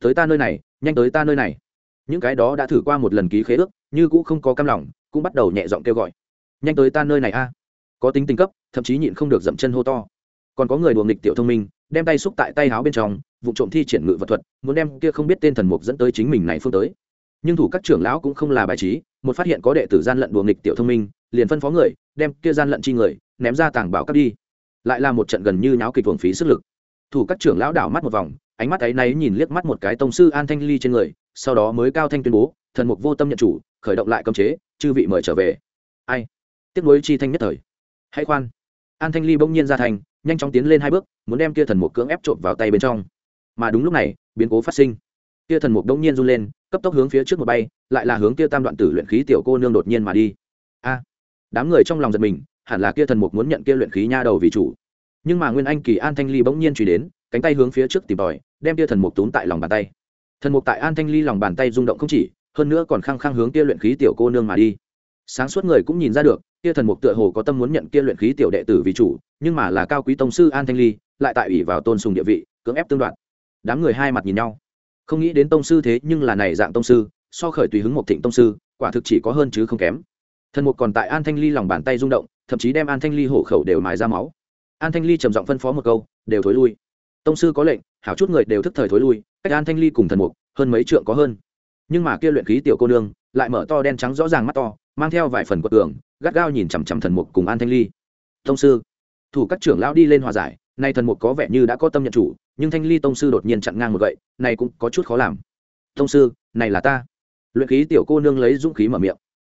Tới ta nơi này, nhanh tới ta nơi này. Những cái đó đã thử qua một lần ký khế ước, như cũ không có cam lòng, cũng bắt đầu nhẹ giọng kêu gọi. Nhanh tới ta nơi này a. Có tính tình cấp, thậm chí nhịn không được dậm chân hô to. Còn có người đùa nghịch tiểu thông minh đem tay xúc tại tay háo bên trong, vụ trộm thi triển ngự vật thuật, muốn đem kia không biết tên thần mục dẫn tới chính mình này phương tới. Nhưng thủ các trưởng lão cũng không là bài trí, một phát hiện có đệ tử gian lận đùa nghịch tiểu thông minh, liền phân phó người, đem kia gian lận chi người, ném ra tảng bảo cắp đi. Lại là một trận gần như nháo kịch thuồng phí sức lực. Thủ các trưởng lão đảo mắt một vòng, ánh mắt ấy náy nhìn liếc mắt một cái tông sư an thanh ly trên người, sau đó mới cao thanh tuyên bố, thần mục vô tâm nhận chủ, khởi động lại cấm chế, chư vị mời trở về. Ai? Tiếc nuối chi thanh nhất thời. Hãy khoan. An thanh ly bỗng nhiên ra thành nhanh chóng tiến lên hai bước, muốn đem kia thần mục cưỡng ép trộm vào tay bên trong. Mà đúng lúc này, biến cố phát sinh. Kia thần mục đông nhiên run lên, cấp tốc hướng phía trước một bay, lại là hướng kia tam đoạn tử luyện khí tiểu cô nương đột nhiên mà đi. A! Đám người trong lòng giật mình, hẳn là kia thần mục muốn nhận kia luyện khí nha đầu vì chủ. Nhưng mà nguyên anh kỳ an thanh ly bỗng nhiên truy đến, cánh tay hướng phía trước tìm tòi, đem kia thần mục túm tại lòng bàn tay. Thần mục tại an thanh ly lòng bàn tay rung động không chỉ, hơn nữa còn khăng khăng hướng kia luyện khí tiểu cô nương mà đi sáng suốt người cũng nhìn ra được, kia thần mục tựa hồ có tâm muốn nhận kia luyện khí tiểu đệ tử vì chủ, nhưng mà là cao quý tông sư an thanh ly, lại tại ủy vào tôn sùng địa vị, cưỡng ép tương đoạn đám người hai mặt nhìn nhau. Không nghĩ đến tông sư thế nhưng là này dạng tông sư, so khởi tùy hứng một thịnh tông sư, quả thực chỉ có hơn chứ không kém. Thần mục còn tại an thanh ly lòng bàn tay rung động, thậm chí đem an thanh ly hổ khẩu đều mài ra máu. An thanh ly trầm giọng phân phó một câu, đều thối lui. Tông sư có lệnh, hảo chút người đều thức thời thối lui, cách an thanh ly cùng thần mục, hơn mấy trượng có hơn. Nhưng mà kia luyện khí tiểu cô nương, lại mở to đen trắng rõ ràng mắt to mang theo vài phần quật tường gắt gao nhìn chằm chằm thần mục cùng an thanh ly. Tông sư. Thủ các trưởng lão đi lên hòa giải. Nay thần mục có vẻ như đã có tâm nhận chủ, nhưng thanh ly tông sư đột nhiên chặn ngang một gậy, này cũng có chút khó làm. Tông sư, này là ta. Luyện khí tiểu cô nương lấy dũng khí mở miệng.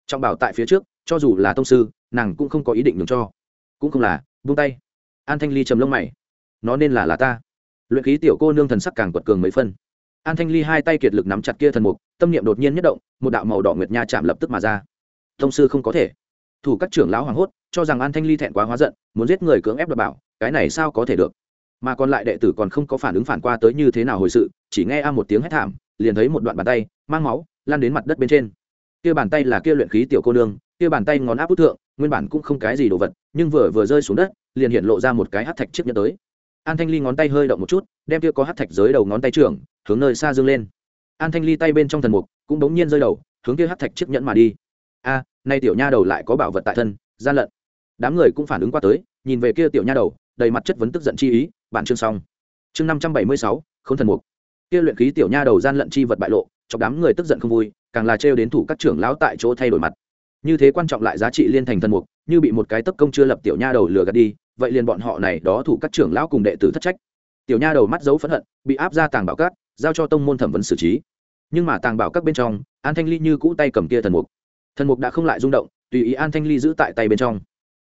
Trọng bảo tại phía trước, cho dù là tông sư, nàng cũng không có ý định nhường cho. Cũng không là, buông tay. An thanh ly trầm lông mày. Nó nên là là ta. Luyện khí tiểu cô nương thần sắc càng quật cường mấy phân an thanh ly hai tay kiệt lực nắm chặt kia thần mục, tâm niệm đột nhiên nhất động, một đạo màu đỏ nguyệt nha chạm lập tức mà ra thông sư không có thể. Thủ các trưởng lão hoảng hốt, cho rằng an thanh ly thẹn quá hóa giận, muốn giết người cưỡng ép đập bảo, cái này sao có thể được? Mà còn lại đệ tử còn không có phản ứng phản qua tới như thế nào hồi sự, chỉ nghe a một tiếng hét thảm, liền thấy một đoạn bàn tay, mang máu, lan đến mặt đất bên trên. Kia bàn tay là kia luyện khí tiểu cô nương, kia bàn tay ngón áp út thượng, nguyên bản cũng không cái gì đồ vật, nhưng vừa vừa rơi xuống đất, liền hiện lộ ra một cái hát thạch chiếc nhẫn tới. An thanh ly ngón tay hơi động một chút, đem kia có hát thạch dưới đầu ngón tay trưởng, hướng nơi xa dương lên. An thanh ly tay bên trong thần mục cũng bỗng nhiên rơi đầu, hướng kia hát thạch chiếc nhẫn mà đi a nay tiểu nha đầu lại có bảo vật tại thân, gian lận. Đám người cũng phản ứng qua tới, nhìn về kia tiểu nha đầu, đầy mặt chất vấn tức giận chi ý bản chương xong. Chương năm trăm bảy mươi sáu k h ố n thần mục. Kia luyện khí tiểu nha đầu gian lận chi vật bại lộ, chọc đám người tức giận không vui, càng là trêu đến thủ các trưởng lão tại chỗ thay đổi mặt. Như thế quan trọng lại giá trị liên thành thần mục, như bị một cái tấp công chưa lập tiểu nha đầu lừa gạt đi, vậy liền bọn họ này đó thủ các trưởng lão cùng đệ tử thất trách. Tiểu nha đầu mắt dấu phẫn hận, bị áp ra tàng bảo cát giao cho tông môn thẩm vấn xử trí. Nhưng mà tàng bảo các bên trong, an thanh ly như cũ tay cầm kia thần mục thần mục đã không lại rung động, tùy ý an thanh ly giữ tại tay bên trong.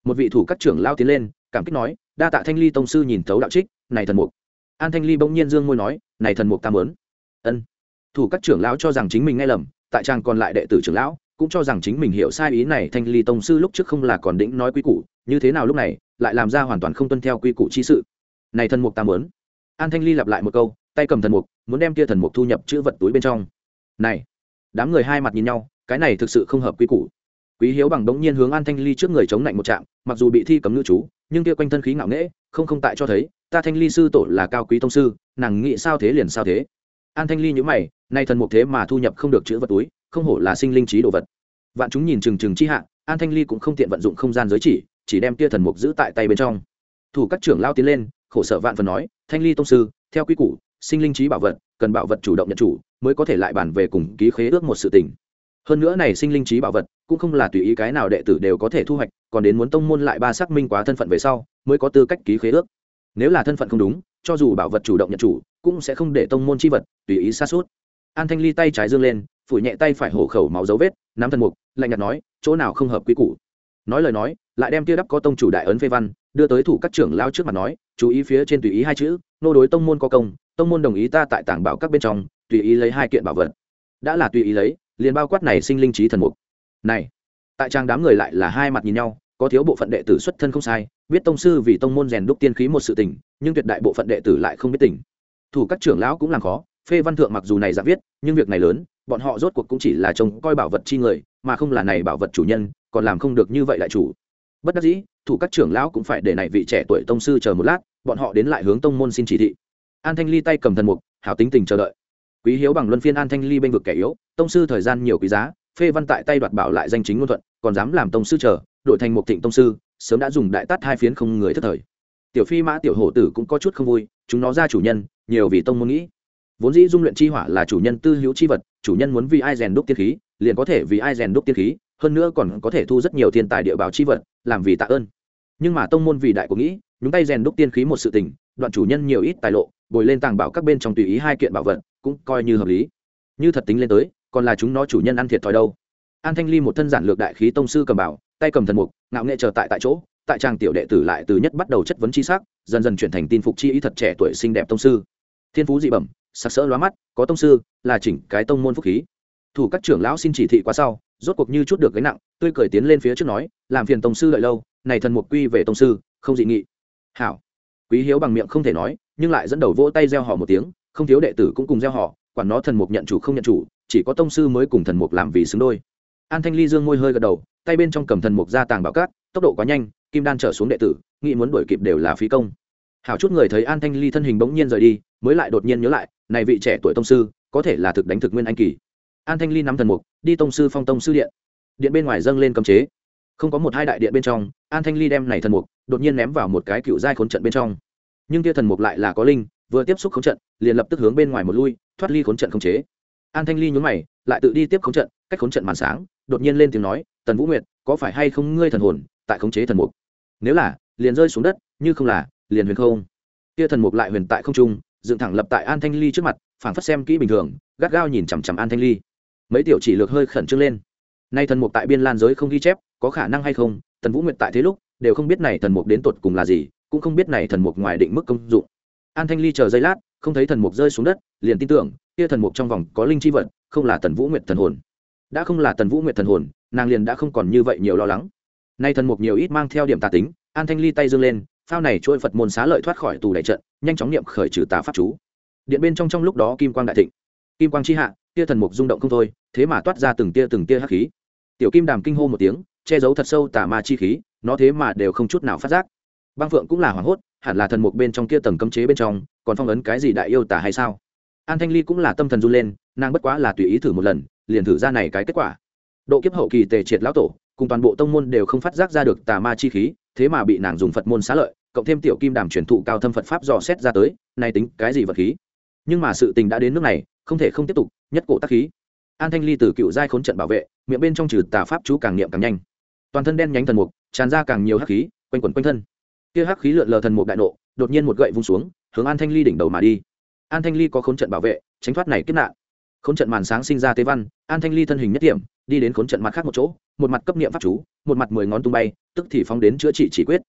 Một vị thủ các trưởng lao tiến lên, cảm kích nói, đa tạ thanh ly tông sư nhìn thấu đạo trích, này thần mục. An thanh ly bỗng nhiên dương môi nói, này thần mục ta mớn ân. Thủ các trưởng lão cho rằng chính mình nghe lầm, tại trang còn lại đệ tử trưởng lão, cũng cho rằng chính mình hiểu sai ý này thanh ly tông sư lúc trước không là còn đĩnh nói quy củ, như thế nào lúc này, lại làm ra hoàn toàn không tuân theo quy củ chi sự. Này thần mục ta mớn an thanh ly lặp lại một câu, tay cầm thần mục, muốn đem kia thần mục thu nhập chữ vật túi bên trong. Này. Đám người hai mặt nhìn nhau cái này thực sự không hợp quy củ. Quý hiếu bằng đống nhiên hướng an thanh ly trước người chống lạnh một trạm, mặc dù bị thi cấm ngữ chú, nhưng kia quanh thân khí ngạo nghễ, không không tại cho thấy, ta thanh ly sư tổ là cao quý tông sư, nàng nghĩ sao thế liền sao thế. An thanh ly nhữ mày, nay thần mục thế mà thu nhập không được chữ vật túi, không hổ là sinh linh trí đồ vật. Vạn chúng nhìn trừng trừng chi hạ, an thanh ly cũng không tiện vận dụng không gian giới chỉ chỉ đem kia thần mục giữ tại tay bên trong. Thủ các trưởng lao tiến lên, khổ sở vạn phần nói, thanh ly tông sư, theo quy củ, sinh linh trí bảo vật, cần bảo vật chủ động nhận chủ, mới có thể lại bàn về cùng ký khế ước một sự tình hơn nữa này sinh linh trí bảo vật, cũng không là tùy ý cái nào đệ tử đều có thể thu hoạch, còn đến muốn tông môn lại ba xác minh quá thân phận về sau, mới có tư cách ký khế ước. Nếu là thân phận không đúng, cho dù bảo vật chủ động nhận chủ, cũng sẽ không để tông môn chi vật tùy ý xa suốt an thanh ly tay trái dương lên, phủi nhẹ tay phải hổ khẩu máu dấu vết, nắm thân mục, lạnh nhạt nói, chỗ nào không hợp quy củ? Nói lời nói, lại đem tia đắp có tông chủ đại ấn phê văn, đưa tới thủ các trưởng lao trước mặt nói, chú ý phía trên tùy ý hai chữ, nô đối tông môn có công, tông môn đồng ý ta tại tảng bảo các bên trong, tùy ý lấy hai kiện bảo vật. Đã là tùy ý lấy liền bao quát này sinh linh trí thần mục. Này, tại trang đám người lại là hai mặt nhìn nhau, có thiếu bộ phận đệ tử xuất thân không sai, biết tông sư vì tông môn rèn đúc tiên khí một sự tình, nhưng tuyệt đại bộ phận đệ tử lại không biết tình. Thủ các trưởng lão cũng làm khó, phê văn thượng mặc dù này dạng viết, nhưng việc này lớn, bọn họ rốt cuộc cũng chỉ là trông coi bảo vật chi người, mà không là này bảo vật chủ nhân, còn làm không được như vậy lại chủ. Bất đắc dĩ, thủ các trưởng lão cũng phải để này vị trẻ tuổi tông sư chờ một lát, bọn họ đến lại hướng tông môn xin chỉ thị. An thanh ly tay cầm thần mục, hảo tính tình chờ đợi quý hiếu bằng luân phiên an thanh ly bênh vực kẻ yếu, tông sư thời gian nhiều quý giá, phê văn tại tay đoạt bảo lại danh chính ngôn thuận, còn dám làm tông sư chờ đội thành một thịnh tông sư, sớm đã dùng đại tát hai phiến không người thất thời. Tiểu phi mã, tiểu hổ tử cũng có chút không vui, chúng nó ra chủ nhân, nhiều vì tông môn nghĩ. Vốn dĩ dung luyện chi hỏa là chủ nhân tư hữu chi vật, chủ nhân muốn vì ai rèn đúc tiên khí, liền có thể vì ai rèn đúc tiên khí, hơn nữa còn có thể thu rất nhiều thiên tài địa bảo chi vật, làm vì tạ ơn. Nhưng mà tông môn vì đại của nghĩ, nhúng tay rèn đúc tiên khí một sự tình, đoạn chủ nhân nhiều ít tài lộ, bồi lên tàng bảo các bên trong tùy ý hai kiện bảo vật cũng coi như hợp lý. Như thật tính lên tới, còn là chúng nó chủ nhân ăn thiệt thòi đâu. An thanh ly một thân giản lược đại khí tông sư cầm bảo, tay cầm thần mục, ngạo nghệ chờ tại tại chỗ, tại trang tiểu đệ tử lại từ nhất bắt đầu chất vấn chi sắc, dần dần chuyển thành tin phục chi ý thật trẻ tuổi xinh đẹp tông sư. Thiên phú dị bẩm, sặc sỡ lóa mắt, có tông sư, là chỉnh cái tông môn phúc khí. Thủ các trưởng lão xin chỉ thị quá sau, rốt cuộc như chút được gánh nặng, tươi cười tiến lên phía trước nói, làm phiền tông sư đợi lâu, này thần mục quy về tông sư, không dị nghị. Hảo. Quý hiếu bằng miệng không thể nói, nhưng lại dẫn đầu vỗ tay gieo họ một tiếng không thiếu đệ tử cũng cùng gieo họ, quản nó thần mục nhận chủ không nhận chủ, chỉ có tông sư mới cùng thần mục làm vì xứng đôi. An thanh ly dương môi hơi gật đầu, tay bên trong cầm thần mục ra tàng bảo cát, tốc độ quá nhanh, kim đan trở xuống đệ tử, nghĩ muốn đuổi kịp đều là phí công. Hảo chút người thấy an thanh ly thân hình bỗng nhiên rời đi, mới lại đột nhiên nhớ lại, này vị trẻ tuổi tông sư, có thể là thực đánh thực nguyên anh kỳ. An thanh ly nắm thần mục, đi tông sư phong tông sư điện. Điện bên ngoài dâng lên cấm chế. Không có một hai đại điện bên trong, an thanh ly đem này thần mục, đột nhiên ném vào một cái cựu giai khốn trận bên trong. Nhưng kia thần mục lại là có linh vừa tiếp xúc khốn trận, liền lập tức hướng bên ngoài một lui, thoát ly khốn trận khống chế. An thanh ly nhún mày, lại tự đi tiếp khốn trận, cách khốn trận màn sáng, đột nhiên lên tiếng nói, tần vũ nguyệt, có phải hay không ngươi thần hồn tại khống chế thần mục? Nếu là, liền rơi xuống đất, như không là, liền huyền không. Kia thần mục lại huyền tại không trung, dựng thẳng lập tại an thanh ly trước mặt, phảng phất xem kỹ bình thường, gắt gao nhìn chằm chằm an thanh ly. Mấy tiểu chỉ lược hơi khẩn trương lên. Nay thần mục tại biên lan giới không ghi chép, có khả năng hay không, tần vũ nguyệt tại thế lúc, đều không biết này thần mục đến tột cùng là gì, cũng không biết này thần mục ngoài định mức công dụng an thanh ly chờ giây lát, không thấy thần mục rơi xuống đất, liền tin tưởng, kia thần mục trong vòng có linh chi vật, không là tần vũ nguyệt thần hồn. Đã không là tần vũ nguyệt thần hồn, nàng liền đã không còn như vậy nhiều lo lắng. Nay thần mục nhiều ít mang theo điểm tà tính, an thanh ly tay dương lên, phao này trôi phật môn xá lợi thoát khỏi tù đại trận, nhanh chóng niệm khởi trừ tà pháp chú. Điện bên trong trong lúc đó kim quang đại thịnh. Kim quang chi hạ tia thần mục rung động không thôi, thế mà toát ra từng tia từng tia hắc khí. Tiểu kim đàm kinh hô một tiếng, che giấu thật sâu tà ma chi khí, nó thế mà đều không chút nào phát giác. Băng phượng cũng là hoảng hốt hẳn là thần mục bên trong kia tầng cấm chế bên trong, còn phong ấn cái gì đại yêu tả hay sao? An thanh ly cũng là tâm thần run lên, nàng bất quá là tùy ý thử một lần, liền thử ra này cái kết quả. Độ kiếp hậu kỳ tề triệt lão tổ, cùng toàn bộ tông môn đều không phát giác ra được tà ma chi khí, thế mà bị nàng dùng phật môn xá lợi, cộng thêm tiểu kim đàm truyền thụ cao thâm phật pháp dò xét ra tới nay tính cái gì vật khí? Nhưng mà sự tình đã đến nước này, không thể không tiếp tục, nhất cổ tác khí. An thanh ly từ cựu giai khốn trận bảo vệ, miệng bên trong trừ tà pháp chú càng niệm càng nhanh. Toàn thân đen nhánh thần mục, tràn ra càng nhiều hắc khí, quanh quẩn quanh thân kia hắc khí lượn lờ thần mục đại nộ, đột nhiên một gậy vung xuống, hướng an thanh ly đỉnh đầu mà đi. An thanh ly có khốn trận bảo vệ, tránh thoát này kết nạn. Khốn trận màn sáng sinh ra tế văn, an thanh ly thân hình nhất điểm, đi đến khốn trận mặt khác một chỗ, một mặt cấp niệm pháp chú, một mặt mười ngón tung bay, tức thì phóng đến chữa trị chỉ quyết.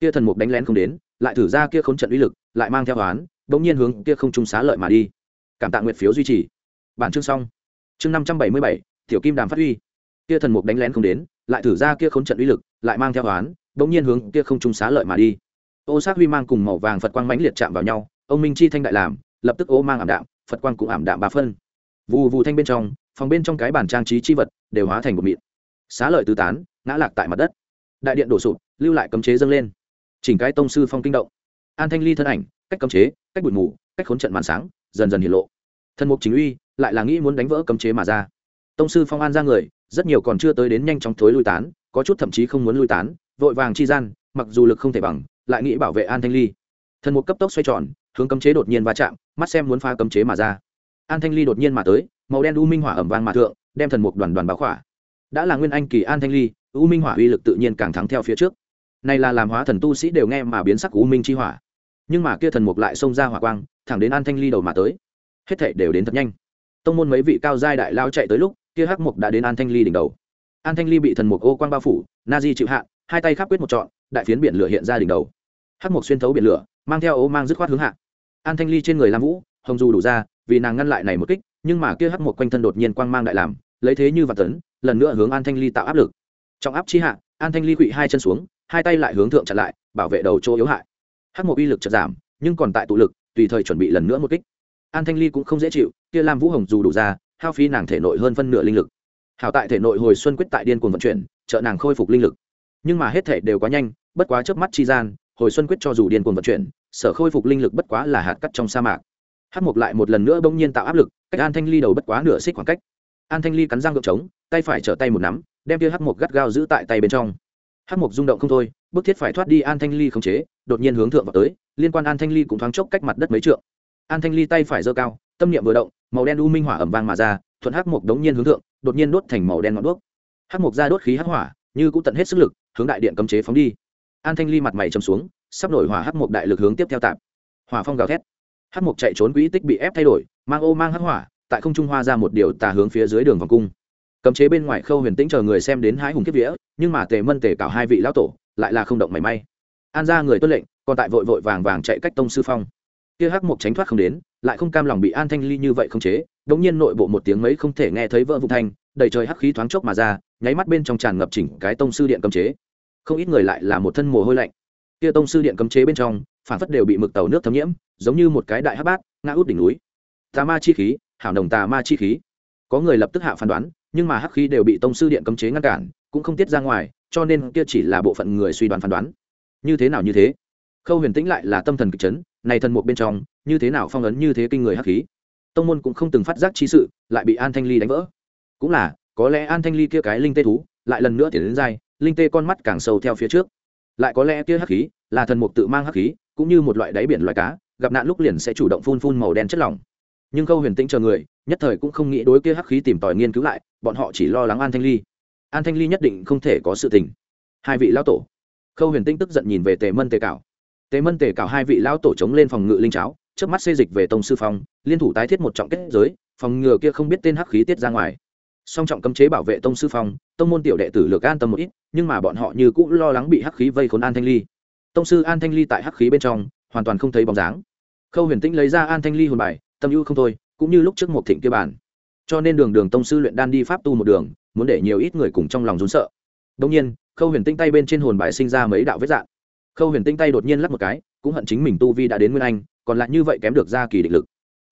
Kia thần mục đánh lén không đến, lại thử ra kia khốn trận uy lực, lại mang theo hoán bỗng nhiên hướng kia không trung xá lợi mà đi. Cảm tạ nguyệt phiếu duy trì. Bản chương xong. Chương năm trăm bảy mươi bảy, tiểu kim đàm phát huy. Kia thần mục đánh lén không đến, lại thử ra kia khốn trận uy lực, lại mang theo hoán bỗng nhiên hướng kia không trung xá lợi mà đi. Ô sát huy mang cùng màu vàng phật quang mãnh liệt chạm vào nhau, ông minh chi thanh đại làm, lập tức ô mang ảm đạm, phật quang cũng ảm đạm ba phân. Vù vù thanh bên trong, phòng bên trong cái bản trang trí chi vật đều hóa thành một mịn. Xá lợi tứ tán, ngã lạc tại mặt đất. Đại điện đổ sụp, lưu lại cấm chế dâng lên. Chỉnh cái tông sư phong kinh động. An thanh ly thân ảnh, cách cấm chế, cách bụi mù, cách khốn trận màn sáng, dần dần hiện lộ. Thần mục chính uy, lại là nghĩ muốn đánh vỡ cấm chế mà ra. Tông sư phong an ra người, rất nhiều còn chưa tới đến nhanh chóng thối lui tán, có chút thậm chí không muốn lui tán vội vàng chi gian, mặc dù lực không thể bằng, lại nghĩ bảo vệ an thanh ly. Thần mục cấp tốc xoay tròn, hướng cấm chế đột nhiên va chạm, mắt xem muốn phá cấm chế mà ra. An thanh ly đột nhiên mà tới, màu đen u minh hỏa ẩm vang mà thượng, đem thần mục đoàn đoàn báo khỏa. Đã là nguyên anh kỳ an thanh ly, u minh hỏa uy lực tự nhiên càng thắng theo phía trước. Này là làm hóa thần tu sĩ đều nghe mà biến sắc u minh chi hỏa. Nhưng mà kia thần mục lại xông ra hỏa quang, thẳng đến an thanh ly đầu mà tới. Hết thảy đều đến thật nhanh. Tông môn mấy vị cao giai đại lao chạy tới lúc, kia hắc mục đã đến an thanh ly đỉnh đầu. An thanh ly bị thần mục ô quang bao phủ, na di chịu hạn hai tay khắp quyết một trọn, đại phiến biển lửa hiện ra đỉnh đầu. Hắc mục xuyên thấu biển lửa, mang theo ô mang dứt khoát hướng hạ. An thanh ly trên người lam vũ, hồng dù đủ ra, vì nàng ngăn lại này một kích, nhưng mà kia hắc mục quanh thân đột nhiên quang mang đại làm, lấy thế như vạn tấn, lần nữa hướng an thanh ly tạo áp lực. Trong áp chi hạ, an thanh ly quỵ hai chân xuống, hai tay lại hướng thượng chặn lại, bảo vệ đầu chỗ yếu hại. Hắc mục uy lực chợt giảm, nhưng còn tại tụ lực, tùy thời chuẩn bị lần nữa một kích. An thanh ly cũng không dễ chịu, kia lam vũ hồng dù đủ ra, hao phí nàng thể nội hơn phân nửa linh lực. Hảo tại thể nội hồi xuân quyết tại điên cuồng vận chuyển, trợ nàng khôi phục linh lực nhưng mà hết thể đều quá nhanh, bất quá chớp mắt chi gian, hồi xuân quyết cho dù điên cuồng vận chuyển, sở khôi phục linh lực bất quá là hạt cắt trong sa mạc. Hát mục lại một lần nữa bỗng nhiên tạo áp lực, cách an thanh ly đầu bất quá nửa xích khoảng cách. An thanh ly cắn răng gợp trống, tay phải trở tay một nắm, đem kia hát mục gắt gao giữ tại tay bên trong. Hát mục rung động không thôi bức thiết phải thoát đi an thanh ly khống chế, đột nhiên hướng thượng vào tới, liên quan an thanh ly cũng thoáng chốc cách mặt đất mấy trượng. An thanh ly tay phải giơ cao, tâm niệm vừa động, màu đen u minh hỏa ẩm vang mà ra, thuận hắc mục đống nhiên hướng thượng, đột nhiên đốt thành màu đen ngọn đuốc. Hắc mục ra đốt khí hắc hỏa, như cũng tận hết sức lực hướng đại điện cấm chế phóng đi. An thanh ly mặt mày chầm xuống, sắp nổi hỏa hắc mục đại lực hướng tiếp theo tạp. Hỏa phong gào thét. Hắc mục chạy trốn quỹ tích bị ép thay đổi, mang ô mang hắc hỏa, tại không trung hoa ra một điều tà hướng phía dưới đường vòng cung. Cấm chế bên ngoài khâu huyền tĩnh chờ người xem đến hái hùng kiếp vía, nhưng mà tề mân tề cảo hai vị lão tổ, lại là không động mảy may. An ra người tuân lệnh, còn tại vội vội vàng vàng chạy cách tông sư phong. Kia hắc mục tránh thoát không đến, lại không cam lòng bị an thanh ly như vậy không chế, đống nhiên nội bộ một tiếng mấy không thể nghe thấy vỡ vụ thanh, đầy trời hắc khí thoáng chốc mà ra, nháy mắt bên trong tràn ngập chỉnh cái tông sư điện cấm chế không ít người lại là một thân mồ hôi lạnh. Kia tông sư điện cấm chế bên trong, phản phất đều bị mực tàu nước thấm nhiễm, giống như một cái đại hắc bát, ngã út đỉnh núi. Tà ma chi khí, hảo đồng tà ma chi khí. Có người lập tức hạ phán đoán, nhưng mà hắc khí đều bị tông sư điện cấm chế ngăn cản, cũng không tiết ra ngoài, cho nên kia chỉ là bộ phận người suy đoán phán đoán. Như thế nào như thế? Khâu huyền tĩnh lại là tâm thần kịch chấn, này thần một bên trong, như thế nào phong ấn như thế kinh người hắc khí? Tông môn cũng không từng phát giác chi sự, lại bị an thanh ly đánh vỡ. Cũng là, có lẽ an thanh ly kia cái linh tê thú, lại lần nữa tiến đến dai linh tê con mắt càng sâu theo phía trước. Lại có lẽ kia hắc khí, là thần mục tự mang hắc khí, cũng như một loại đáy biển loài cá, gặp nạn lúc liền sẽ chủ động phun phun màu đen chất lỏng. Nhưng khâu huyền tĩnh chờ người, nhất thời cũng không nghĩ đối kia hắc khí tìm tòi nghiên cứu lại, bọn họ chỉ lo lắng an thanh ly. An thanh ly nhất định không thể có sự tình. Hai vị lão tổ. Khâu huyền tĩnh tức giận nhìn về tề mân tề cảo. Tề mân tề cảo hai vị lão tổ chống lên phòng ngự linh cháo trước mắt xê dịch về tông sư phong, liên thủ tái thiết một trọng kết giới, phòng ngừa kia không biết tên hắc khí tiết ra ngoài song trọng cấm chế bảo vệ tông sư phong, tông môn tiểu đệ tử lược an tâm một ít, nhưng mà bọn họ như cũng lo lắng bị hắc khí vây khốn an thanh ly. Tông sư an thanh ly tại hắc khí bên trong, hoàn toàn không thấy bóng dáng. Khâu huyền tĩnh lấy ra an thanh ly hồn bài, tâm ưu không thôi, cũng như lúc trước một thịnh kia bản. Cho nên đường đường tông sư luyện đan đi pháp tu một đường, muốn để nhiều ít người cùng trong lòng rốn sợ. Đông nhiên, khâu huyền tinh tay bên trên hồn bài sinh ra mấy đạo vết dạng. Khâu huyền tinh tay đột nhiên lắp một cái, cũng hận chính mình tu vi đã đến nguyên anh, còn lại như vậy kém được ra kỳ định lực.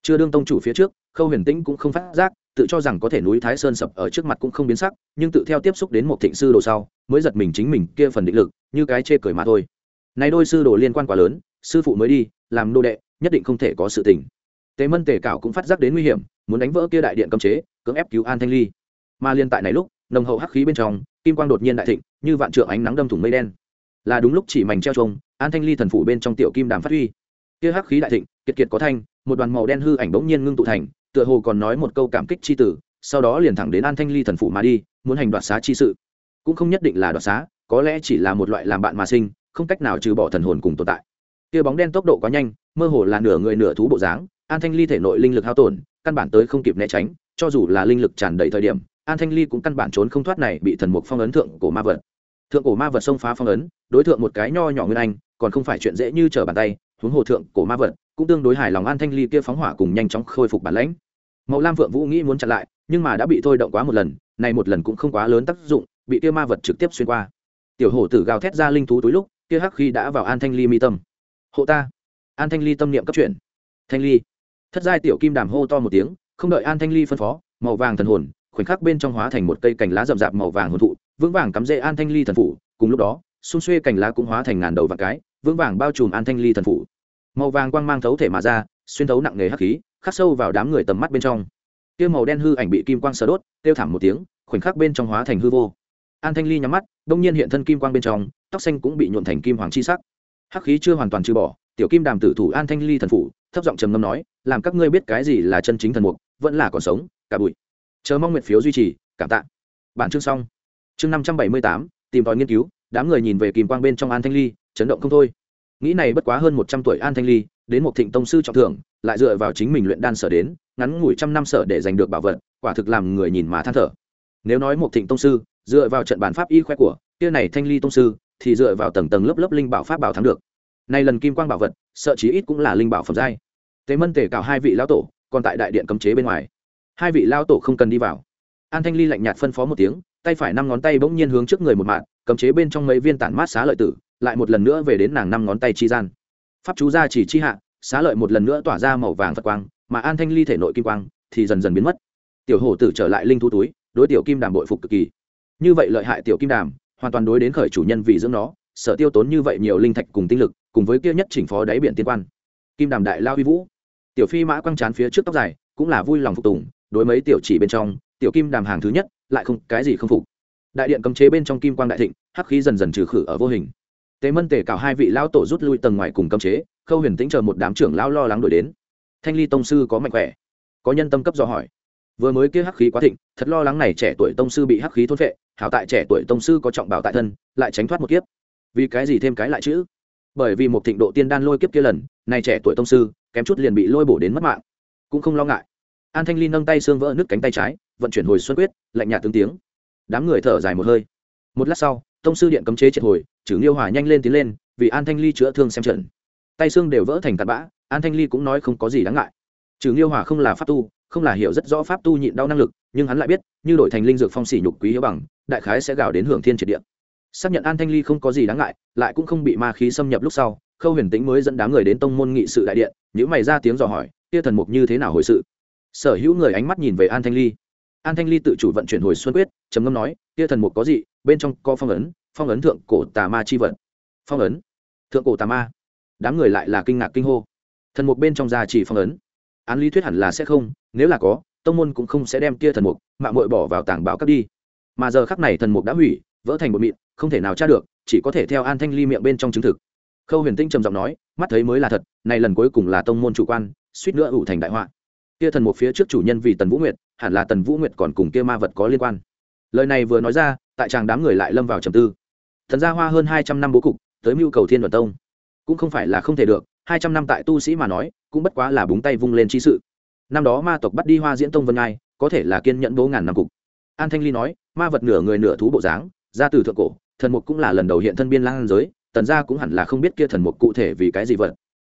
Chưa đương tông chủ phía trước, khâu huyền tĩnh cũng không phát giác tự cho rằng có thể núi thái sơn sập ở trước mặt cũng không biến sắc, nhưng tự theo tiếp xúc đến một thịnh sư đồ sau, mới giật mình chính mình kia phần định lực, như cái chê cười mà thôi. Nay đôi sư đồ liên quan quá lớn, sư phụ mới đi, làm nô đệ, nhất định không thể có sự tình. Tề mân tề cảo cũng phát giác đến nguy hiểm, muốn đánh vỡ kia đại điện cấm chế, cưỡng ép cứu an thanh ly. Mà liên tại này lúc, nồng hậu hắc khí bên trong, kim quang đột nhiên đại thịnh, như vạn trượng ánh nắng đâm thủng mây đen. Là đúng lúc chỉ mảnh treo trông an thanh ly thần phủ bên trong tiểu kim đàm phát huy. Kia hắc khí đại thịnh, kiệt kiệt có thanh, một đoàn màu đen hư ảnh bỗng nhiên ngưng tụ thành tựa hồ còn nói một câu cảm kích chi tử, sau đó liền thẳng đến an thanh ly thần phủ mà đi, muốn hành đoạt xá chi sự. Cũng không nhất định là đoạt xá, có lẽ chỉ là một loại làm bạn mà sinh, không cách nào trừ bỏ thần hồn cùng tồn tại. Kia bóng đen tốc độ quá nhanh, mơ hồ là nửa người nửa thú bộ dáng, an thanh ly thể nội linh lực hao tổn, căn bản tới không kịp né tránh, cho dù là linh lực tràn đầy thời điểm, an thanh ly cũng căn bản trốn không thoát này bị thần mục phong ấn thượng cổ ma vật. Thượng cổ ma vật xông phá phong ấn, đối tượng một cái nho nhỏ nguyên anh, còn không phải chuyện dễ như trở bàn tay, huống hồ thượng cổ ma vật, cũng tương đối hài lòng an thanh ly kia phóng hỏa cùng nhanh chóng khôi phục bản lãnh mậu lam vượng vũ nghĩ muốn chặn lại nhưng mà đã bị thôi động quá một lần này một lần cũng không quá lớn tác dụng bị kia ma vật trực tiếp xuyên qua tiểu hổ tử gào thét ra linh thú túi lúc kia hắc khi đã vào an thanh ly mi tâm hộ ta an thanh ly tâm niệm cấp chuyển thanh ly thất giai tiểu kim đàm hô to một tiếng không đợi an thanh ly phân phó màu vàng thần hồn khoảnh khắc bên trong hóa thành một cây cành lá rậm rạp màu vàng hồn thụ vững vàng cắm rễ an thanh ly thần phủ cùng lúc đó xung xuê cành lá cũng hóa thành ngàn đầu vạn cái vững vàng bao trùm an thanh ly thần phủ màu vàng quang mang thấu thể mà ra, xuyên thấu nặng nề hắc khí, khắc sâu vào đám người tầm mắt bên trong. Tiêu màu đen hư ảnh bị kim quang sờ đốt tiêu thảm một tiếng, khoảnh khắc bên trong hóa thành hư vô. An thanh ly nhắm mắt, đông nhiên hiện thân kim quang bên trong, tóc xanh cũng bị nhuộn thành kim hoàng chi sắc. Hắc khí chưa hoàn toàn trừ bỏ, tiểu kim đàm tử thủ an thanh ly thần phủ, thấp giọng trầm ngâm nói, làm các ngươi biết cái gì là chân chính thần mục, vẫn là còn sống, cả bụi. Chờ mong nguyện phiếu duy trì, cảm tạ. Bản chương xong. Chương năm trăm bảy mươi tám, tìm tòi nghiên cứu, đám người nhìn về kìm quang bên trong an thanh ly, chấn động không thôi nghĩ này bất quá hơn một trăm tuổi an thanh ly, đến một thịnh tông sư trọng thưởng, lại dựa vào chính mình luyện đan sở đến, ngắn ngủi trăm năm sở để giành được bảo vật, quả thực làm người nhìn mà than thở. Nếu nói một thịnh tông sư, dựa vào trận bản pháp y khoe của, kia này thanh ly tông sư, thì dựa vào tầng tầng lớp lớp linh bảo pháp bảo thắng được. Nay lần kim quang bảo vật, sợ chí ít cũng là linh bảo phẩm giai. Tế mân tể cào hai vị lão tổ, còn tại đại điện cấm chế bên ngoài. Hai vị lão tổ không cần đi vào. An thanh ly lạnh nhạt phân phó một tiếng, tay phải năm ngón tay bỗng nhiên hướng trước người một mạng, cấm chế bên trong mấy viên tản mát xá lợi tử lại một lần nữa về đến nàng năm ngón tay chi gian. Pháp chú gia chỉ chi hạ, xá lợi một lần nữa tỏa ra màu vàng phật quang, mà an thanh ly thể nội kim quang thì dần dần biến mất. Tiểu hổ tử trở lại linh thú túi, đối tiểu kim đàm bội phục cực kỳ. Như vậy lợi hại tiểu kim đàm, hoàn toàn đối đến khởi chủ nhân vì dưỡng nó, sở tiêu tốn như vậy nhiều linh thạch cùng tinh lực, cùng với kia nhất chỉnh phó đáy biển tiên quan. Kim đàm đại lao huy vũ. Tiểu phi mã quăng chán phía trước tóc dài, cũng là vui lòng phục tùng, đối mấy tiểu chỉ bên trong, tiểu kim đàm hàng thứ nhất, lại không, cái gì không phục. Đại điện cấm chế bên trong kim quang đại thịnh, hắc khí dần dần trừ khử ở vô hình tế mân tề cào hai vị lão tổ rút lui tầng ngoài cùng cấm chế, khâu huyền tĩnh chờ một đám trưởng lão lo lắng đổi đến. Thanh ly tông sư có mạnh khỏe? Có nhân tâm cấp do hỏi. Vừa mới kia hắc khí quá thịnh, thật lo lắng này trẻ tuổi tông sư bị hắc khí thôn vệ hảo tại trẻ tuổi tông sư có trọng bảo tại thân, lại tránh thoát một kiếp. Vì cái gì thêm cái lại chữ? Bởi vì một thịnh độ tiên đan lôi kiếp kia lần, này trẻ tuổi tông sư, kém chút liền bị lôi bổ đến mất mạng. Cũng không lo ngại. An thanh ly nâng tay xương vỡ nứt cánh tay trái, vận chuyển hồi xuân quyết, lạnh nhạt tướng tiếng. Đám người thở dài một hơi. Một lát sau tông sư điện cấm chế triệt hồi chử nghiêu hòa nhanh lên tiến lên, vì an thanh ly chữa thương xem trận. Tay xương đều vỡ thành tạt bã, an thanh ly cũng nói không có gì đáng ngại. Chử nghiêu hòa không là pháp tu, không là hiểu rất rõ pháp tu nhịn đau năng lực, nhưng hắn lại biết, như đổi thành linh dược phong xỉ nhục quý hiếu bằng, đại khái sẽ gào đến hưởng thiên triệt địa. Xác nhận an thanh ly không có gì đáng ngại, lại cũng không bị ma khí xâm nhập lúc sau, khâu huyền tính mới dẫn đám người đến tông môn nghị sự đại điện những mày ra tiếng dò hỏi, kia thần mục như thế nào hồi sự? Sở hữu người ánh mắt nhìn về an thanh ly. An thanh ly tự chủ vận chuyển hồi xuân quyết trầm ngâm nói kia thần mục có gì? Bên trong có phong ấn phong ấn thượng cổ tà ma chi Vật, phong ấn? Thượng cổ tà ma? Đám người lại là kinh ngạc kinh hô. Thần mục bên trong gia chỉ phong ấn. Án lý thuyết hẳn là sẽ không nếu là có tông môn cũng không sẽ đem kia thần mục mạng mội bỏ vào tảng báo cấp đi. Mà giờ khắc này thần mục đã hủy vỡ thành một mịn không thể nào tra được chỉ có thể theo an thanh ly miệng bên trong chứng thực. Khâu huyền tinh trầm giọng nói mắt thấy mới là thật này lần cuối cùng là tông môn chủ quan suýt nữa ủ thành đại họa. Kia thần mục phía trước chủ nhân vì tần vũ nguyệt hẳn là tần vũ nguyệt còn cùng kia ma vật có liên quan lời này vừa nói ra, tại chàng đám người lại lâm vào trầm tư. Thần gia hoa hơn hai trăm năm bố cục, tới mưu cầu thiên đoàn tông. Cũng không phải là không thể được, hai trăm năm tại tu sĩ mà nói, cũng bất quá là búng tay vung lên chi sự. Năm đó ma tộc bắt đi hoa diễn tông vân ngai, có thể là kiên nhẫn bố ngàn năm cục. An thanh ly nói, ma vật nửa người nửa thú bộ dáng ra từ thượng cổ, thần mục cũng là lần đầu hiện thân biên lang giới, tần gia cũng hẳn là không biết kia thần mục cụ thể vì cái gì vật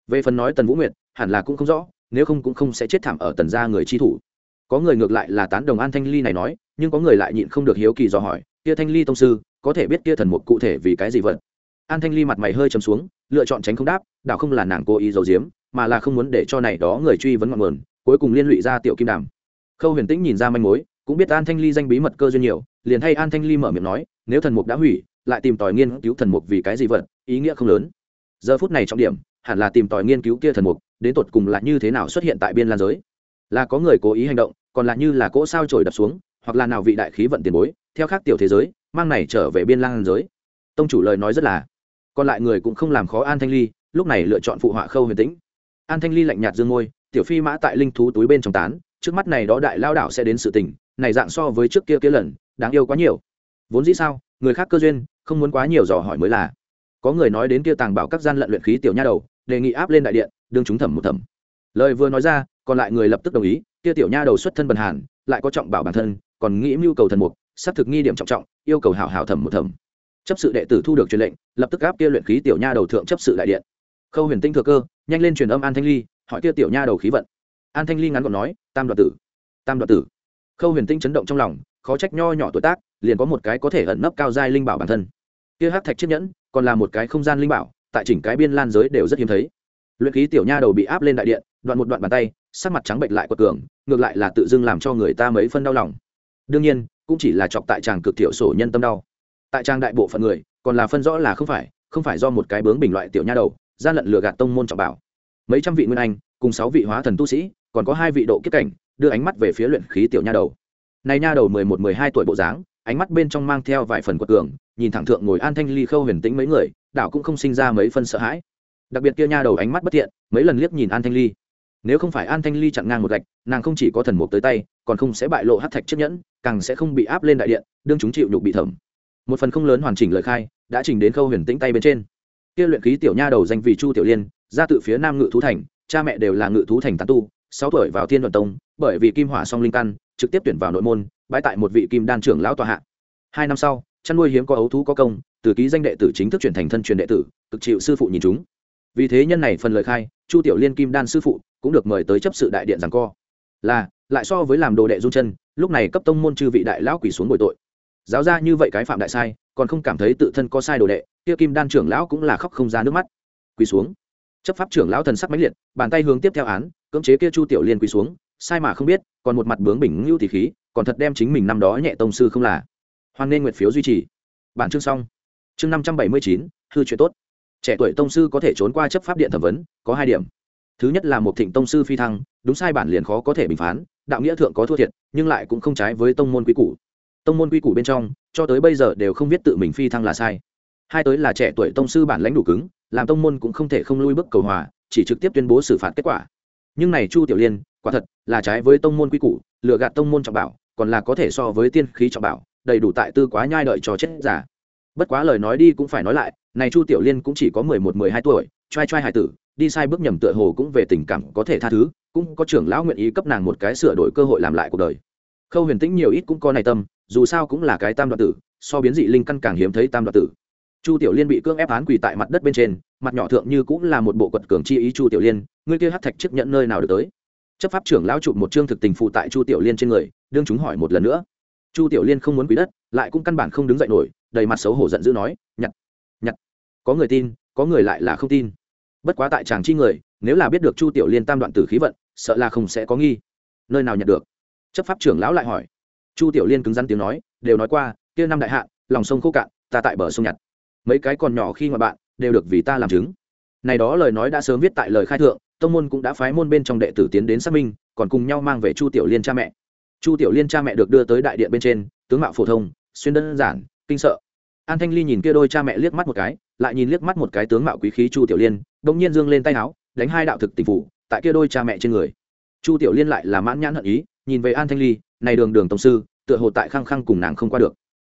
về phần nói tần vũ nguyệt, hẳn là cũng không rõ, nếu không cũng không sẽ chết thảm ở tần gia người chi thủ có người ngược lại là tán đồng an thanh ly này nói, nhưng có người lại nhịn không được hiếu kỳ dò hỏi, kia thanh ly tông sư, có thể biết kia thần mục cụ thể vì cái gì vật an thanh ly mặt mày hơi chấm xuống, lựa chọn tránh không đáp, đảo không là nàng cố ý giấu giếm, mà là không muốn để cho này đó người truy vấn ngọn nguồn, cuối cùng liên lụy ra tiểu kim đàm. Khâu huyền tĩnh nhìn ra manh mối, cũng biết an thanh ly danh bí mật cơ duyên nhiều, liền thay an thanh ly mở miệng nói, nếu thần mục đã hủy, lại tìm tòi nghiên cứu thần mục vì cái gì vật ý nghĩa không lớn. Giờ phút này trọng điểm, hẳn là tìm tòi nghiên cứu kia thần mục, đến tột cùng là như thế nào xuất hiện tại biên lan giới là có người cố ý hành động, còn là như là cỗ sao trổi đập xuống, hoặc là nào vị đại khí vận tiền bối, theo khác tiểu thế giới, mang này trở về biên lang giới. Tông chủ lời nói rất là. Còn lại người cũng không làm khó an thanh ly, lúc này lựa chọn phụ họa khâu huyền tĩnh. An thanh ly lạnh nhạt dương môi, tiểu phi mã tại linh thú túi bên trong tán, trước mắt này đó đại lao đảo sẽ đến sự tình, này dạng so với trước kia kia lần, đáng yêu quá nhiều. Vốn dĩ sao, người khác cơ duyên, không muốn quá nhiều dò hỏi mới là. Có người nói đến kia tàng bảo các gian lận luyện khí tiểu nha đầu, đề nghị áp lên đại điện, đương chúng thẩm một thẩm. Lời vừa nói ra còn lại người lập tức đồng ý, kia tiểu nha đầu xuất thân bần hàn, lại có trọng bảo bản thân, còn nghĩ mưu cầu thần mục xác thực nghi điểm trọng trọng, yêu cầu hảo hảo thẩm một thẩm. Chấp sự đệ tử thu được truyền lệnh, lập tức áp kia luyện khí tiểu nha đầu thượng chấp sự đại điện. Khâu huyền tinh thừa cơ, nhanh lên truyền âm an thanh ly, hỏi kia tiểu nha đầu khí vận. An thanh ly ngắn gọn nói, tam đoạt tử, tam đoạt tử. Khâu huyền tinh chấn động trong lòng, khó trách nho nhỏ tuổi tác, liền có một cái có thể ẩn nấp cao giai linh bảo bản thân. Kia hắc thạch chiếc nhẫn, còn là một cái không gian linh bảo, tại chỉnh cái biên lan giới đều rất hiếm thấy luyện khí tiểu nha đầu bị áp lên đại điện, đoạn một đoạn bàn tay, sắc mặt trắng bệnh lại quật cường, ngược lại là tự dưng làm cho người ta mấy phân đau lòng. Đương nhiên, cũng chỉ là chọc tại tràng cực thiểu sổ nhân tâm đau. Tại trang đại bộ phận người, còn là phân rõ là không phải không phải do một cái bướng bình loại tiểu nha đầu, gian lận lừa gạt tông môn trọng bảo. Mấy trăm vị nguyên anh, cùng sáu vị hóa thần tu sĩ, còn có hai vị độ kiếp cảnh, đưa ánh mắt về phía luyện khí tiểu nha đầu. Này nha đầu mười một, mười hai tuổi bộ dáng, ánh mắt bên trong mang theo vài phần quật cường, nhìn thẳng thượng ngồi an thanh ly khâu huyền tĩnh mấy người, đảo cũng không sinh ra mấy phân sợ hãi đặc biệt kia nha đầu ánh mắt bất thiện, mấy lần liếc nhìn an thanh ly. Nếu không phải an thanh ly chặn ngang một gạch, nàng không chỉ có thần mục tới tay, còn không sẽ bại lộ hát thạch chiếc nhẫn, càng sẽ không bị áp lên đại điện, đương chúng chịu nhục bị thẩm. Một phần không lớn hoàn chỉnh lời khai, đã trình đến khâu huyền tĩnh tay bên trên. Kia luyện khí tiểu nha đầu danh vì chu tiểu liên, ra tự phía nam ngự thú thành, cha mẹ đều là ngự thú thành tán tu, sáu tuổi vào thiên đoàn tông, bởi vì kim hỏa song linh căn, trực tiếp tuyển vào nội môn bãi tại một vị kim đan trưởng lão tòa hạ. Hai năm sau, chăn nuôi hiếm có ấu thú có công, từ ký danh đệ tử chính thức chuyển thành thân truyền đệ tử, cực chịu sư phụ nhìn chúng vì thế nhân này phần lời khai, chu tiểu liên kim đan sư phụ cũng được mời tới chấp sự đại điện rằng co. Là, lại so với làm đồ đệ du chân, lúc này cấp tông môn chư vị đại lão quỷ xuống bồi tội. Giáo ra như vậy cái phạm đại sai, còn không cảm thấy tự thân có sai đồ đệ, kia kim đan trưởng lão cũng là khóc không ra nước mắt. Quỳ xuống. Chấp pháp trưởng lão thần sắc mãnh liệt, bàn tay hướng tiếp theo án, cưỡng chế kia chu tiểu liên quỳ xuống, sai mà không biết, còn một mặt bướng bình ngưu thì khí, còn thật đem chính mình năm đó nhẹ tông sư không là. Hoan nên nguyệt phiếu duy trì. Bản chương xong. Chương năm trăm bảy mươi chín, hư chuyện tốt trẻ tuổi tông sư có thể trốn qua chấp pháp điện thẩm vấn, có hai điểm. Thứ nhất là một thịnh tông sư phi thăng, đúng sai bản liền khó có thể bình phán, đạo nghĩa thượng có thua thiệt, nhưng lại cũng không trái với tông môn quy củ. Tông môn quy củ bên trong, cho tới bây giờ đều không biết tự mình phi thăng là sai. Hai tới là trẻ tuổi tông sư bản lãnh đủ cứng, làm tông môn cũng không thể không lui bước cầu hòa, chỉ trực tiếp tuyên bố xử phạt kết quả. Nhưng này chu tiểu liên, quả thật là trái với tông môn quy củ lựa gạt tông môn trọng bảo, còn là có thể so với tiên khí trọng bảo, đầy đủ tại tư quá nhai đợi cho chết giả bất quá lời nói đi cũng phải nói lại, này chu tiểu liên cũng chỉ có mười một, mười hai tuổi, trai trai hải tử, đi sai bước nhầm tựa hồ cũng về tình cảm có thể tha thứ, cũng có trưởng lão nguyện ý cấp nàng một cái sửa đổi cơ hội làm lại cuộc đời. Khâu huyền tĩnh nhiều ít cũng có này tâm, dù sao cũng là cái tam đoạn tử, so biến dị linh căn càng hiếm thấy tam đoạn tử. Chu tiểu liên bị cưỡng ép án quỳ tại mặt đất bên trên, mặt nhỏ thượng như cũng là một bộ quật cường chi ý chu tiểu liên, ngươi kia hát thạch chiếc nhận nơi nào được tới? Chấp pháp trưởng lão chụp một chương thực tình phụ tại chu tiểu liên trên người, đương chúng hỏi một lần nữa chu tiểu liên không muốn quỷ đất, lại cũng căn bản không đứng dậy nổi, đầy mặt xấu hổ giận dữ nói, nhặt nhặt. Có người tin, có người lại là không tin. Bất quá tại chàng chi người, nếu là biết được chu tiểu liên tam đoạn tử khí vận, sợ là không sẽ có nghi. Nơi nào nhận được? Chấp pháp trưởng lão lại hỏi. Chu tiểu liên cứng rắn tiếng nói, đều nói qua, kia năm đại hạ, lòng sông khô cạn, ta tại bờ sông nhặt. Mấy cái còn nhỏ khi mà bạn, đều được vì ta làm chứng. Này đó lời nói đã sớm viết tại lời khai thượng, tông môn cũng đã phái môn bên trong đệ tử tiến đến xác minh, còn cùng nhau mang về chu tiểu liên cha mẹ chu tiểu liên cha mẹ được đưa tới đại điện bên trên, tướng mạo phổ thông, xuyên đơn giản, kinh sợ. An thanh ly nhìn kia đôi cha mẹ liếc mắt một cái, lại nhìn liếc mắt một cái tướng mạo quý khí chu tiểu liên, bỗng nhiên dương lên tay áo, đánh hai đạo thực tình phủ, tại kia đôi cha mẹ trên người. Chu tiểu liên lại là mãn nhãn hận ý, nhìn về an thanh ly, này đường đường tổng sư, tựa hồ tại khăng khăng cùng nàng không qua được.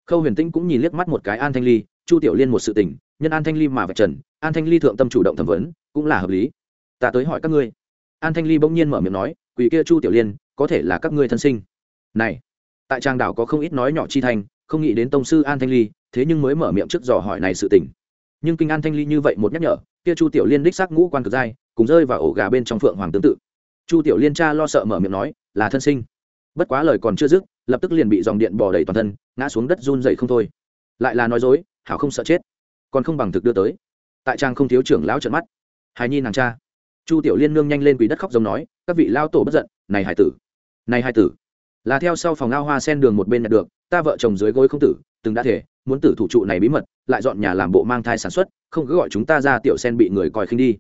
Khâu huyền tĩnh cũng nhìn liếc mắt một cái an thanh ly, chu tiểu liên một sự tình, nhân an thanh ly mà vạch trần, an thanh ly thượng tâm chủ động thẩm vấn, cũng là hợp lý. Ta tới hỏi các ngươi. An thanh ly bỗng nhiên mở miệng nói, quỷ kia chu tiểu liên có thể là các ngươi thân sinh. Này, tại trang đảo có không ít nói nhỏ chi thành không nghĩ đến tông sư an thanh ly, thế nhưng mới mở miệng trước dò hỏi này sự tình. Nhưng kinh an thanh ly như vậy một nhắc nhở, kia chu tiểu liên đích xác ngũ quan cực giai, cùng rơi vào ổ gà bên trong phượng hoàng tương tự. Chu tiểu liên cha lo sợ mở miệng nói, là thân sinh. Bất quá lời còn chưa dứt, lập tức liền bị dòng điện bò đầy toàn thân, ngã xuống đất run dậy không thôi. Lại là nói dối, hảo không sợ chết, còn không bằng thực đưa tới. Tại trang không thiếu trưởng lão trợn mắt. Hài nhi nàng cha. Chu tiểu liên nương nhanh lên quỷ đất khóc giống nói, các vị lao tổ bất giận, này hải tử này hai tử. Là theo sau phòng ao hoa sen đường một bên nhận được, ta vợ chồng dưới gối không tử, từng đã thể, muốn tử thủ trụ này bí mật, lại dọn nhà làm bộ mang thai sản xuất, không cứ gọi chúng ta ra tiểu sen bị người coi khinh đi.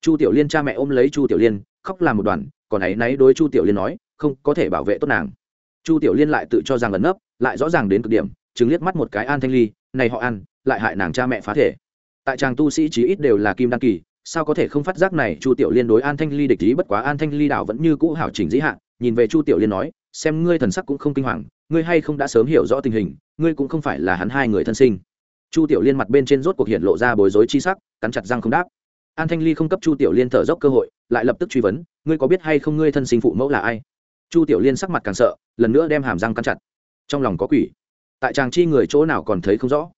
Chu tiểu liên cha mẹ ôm lấy chu tiểu liên, khóc làm một đoàn, còn ấy náy đối chu tiểu liên nói, không, có thể bảo vệ tốt nàng. Chu tiểu liên lại tự cho rằng ẩn nấp, lại rõ ràng đến cực điểm chứng liếc mắt một cái an thanh ly, này họ ăn lại hại nàng cha mẹ phá thể. Tại chàng tu sĩ chí ít đều là kim đăng kỳ, sao có thể không phát giác này chu tiểu liên đối an thanh ly địch ý, bất quá an thanh ly đảo vẫn như cũ hảo chỉnh dĩ hạn nhìn về chu tiểu liên nói, xem, ngươi thần sắc cũng không kinh hoàng, ngươi hay không đã sớm hiểu rõ tình hình, ngươi cũng không phải là hắn hai người thân sinh. Chu tiểu liên mặt bên trên rốt cuộc hiện lộ ra bối rối chi sắc, cắn chặt răng không đáp. An thanh ly không cấp chu tiểu liên thở dốc cơ hội, lại lập tức truy vấn, ngươi có biết hay không ngươi thân sinh phụ mẫu là ai? Chu tiểu liên sắc mặt càng sợ, lần nữa đem hàm răng cắn chặt. Trong lòng có quỷ. Tại chàng chi người chỗ nào còn thấy không rõ.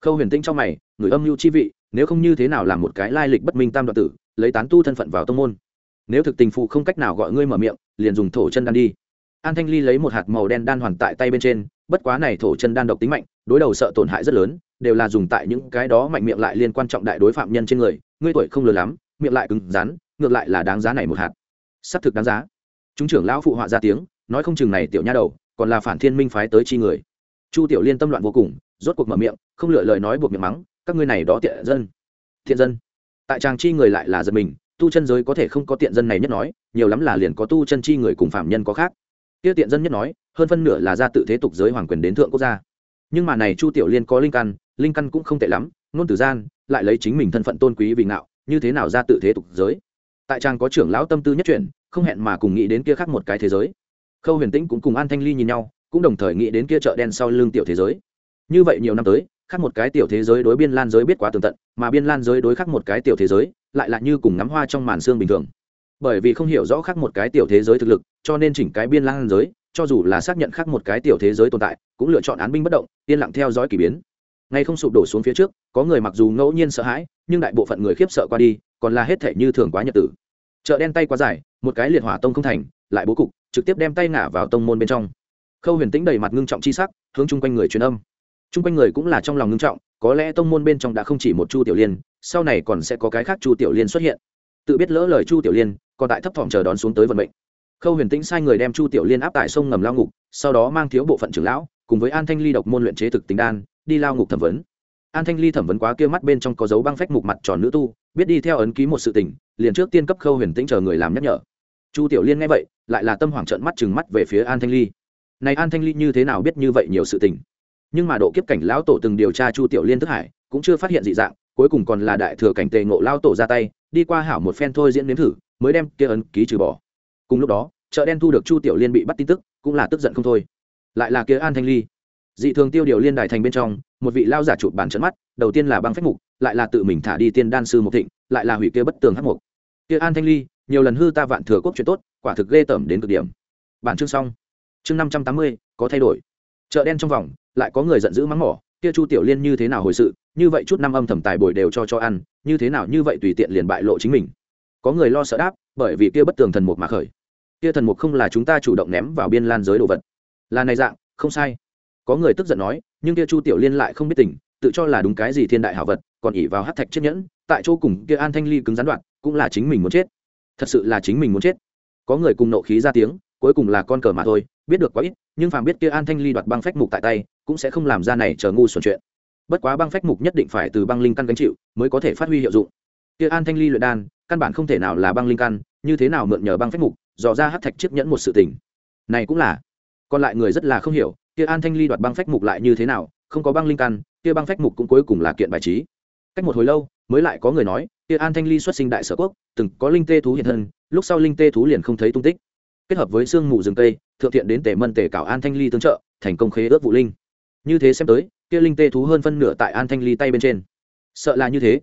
Khâu huyền tinh trong mày, người âm mưu chi vị, nếu không như thế nào làm một cái lai lịch bất minh tam đoạn tử, lấy tán tu thân phận vào tông môn nếu thực tình phụ không cách nào gọi ngươi mở miệng, liền dùng thổ chân đan đi. An thanh ly lấy một hạt màu đen đan hoàn tại tay bên trên, bất quá này thổ chân đan độc tính mạnh, đối đầu sợ tổn hại rất lớn, đều là dùng tại những cái đó mạnh miệng lại liên quan trọng đại đối phạm nhân trên người, ngươi tuổi không lừa lắm, miệng lại cứng rắn, ngược lại là đáng giá này một hạt. S thực đáng giá. Chúng trưởng lão phụ họa ra tiếng, nói không chừng này tiểu nha đầu, còn là phản thiên minh phái tới chi người. Chu tiểu liên tâm loạn vô cùng, rốt cuộc mở miệng, không lựa lời nói buộc miệng mắng, các ngươi này đó tiện dân. Thiện dân. Tại tràng chi người lại là giật mình tu chân giới có thể không có tiện dân này nhất nói, nhiều lắm là liền có tu chân chi người cùng phạm nhân có khác. Kia tiện dân nhất nói, hơn phân nửa là ra tự thế tục giới hoàng quyền đến thượng quốc gia. Nhưng mà này chu tiểu liên có linh căn linh căn cũng không tệ lắm nôn tử gian, lại lấy chính mình thân phận tôn quý vì ngạo, như thế nào ra tự thế tục giới? Tại trang có trưởng lão tâm tư nhất chuyển, không hẹn mà cùng nghĩ đến kia khác một cái thế giới. Khâu huyền tĩnh cũng cùng an thanh ly nhìn nhau, cũng đồng thời nghĩ đến kia chợ đen sau lưng tiểu thế giới. Như vậy nhiều năm tới khác một cái tiểu thế giới đối biên lan giới biết quá tường tận, mà biên lan giới đối khác một cái tiểu thế giới, lại là như cùng ngắm hoa trong màn xương bình thường. Bởi vì không hiểu rõ khác một cái tiểu thế giới thực lực, cho nên chỉnh cái biên lan giới, cho dù là xác nhận khác một cái tiểu thế giới tồn tại, cũng lựa chọn án binh bất động, yên lặng theo dõi k ỳ biến. Ngay không sụp đổ xuống phía trước, có người mặc dù ngẫu nhiên sợ hãi, nhưng đại bộ phận người khiếp sợ qua đi, còn là hết thể như thường quá nhật tử. Chợ đen tay quá dài, một cái liệt hỏa tông không thành, lại bố cục, trực tiếp đem tay ngả vào tông môn bên trong. Khâu huyền tĩnh đầy mặt ngưng trọng chi sắc, hướng chung quanh người truyền âm chung quanh người cũng là trong lòng ngưng trọng, có lẽ tông môn bên trong đã không chỉ một chu tiểu liên, sau này còn sẽ có cái khác chu tiểu liên xuất hiện. Tự biết lỡ lời chu tiểu liên, còn tại thấp thỏm chờ đón xuống tới vận mệnh. Khâu huyền tĩnh sai người đem chu tiểu liên áp tại sông ngầm lao ngục, sau đó mang thiếu bộ phận trưởng lão, cùng với an thanh ly độc môn luyện chế thực tính đan, đi lao ngục thẩm vấn. An thanh ly thẩm vấn quá kia mắt bên trong có dấu băng phách mục mặt tròn nữ tu, biết đi theo ấn ký một sự tình, liền trước tiên cấp khâu huyền tĩnh chờ người làm nhắc nhở. Chu tiểu liên nghe vậy, lại là tâm hoảng trợn mắt chừng mắt về phía an thanh ly. Này an thanh ly như thế nào biết như vậy nhiều sự tình? Nhưng mà độ kiếp cảnh lão tổ từng điều tra chu tiểu liên thức hải, cũng chưa phát hiện dị dạng, cuối cùng còn là đại thừa cảnh tề ngộ lao tổ ra tay, đi qua hảo một phen thôi diễn nếm thử, mới đem kia ấn ký trừ bỏ. Cùng lúc đó, chợ đen thu được chu tiểu liên bị bắt tin tức, cũng là tức giận không thôi. Lại là kia an thanh ly. Dị thường tiêu điều liên đài thành bên trong, một vị lao giả chụp bàn trận mắt, đầu tiên là băng phách mục, lại là tự mình thả đi tiên đan sư một thịnh, lại là hủy kia bất tường hắc mục. Kia an thanh ly, nhiều lần hư ta vạn thừa quốc chuyện tốt, quả thực ghê tởm đến cực điểm. Bản chương xong. Chương năm trăm tám mươi, có thay đổi. Chợ đen trong vòng lại có người giận dữ mắng mỏ, kia chu tiểu liên như thế nào hồi sự? Như vậy chút năm âm thầm tài bồi đều cho cho ăn, như thế nào như vậy tùy tiện liền bại lộ chính mình. Có người lo sợ đáp, bởi vì kia bất tường thần mục mà khởi. Kia thần mục không là chúng ta chủ động ném vào biên lan giới đồ vật. Là này dạng, không sai. Có người tức giận nói, nhưng kia chu tiểu liên lại không biết tình, tự cho là đúng cái gì thiên đại hảo vật, còn ỉ vào hát thạch chiếc nhẫn, tại chỗ cùng kia an thanh ly cứng gián đoạn, cũng là chính mình muốn chết. Thật sự là chính mình muốn chết. Có người cùng nộ khí ra tiếng, cuối cùng là con cờ mà thôi, biết được quá ít, nhưng phàm biết kia an thanh ly đoạt băng phách mục tại tay cũng sẽ không làm ra này chờ ngu xuẩn chuyện. Bất quá băng phách mục nhất định phải từ băng linh căn gánh chịu, mới có thể phát huy hiệu dụng. Kia an thanh ly luyện đan, căn bản không thể nào là băng linh căn, như thế nào mượn nhờ băng phách mục, dò ra hát thạch chiếc nhẫn một sự tình. Này cũng là, còn lại người rất là không hiểu, kia an thanh ly đoạt băng phách mục lại như thế nào, không có băng linh căn, kia băng phách mục cũng cuối cùng là kiện bài trí. Cách một hồi lâu, mới lại có người nói, kia an thanh ly xuất sinh đại sở quốc, từng có linh tê thú hiện thân, lúc sau linh tê thú liền không thấy tung tích. Kết hợp với sương mù rừng tây, thượng thiện đến tể mân tể cảo an thanh ly tương trợ, thành công khế ước vụ linh như thế xem tới, kia linh tê thú hơn phân nửa tại an thanh ly tay bên trên. Sợ là như thế.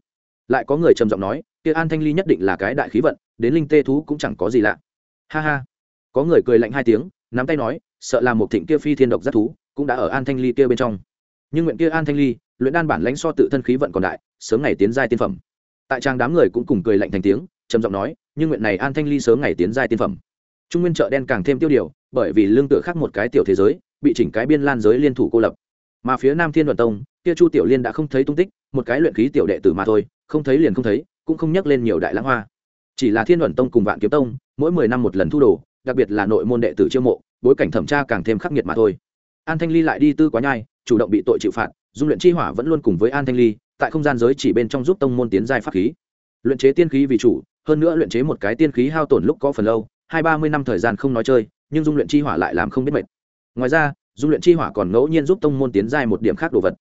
Lại có người trầm giọng nói, kia an thanh ly nhất định là cái đại khí vận, đến linh tê thú cũng chẳng có gì lạ. Ha ha. Có người cười lạnh hai tiếng, nắm tay nói, sợ là một thịnh kia phi thiên độc giác thú cũng đã ở an thanh ly kia bên trong. Nhưng nguyện kia an thanh ly, luyện đan bản lãnh so tự thân khí vận còn đại, sớm ngày tiến giai tiên phẩm. Tại trang đám người cũng cùng cười lạnh thành tiếng, trầm giọng nói, nhưng nguyện này an thanh ly sớm ngày tiến giai tiên phẩm. Trung nguyên chợ đen càng thêm tiêu điều, bởi vì lương tựa khác một cái tiểu thế giới, bị chỉnh cái biên lan giới liên thủ cô lập mà phía nam thiên đoàn tông, kia chu tiểu liên đã không thấy tung tích, một cái luyện khí tiểu đệ tử mà thôi, không thấy liền không thấy, cũng không nhắc lên nhiều đại lãng hoa. Chỉ là thiên đoàn tông cùng vạn kiếm tông, mỗi mười năm một lần thu đồ, đặc biệt là nội môn đệ tử chiêu mộ, bối cảnh thẩm tra càng thêm khắc nghiệt mà thôi. An thanh ly lại đi tư quá nhai, chủ động bị tội chịu phạt, dung luyện chi hỏa vẫn luôn cùng với an thanh ly, tại không gian giới chỉ bên trong giúp tông môn tiến giai pháp khí. Luyện chế tiên khí vì chủ, hơn nữa luyện chế một cái tiên khí hao tổn lúc có phần lâu, hai ba mươi năm thời gian không nói chơi, nhưng dung luyện chi hỏa lại làm không biết mệt. Ngoài ra dung luyện chi hỏa còn ngẫu nhiên giúp tông môn tiến giai một điểm khác đồ vật.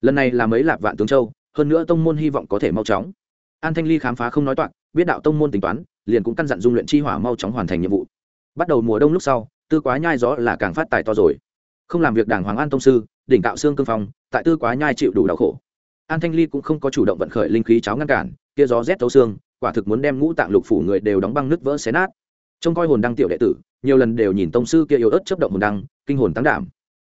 Lần này là mấy lạc vạn tướng châu, hơn nữa tông môn hy vọng có thể mau chóng. An thanh ly khám phá không nói toạc, biết đạo tông môn tính toán, liền cũng căn dặn dung luyện chi hỏa mau chóng hoàn thành nhiệm vụ. Bắt đầu mùa đông lúc sau, tư quá nhai gió là càng phát tài to rồi. Không làm việc đảng hoàng an tông sư, đỉnh cạo xương cương phong, tại tư quá nhai chịu đủ đau khổ. An thanh ly cũng không có chủ động vận khởi linh khí cháo ngăn cản, kia gió rét thấu xương, quả thực muốn đem ngũ tạng lục phủ người đều đóng băng nứt vỡ xé nát. Trông coi hồn đăng tiểu đệ tử, nhiều lần đều nhìn tông sư kia yếu ớt chấp động hồn đăng, kinh hồn tăng đảm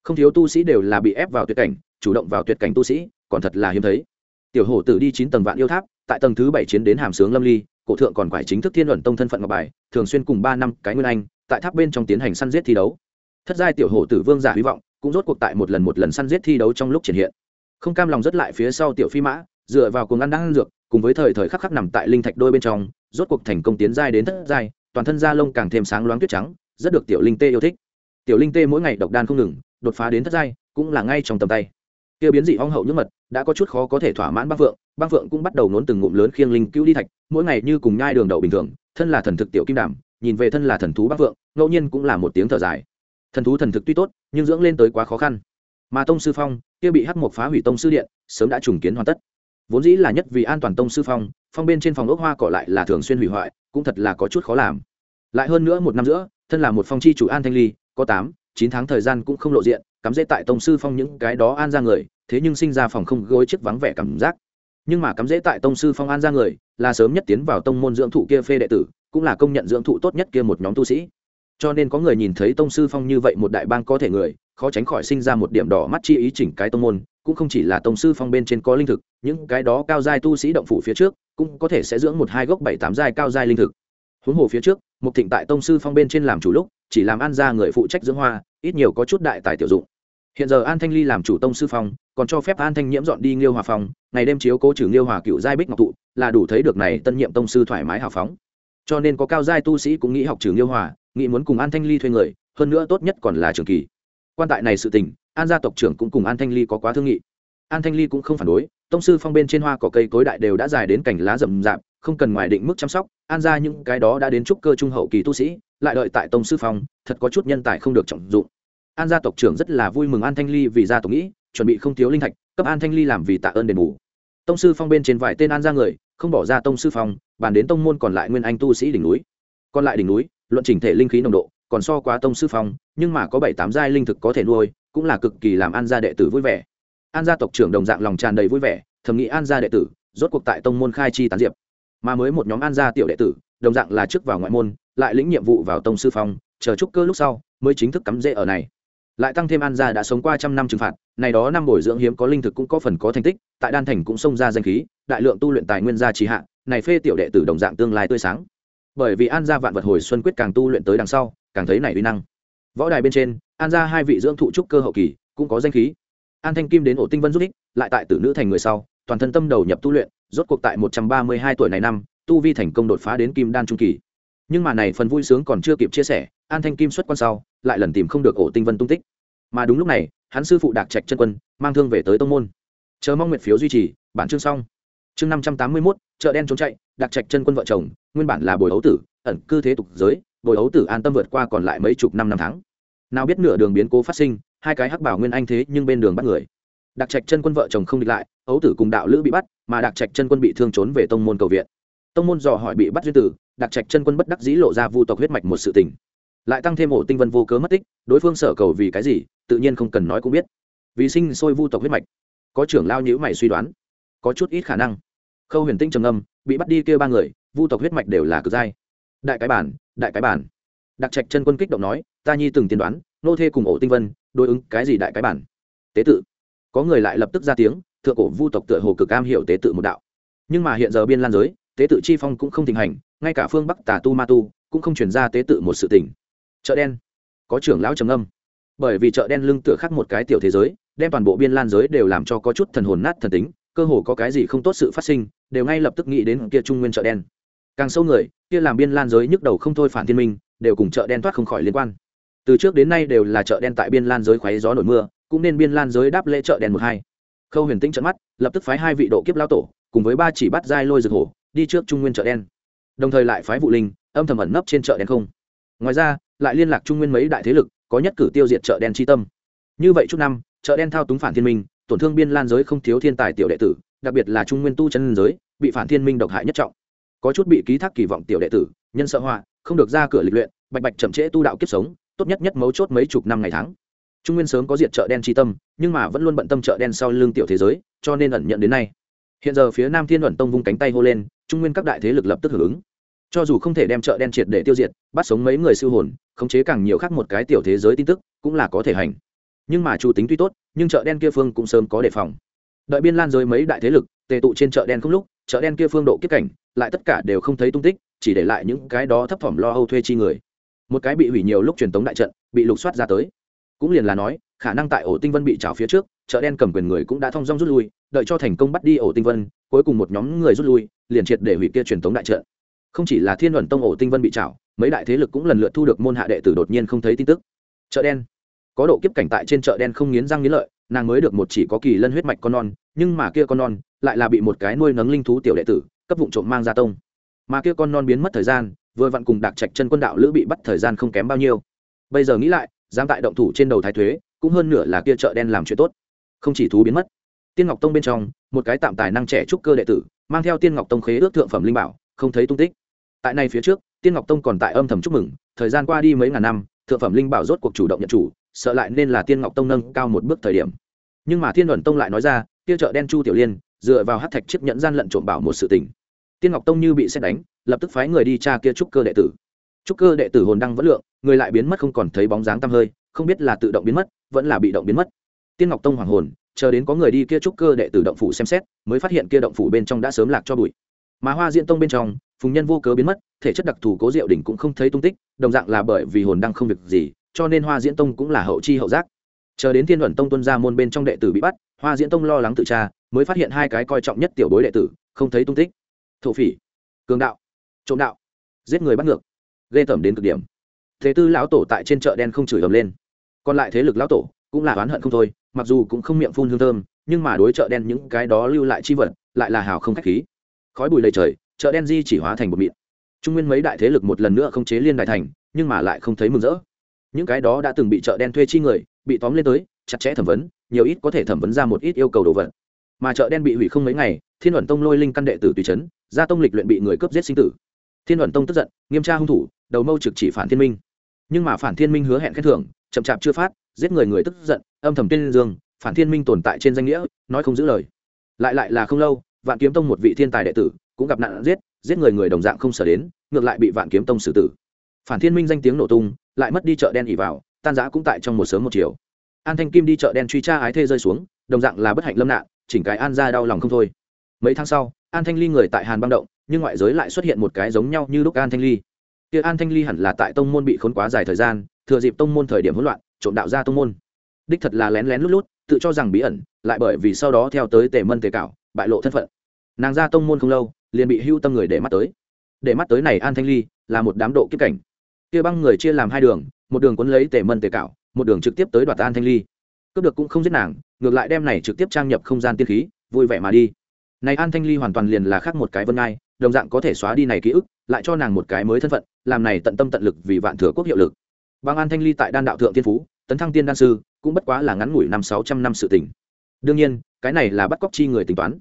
không thiếu tu sĩ đều là bị ép vào tuyệt cảnh, chủ động vào tuyệt cảnh tu sĩ, còn thật là hiếm thấy. Tiểu hổ tử đi chín tầng vạn yêu tháp, tại tầng thứ bảy chiến đến hàm sướng lâm ly, cổ thượng còn phải chính thức thiên luận tông thân phận ngọc bài, thường xuyên cùng ba năm cái nguyên anh, tại tháp bên trong tiến hành săn giết thi đấu. Thất giai tiểu hổ tử vương giả hy vọng, cũng rốt cuộc tại một lần một lần săn giết thi đấu trong lúc triển hiện. Không cam lòng rất lại phía sau tiểu phi mã, dựa vào cuồng ăn đang ăn dược, cùng với thời thời khắc khắc nằm tại linh thạch đôi bên trong, rốt cuộc thành công tiến giai đến thất giai, toàn thân da lông càng thêm sáng loáng tuyết trắng, rất được tiểu linh tê yêu thích. Tiểu linh tê mỗi ngày độc đan không ngừng đột phá đến thất giai, cũng là ngay trong tầm tay. Kia biến dị ong hậu những mật đã có chút khó có thể thỏa mãn băng phượng băng phượng cũng bắt đầu nốn từng ngụm lớn khiêng linh cứu đi thạch, mỗi ngày như cùng nhai đường đậu bình thường, thân là thần thực tiểu kim đảm nhìn về thân là thần thú băng phượng ngẫu nhiên cũng là một tiếng thở dài. Thần thú thần thực tuy tốt, nhưng dưỡng lên tới quá khó khăn. Mà tông sư phong, kia bị hắc mục phá hủy tông sư điện, sớm đã trùng kiến hoàn tất. Vốn dĩ là nhất vì an toàn tông sư phong phong bên trên phòng ốc hoa cỏ lại là thường xuyên hủy hoại, cũng thật là có chút khó làm. Lại hơn nữa một năm giữa, thân là một phong chi chủ an thanh ly, có tám chín tháng thời gian cũng không lộ diện, cắm dễ tại tông sư phong những cái đó an ra người, thế nhưng sinh ra phòng không gối chiếc vắng vẻ cảm giác. Nhưng mà cắm dễ tại tông sư phong an ra người, là sớm nhất tiến vào tông môn dưỡng thụ kia phê đệ tử, cũng là công nhận dưỡng thụ tốt nhất kia một nhóm tu sĩ. Cho nên có người nhìn thấy tông sư phong như vậy một đại bang có thể người, khó tránh khỏi sinh ra một điểm đỏ mắt chi ý chỉnh cái tông môn, cũng không chỉ là tông sư phong bên trên có linh thực, những cái đó cao giai tu sĩ động phủ phía trước, cũng có thể sẽ dưỡng một hai gốc bảy tám giai cao giai linh thực. Huống hồ phía trước một thịnh tại tông sư phong bên trên làm chủ lúc chỉ làm an gia người phụ trách dưỡng hoa, ít nhiều có chút đại tài tiểu dụng. Hiện giờ an thanh ly làm chủ tông sư phong, còn cho phép an thanh nhiễm dọn đi nghiêu hòa phong, ngày đêm chiếu cố trừ nghiêu hòa cựu giai bích ngọc tụ là đủ thấy được này tân nhiệm tông sư thoải mái hào phóng. Cho nên có cao giai tu sĩ cũng nghĩ học trừ nghiêu hòa, nghĩ muốn cùng an thanh ly thuê người, hơn nữa tốt nhất còn là trường kỳ. Quan tại này sự tình, an gia tộc trưởng cũng cùng an thanh ly có quá thương nghị. An thanh ly cũng không phản đối, tông sư phong bên trên hoa cỏ cây cối đại đều đã dài đến cành lá rậm rạp, không cần ngoài định mức chăm sóc, an ra những cái đó đã đến trúc cơ trung hậu kỳ tu sĩ lại đợi tại tông sư phong, thật có chút nhân tài không được trọng dụng. An gia tộc trưởng rất là vui mừng an thanh ly vì gia tộc nghĩ, chuẩn bị không thiếu linh thạch, cấp an thanh ly làm vì tạ ơn đền bù. Tông sư phong bên trên vài tên an gia người, không bỏ ra tông sư phong, bàn đến tông môn còn lại nguyên anh tu sĩ đỉnh núi. Còn lại đỉnh núi, luận chỉnh thể linh khí nồng độ, còn so quá tông sư phong, nhưng mà có bảy tám giai linh thực có thể nuôi, cũng là cực kỳ làm an gia đệ tử vui vẻ. An gia tộc trưởng đồng dạng lòng tràn đầy vui vẻ, thầm nghĩ an gia đệ tử, rốt cuộc tại tông môn khai chi tán diệp. Mà mới một nhóm an gia tiểu đệ tử, đồng dạng là trước vào ngoại môn lại lĩnh nhiệm vụ vào tông sư phong, chờ trúc cơ lúc sau, mới chính thức cắm rễ ở này. Lại tăng thêm an gia đã sống qua trăm năm trừng phạt, này đó năm bồi dưỡng hiếm có linh thực cũng có phần có thành tích, tại đan thành cũng xông ra danh khí, đại lượng tu luyện tài nguyên gia trì hạ, này phê tiểu đệ tử đồng dạng tương lai tươi sáng. Bởi vì an gia vạn vật hồi xuân quyết càng tu luyện tới đằng sau, càng thấy này uy năng. Võ đài bên trên, an gia hai vị dưỡng thụ trúc cơ hậu kỳ cũng có danh khí. An thanh kim đến ổ tinh vân giúp ích, lại tại tử nữ thành người sau, toàn thân tâm đầu nhập tu luyện, rốt cuộc tại một trăm ba mươi hai tuổi này năm, tu vi thành công đột phá đến kim đan trung kỳ nhưng mà này phần vui sướng còn chưa kịp chia sẻ, an thanh kim xuất quan sau, lại lần tìm không được ổ tinh vân tung tích. Mà đúng lúc này, hắn sư phụ đạc trạch chân quân, mang thương về tới tông môn. Chờ mong nguyện phiếu duy trì, bản chương xong. Chương năm trăm tám mươi mốt, chợ đen trốn chạy, đạc trạch chân quân vợ chồng, nguyên bản là bồi ấu tử, ẩn cư thế tục giới, bồi ấu tử an tâm vượt qua còn lại mấy chục năm năm tháng. Nào biết nửa đường biến cố phát sinh, hai cái hắc bảo nguyên anh thế nhưng bên đường bắt người. Đặc trạch chân quân vợ chồng không địch lại, ấu tử cùng đạo lữ bị bắt, mà đặc trạch chân quân bị thương trốn về tông môn cầu viện. Tông môn dò hỏi bị bắt duyên tử đặc trạch chân quân bất đắc dĩ lộ ra vu tộc huyết mạch một sự tình. Lại tăng thêm ổ tinh vân vô cớ mất tích, đối phương sở cầu vì cái gì, tự nhiên không cần nói cũng biết. Vì sinh sôi vu tộc huyết mạch, có trưởng lao nhữ mày suy đoán, có chút ít khả năng. Khâu huyền tinh trầm âm bị bắt đi kêu ba người, vu tộc huyết mạch đều là cực giai. Đại cái bản, đại cái bản. Đặc trạch chân quân kích động nói, ta nhi từng tiên đoán, nô thê cùng ổ tinh vân, đối ứng cái gì đại cái bản? Tế tự. Có người lại lập tức ra tiếng, thượng cổ vu tộc tựa hồ cực am hiểu tế tự một đạo. Nhưng mà hiện giờ biên lan giới, tế tự chi phong cũng không thịnh hành ngay cả phương bắc tà tu ma tu cũng không chuyển ra tế tự một sự tình. Chợ đen. Có trưởng lão trầm âm bởi vì chợ đen lưng tựa khắc một cái tiểu thế giới, đem toàn bộ biên lan giới đều làm cho có chút thần hồn nát thần tính, cơ hồ có cái gì không tốt sự phát sinh, đều ngay lập tức nghĩ đến kia trung nguyên chợ đen. Càng sâu người, kia làm biên lan giới nhức đầu không thôi phản thiên minh, đều cùng chợ đen thoát không khỏi liên quan. Từ trước đến nay đều là chợ đen tại biên lan giới khoáy gió nổi mưa, cũng nên biên lan giới đáp lễ chợ đen một hai. Khâu huyền tĩnh trận mắt, lập tức phái hai vị độ kiếp lao tổ, cùng với ba chỉ bắt dai lôi rực hổ, đi trước trung nguyên chợ đen đồng thời lại phái vụ linh, âm thầm ẩn nấp trên chợ đen không. Ngoài ra, lại liên lạc trung nguyên mấy đại thế lực, có nhất cử tiêu diệt chợ đen tri tâm. Như vậy chút năm, chợ đen thao túng phản thiên minh, tổn thương biên lan giới không thiếu thiên tài tiểu đệ tử, đặc biệt là trung nguyên tu chân giới, bị phản thiên minh độc hại nhất trọng. Có chút bị ký thác kỳ vọng tiểu đệ tử, nhân sợ họa, không được ra cửa lịch luyện, bạch bạch chậm trễ tu đạo kiếp sống, tốt nhất nhất mấu chốt mấy chục năm ngày tháng. Trung nguyên sớm có diệt chợ đen tri tâm, nhưng mà vẫn luôn bận tâm chợ đen sau lưng tiểu thế giới, cho nên ẩn nhận đến nay. Hiện giờ phía nam thiên luận tông vung cánh tay hô lên trung nguyên các đại thế lực lập tức hưởng ứng cho dù không thể đem chợ đen triệt để tiêu diệt, bắt sống mấy người siêu hồn, khống chế càng nhiều khác một cái tiểu thế giới tin tức, cũng là có thể hành. Nhưng mà chủ tính tuy tốt, nhưng chợ đen kia phương cũng sớm có đề phòng. Đợi biên lan giới mấy đại thế lực, tề tụ trên chợ đen không lúc, chợ đen kia phương độ kiếp cảnh, lại tất cả đều không thấy tung tích, chỉ để lại những cái đó thấp thỏm lo âu thuê chi người. Một cái bị hủy nhiều lúc truyền tống đại trận, bị lục soát ra tới. Cũng liền là nói, khả năng tại ổ tinh vân bị trào phía trước, chợ đen cầm quyền người cũng đã thông dong rút lui, đợi cho thành công bắt đi ổ tinh vân, cuối cùng một nhóm người rút lui, liền triệt để hủy kia truyền tống đại trận không chỉ là thiên luận tông ổ tinh vân bị trào mấy đại thế lực cũng lần lượt thu được môn hạ đệ tử đột nhiên không thấy tin tức. Chợ đen. Có độ kiếp cảnh tại trên chợ đen không nghiến răng nghiến lợi, nàng mới được một chỉ có kỳ lân huyết mạch con non, nhưng mà kia con non lại là bị một cái nuôi nấng linh thú tiểu đệ tử, cấp vụ trộm mang ra tông. Mà kia con non biến mất thời gian, vừa vặn cùng đạc trạch chân quân đạo lữ bị bắt thời gian không kém bao nhiêu. Bây giờ nghĩ lại, dám tại động thủ trên đầu thái thuế, cũng hơn nửa là kia chợ đen làm chuyện tốt. Không chỉ thú biến mất, tiên ngọc tông bên trong, một cái tạm tài năng trẻ trúc cơ đệ tử, mang theo tiên ngọc tông khế ước thượng phẩm linh bảo, không thấy tung tích tại này phía trước, tiên ngọc tông còn tại âm thầm chúc mừng, thời gian qua đi mấy ngàn năm, thượng phẩm linh bảo rốt cuộc chủ động nhận chủ, sợ lại nên là tiên ngọc tông nâng cao một bước thời điểm. Nhưng mà thiên luận tông lại nói ra, kia chợ đen chu tiểu liên, dựa vào hát thạch chiếc nhẫn gian lận trộm bảo một sự tình. Tiên ngọc tông như bị xét đánh, lập tức phái người đi tra kia trúc cơ đệ tử. Trúc cơ đệ tử hồn đăng vẫn lượng, người lại biến mất không còn thấy bóng dáng tăm hơi, không biết là tự động biến mất, vẫn là bị động biến mất. Tiên ngọc tông hoàng hồn, chờ đến có người đi kia trúc cơ đệ tử động phủ xem xét, mới phát hiện kia động phủ bên trong đã sớm lạc cho bụi. Mà hoa diễn tông bên trong phùng nhân vô cớ biến mất, thể chất đặc thù cố diệu đỉnh cũng không thấy tung tích, đồng dạng là bởi vì hồn đăng không việc gì, cho nên hoa diễn tông cũng là hậu chi hậu giác. Chờ đến thiên luận tông tuân ra môn bên trong đệ tử bị bắt, hoa diễn tông lo lắng tự tra, mới phát hiện hai cái coi trọng nhất tiểu bối đệ tử, không thấy tung tích. Thổ phỉ, cường đạo, trộm đạo, giết người bắt ngược, ghê tởm đến cực điểm. Thế tư lão tổ tại trên chợ đen không chửi ầm lên. Còn lại thế lực lão tổ cũng là oán hận không thôi, mặc dù cũng không miệng phun hương thơm, nhưng mà đối chợ đen những cái đó lưu lại chi vật, lại là hào không khách khí. Khói bụi lầy trời chợ đen di chỉ hóa thành một mịn. Trung nguyên mấy đại thế lực một lần nữa không chế liên đại thành, nhưng mà lại không thấy mừng rỡ. Những cái đó đã từng bị chợ đen thuê chi người, bị tóm lên tới, chặt chẽ thẩm vấn, nhiều ít có thể thẩm vấn ra một ít yêu cầu đồ vật. Mà chợ đen bị hủy không mấy ngày, thiên luận tông lôi linh căn đệ tử tùy trấn gia tông lịch luyện bị người cướp giết sinh tử. Thiên luận tông tức giận, nghiêm tra hung thủ, đầu mâu trực chỉ phản thiên minh. Nhưng mà phản thiên minh hứa hẹn khen thưởng, chậm chạp chưa phát, giết người người tức giận, âm thầm tiên dương, phản thiên minh tồn tại trên danh nghĩa, nói không giữ lời. Lại lại là không lâu, vạn kiếm tông một vị thiên tài đệ tử cũng gặp nạn giết giết người người đồng dạng không sở đến, ngược lại bị vạn kiếm tông xử tử. Phản thiên minh danh tiếng nổ tung, lại mất đi chợ đen ỉ vào, tan giã cũng tại trong một sớm một chiều. An thanh kim đi chợ đen truy tra ái thê rơi xuống, đồng dạng là bất hạnh lâm nạn, chỉnh cái an ra đau lòng không thôi. Mấy tháng sau, an thanh ly người tại hàn băng động, nhưng ngoại giới lại xuất hiện một cái giống nhau như lúc an thanh ly. Kia an thanh ly hẳn là tại tông môn bị khốn quá dài thời gian, thừa dịp tông môn thời điểm hỗn loạn, trộm đạo ra tông môn. Đích thật là lén lén lút lút, tự cho rằng bí ẩn, lại bởi vì sau đó theo tới tề mân tề cảo, bại lộ thân phận. Nàng ra tông môn không lâu liền bị hưu tâm người để mắt tới. Để mắt tới này an thanh ly là một đám độ kiếp cảnh. Kia băng người chia làm hai đường, một đường quấn lấy tề mân tề cảo một đường trực tiếp tới đoạt an thanh ly. Cướp được cũng không giết nàng, ngược lại đem này trực tiếp trang nhập không gian tiên khí, vui vẻ mà đi. Này an thanh ly hoàn toàn liền là khác một cái vân ngai, đồng dạng có thể xóa đi này ký ức, lại cho nàng một cái mới thân phận, làm này tận tâm tận lực vì vạn thừa quốc hiệu lực. Bằng an thanh ly tại đan đạo thượng tiên phú, tấn thăng tiên đan sư, cũng bất quá là ngắn ngủi năm sáu trăm năm sự tình đương nhiên, cái này là bắt cóc chi người tính toán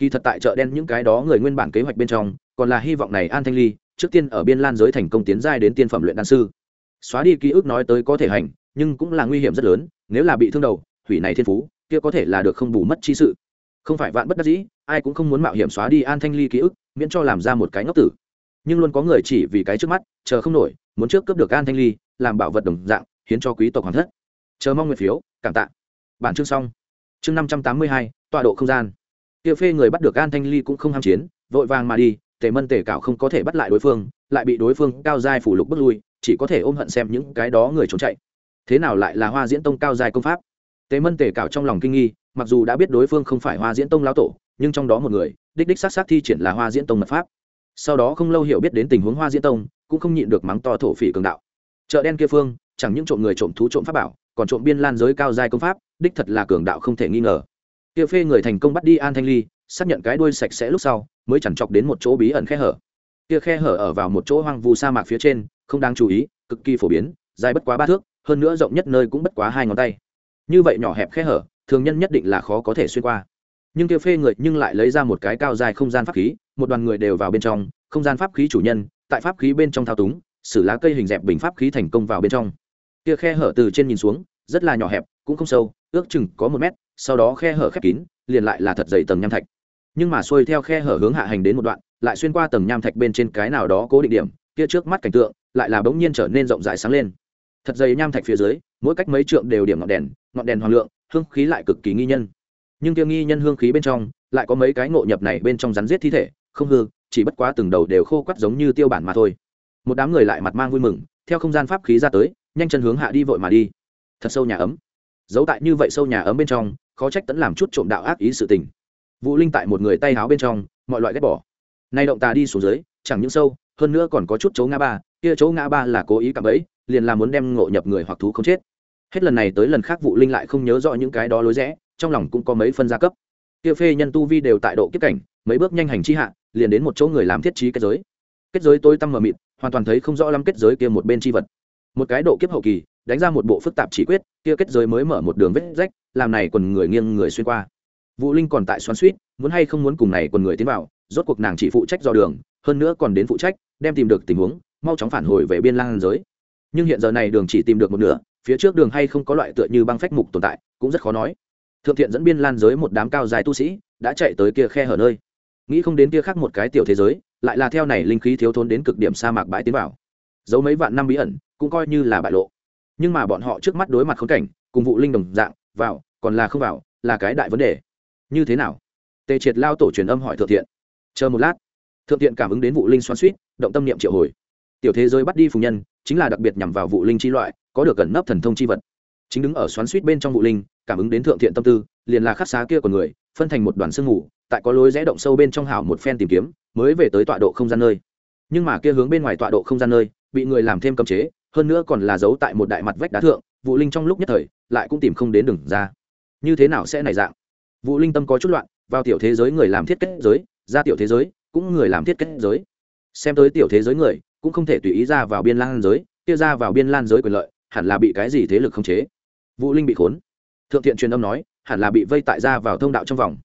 kỳ thật tại chợ đen những cái đó người nguyên bản kế hoạch bên trong, còn là hy vọng này an thanh ly, trước tiên ở biên lan giới thành công tiến giai đến tiên phẩm luyện đan sư. Xóa đi ký ức nói tới có thể hành, nhưng cũng là nguy hiểm rất lớn, nếu là bị thương đầu, hủy này thiên phú, kia có thể là được không bù mất chi sự. Không phải vạn bất đắc dĩ, ai cũng không muốn mạo hiểm xóa đi an thanh ly ký ức, miễn cho làm ra một cái ngốc tử. Nhưng luôn có người chỉ vì cái trước mắt, chờ không nổi, muốn trước cướp được an thanh ly, làm bảo vật đồng dạng, hiến cho quý tộc hoàng thất. Chờ mong nguyện phiếu, cảm tạ. Bản chương xong. Chương năm trăm tám mươi hai, tọa độ không gian tiêu phê người bắt được an thanh ly cũng không ham chiến, vội vàng mà đi, tề mân tề cảo không có thể bắt lại đối phương, lại bị đối phương cao giai phủ lục bước lui, chỉ có thể ôm hận xem những cái đó người trốn chạy. Thế nào lại là hoa diễn tông cao giai công pháp? Tề mân tề cảo trong lòng kinh nghi, mặc dù đã biết đối phương không phải hoa diễn tông lão tổ, nhưng trong đó một người, đích đích s á thi triển là hoa diễn tông mật pháp. Sau đó không lâu hiểu biết đến tình huống hoa diễn tông, cũng không nhịn được mắng to thổ phỉ cường đạo. Chợ đen kia phương, chẳng những trộm người trộm thú trộm pháp bảo, còn trộm biên lan giới cao giai công pháp, đích thật là cường đạo không thể nghi ngờ kia phê người thành công bắt đi an thanh ly, xác nhận cái đuôi sạch sẽ lúc sau, mới chẳng chọc đến một chỗ bí ẩn khe hở. Kia khe hở ở vào một chỗ hoang vu sa mạc phía trên, không đáng chú ý, cực kỳ phổ biến, dài bất quá ba thước, hơn nữa rộng nhất nơi cũng bất quá hai ngón tay. Như vậy nhỏ hẹp khe hở, thường nhân nhất định là khó có thể xuyên qua. Nhưng kia phê người nhưng lại lấy ra một cái cao dài không gian pháp khí, một đoàn người đều vào bên trong, không gian pháp khí chủ nhân, tại pháp khí bên trong thao túng sử lá cây hình dẹp bình pháp khí thành công vào bên trong. Kia khe hở từ trên nhìn xuống, rất là nhỏ hẹp, cũng không sâu, ước chừng có một mét sau đó khe hở khép kín, liền lại là thật dày tầng nham thạch. Nhưng mà xuôi theo khe hở hướng hạ hành đến một đoạn, lại xuyên qua tầng nham thạch bên trên cái nào đó cố định điểm, kia trước mắt cảnh tượng, lại là bỗng nhiên trở nên rộng rãi sáng lên. Thật dày nham thạch phía dưới, mỗi cách mấy trượng đều điểm ngọn đèn ngọn đèn hoàng lượng, hương khí lại cực kỳ nghi nhân. Nhưng kia nghi nhân hương khí bên trong, lại có mấy cái ngộ nhập này bên trong rắn giết thi thể, không hư, chỉ bất quá từng đầu đều khô quắt giống như tiêu bản mà thôi. Một đám người lại mặt mang vui mừng, theo không gian pháp khí ra tới, nhanh chân hướng hạ đi vội mà đi. Thật sâu nhà ấm. Giấu tại như vậy sâu nhà ấm bên trong khó trách tẫn làm chút trộm đạo ác ý sự tình. Vũ linh tại một người tay háo bên trong, mọi loại ghét bỏ. Nay động tà đi xuống dưới, chẳng những sâu, hơn nữa còn có chút chỗ ngã ba, kia chỗ ngã ba là cố ý cạm bẫy, liền là muốn đem ngộ nhập người hoặc thú không chết. Hết lần này tới lần khác vụ linh lại không nhớ rõ những cái đó lối rẽ, trong lòng cũng có mấy phân gia cấp. Kia phê nhân tu vi đều tại độ kiếp cảnh, mấy bước nhanh hành chi hạ, liền đến một chỗ người làm thiết trí kết giới. Kết giới tôi tăm mờ mịt, hoàn toàn thấy không rõ lắm kết giới kia một bên chi vật. Một cái độ kiếp hậu kỳ đánh ra một bộ phức tạp chỉ quyết, kia kết giới mới mở một đường vết rách, làm này quần người nghiêng người xuyên qua. Vũ linh còn tại xoắn suýt, muốn hay không muốn cùng này quần người tiến vào, rốt cuộc nàng chỉ phụ trách dò đường, hơn nữa còn đến phụ trách, đem tìm được tình huống, mau chóng phản hồi về biên lang giới. Nhưng hiện giờ này đường chỉ tìm được một nửa, phía trước đường hay không có loại tựa như băng phách mục tồn tại, cũng rất khó nói. Thượng thiện dẫn biên lan giới một đám cao dài tu sĩ, đã chạy tới kia khe hở nơi. Nghĩ không đến kia khác một cái tiểu thế giới, lại là theo này linh khí thiếu thốn đến cực điểm sa mạc bãi tiến vào. Giấu mấy vạn năm bí ẩn, cũng coi như là bại lộ nhưng mà bọn họ trước mắt đối mặt khốn cảnh, cùng vụ linh đồng dạng, vào, còn là không vào, là cái đại vấn đề. Như thế nào? Tề triệt lao tổ truyền âm hỏi thượng thiện. Chờ một lát. Thượng thiện cảm ứng đến vụ linh xoắn suýt, động tâm niệm triệu hồi. Tiểu thế giới bắt đi phùng nhân, chính là đặc biệt nhằm vào vụ linh chi loại, có được gần nấp thần thông chi vật. Chính đứng ở xoắn suýt bên trong vụ linh, cảm ứng đến thượng thiện tâm tư, liền là khắc xá kia của người, phân thành một đoàn sương mù, tại có lối rẽ động sâu bên trong hảo một phen tìm kiếm, mới về tới tọa độ không gian nơi. Nhưng mà kia hướng bên ngoài tọa độ không gian nơi, bị người làm thêm cấm chế hơn nữa còn là giấu tại một đại mặt vách đá thượng, vũ linh trong lúc nhất thời lại cũng tìm không đến đường ra. Như thế nào sẽ này dạng? Vũ linh tâm có chút loạn, vào tiểu thế giới người làm thiết kết giới, ra tiểu thế giới, cũng người làm thiết kết giới. Xem tới tiểu thế giới người, cũng không thể tùy ý ra vào biên lan giới, kia ra vào biên lan giới quyền lợi, hẳn là bị cái gì thế lực khống chế? Vũ linh bị khốn. Thượng thiện truyền âm nói, hẳn là bị vây tại ra vào thông đạo trong vòng.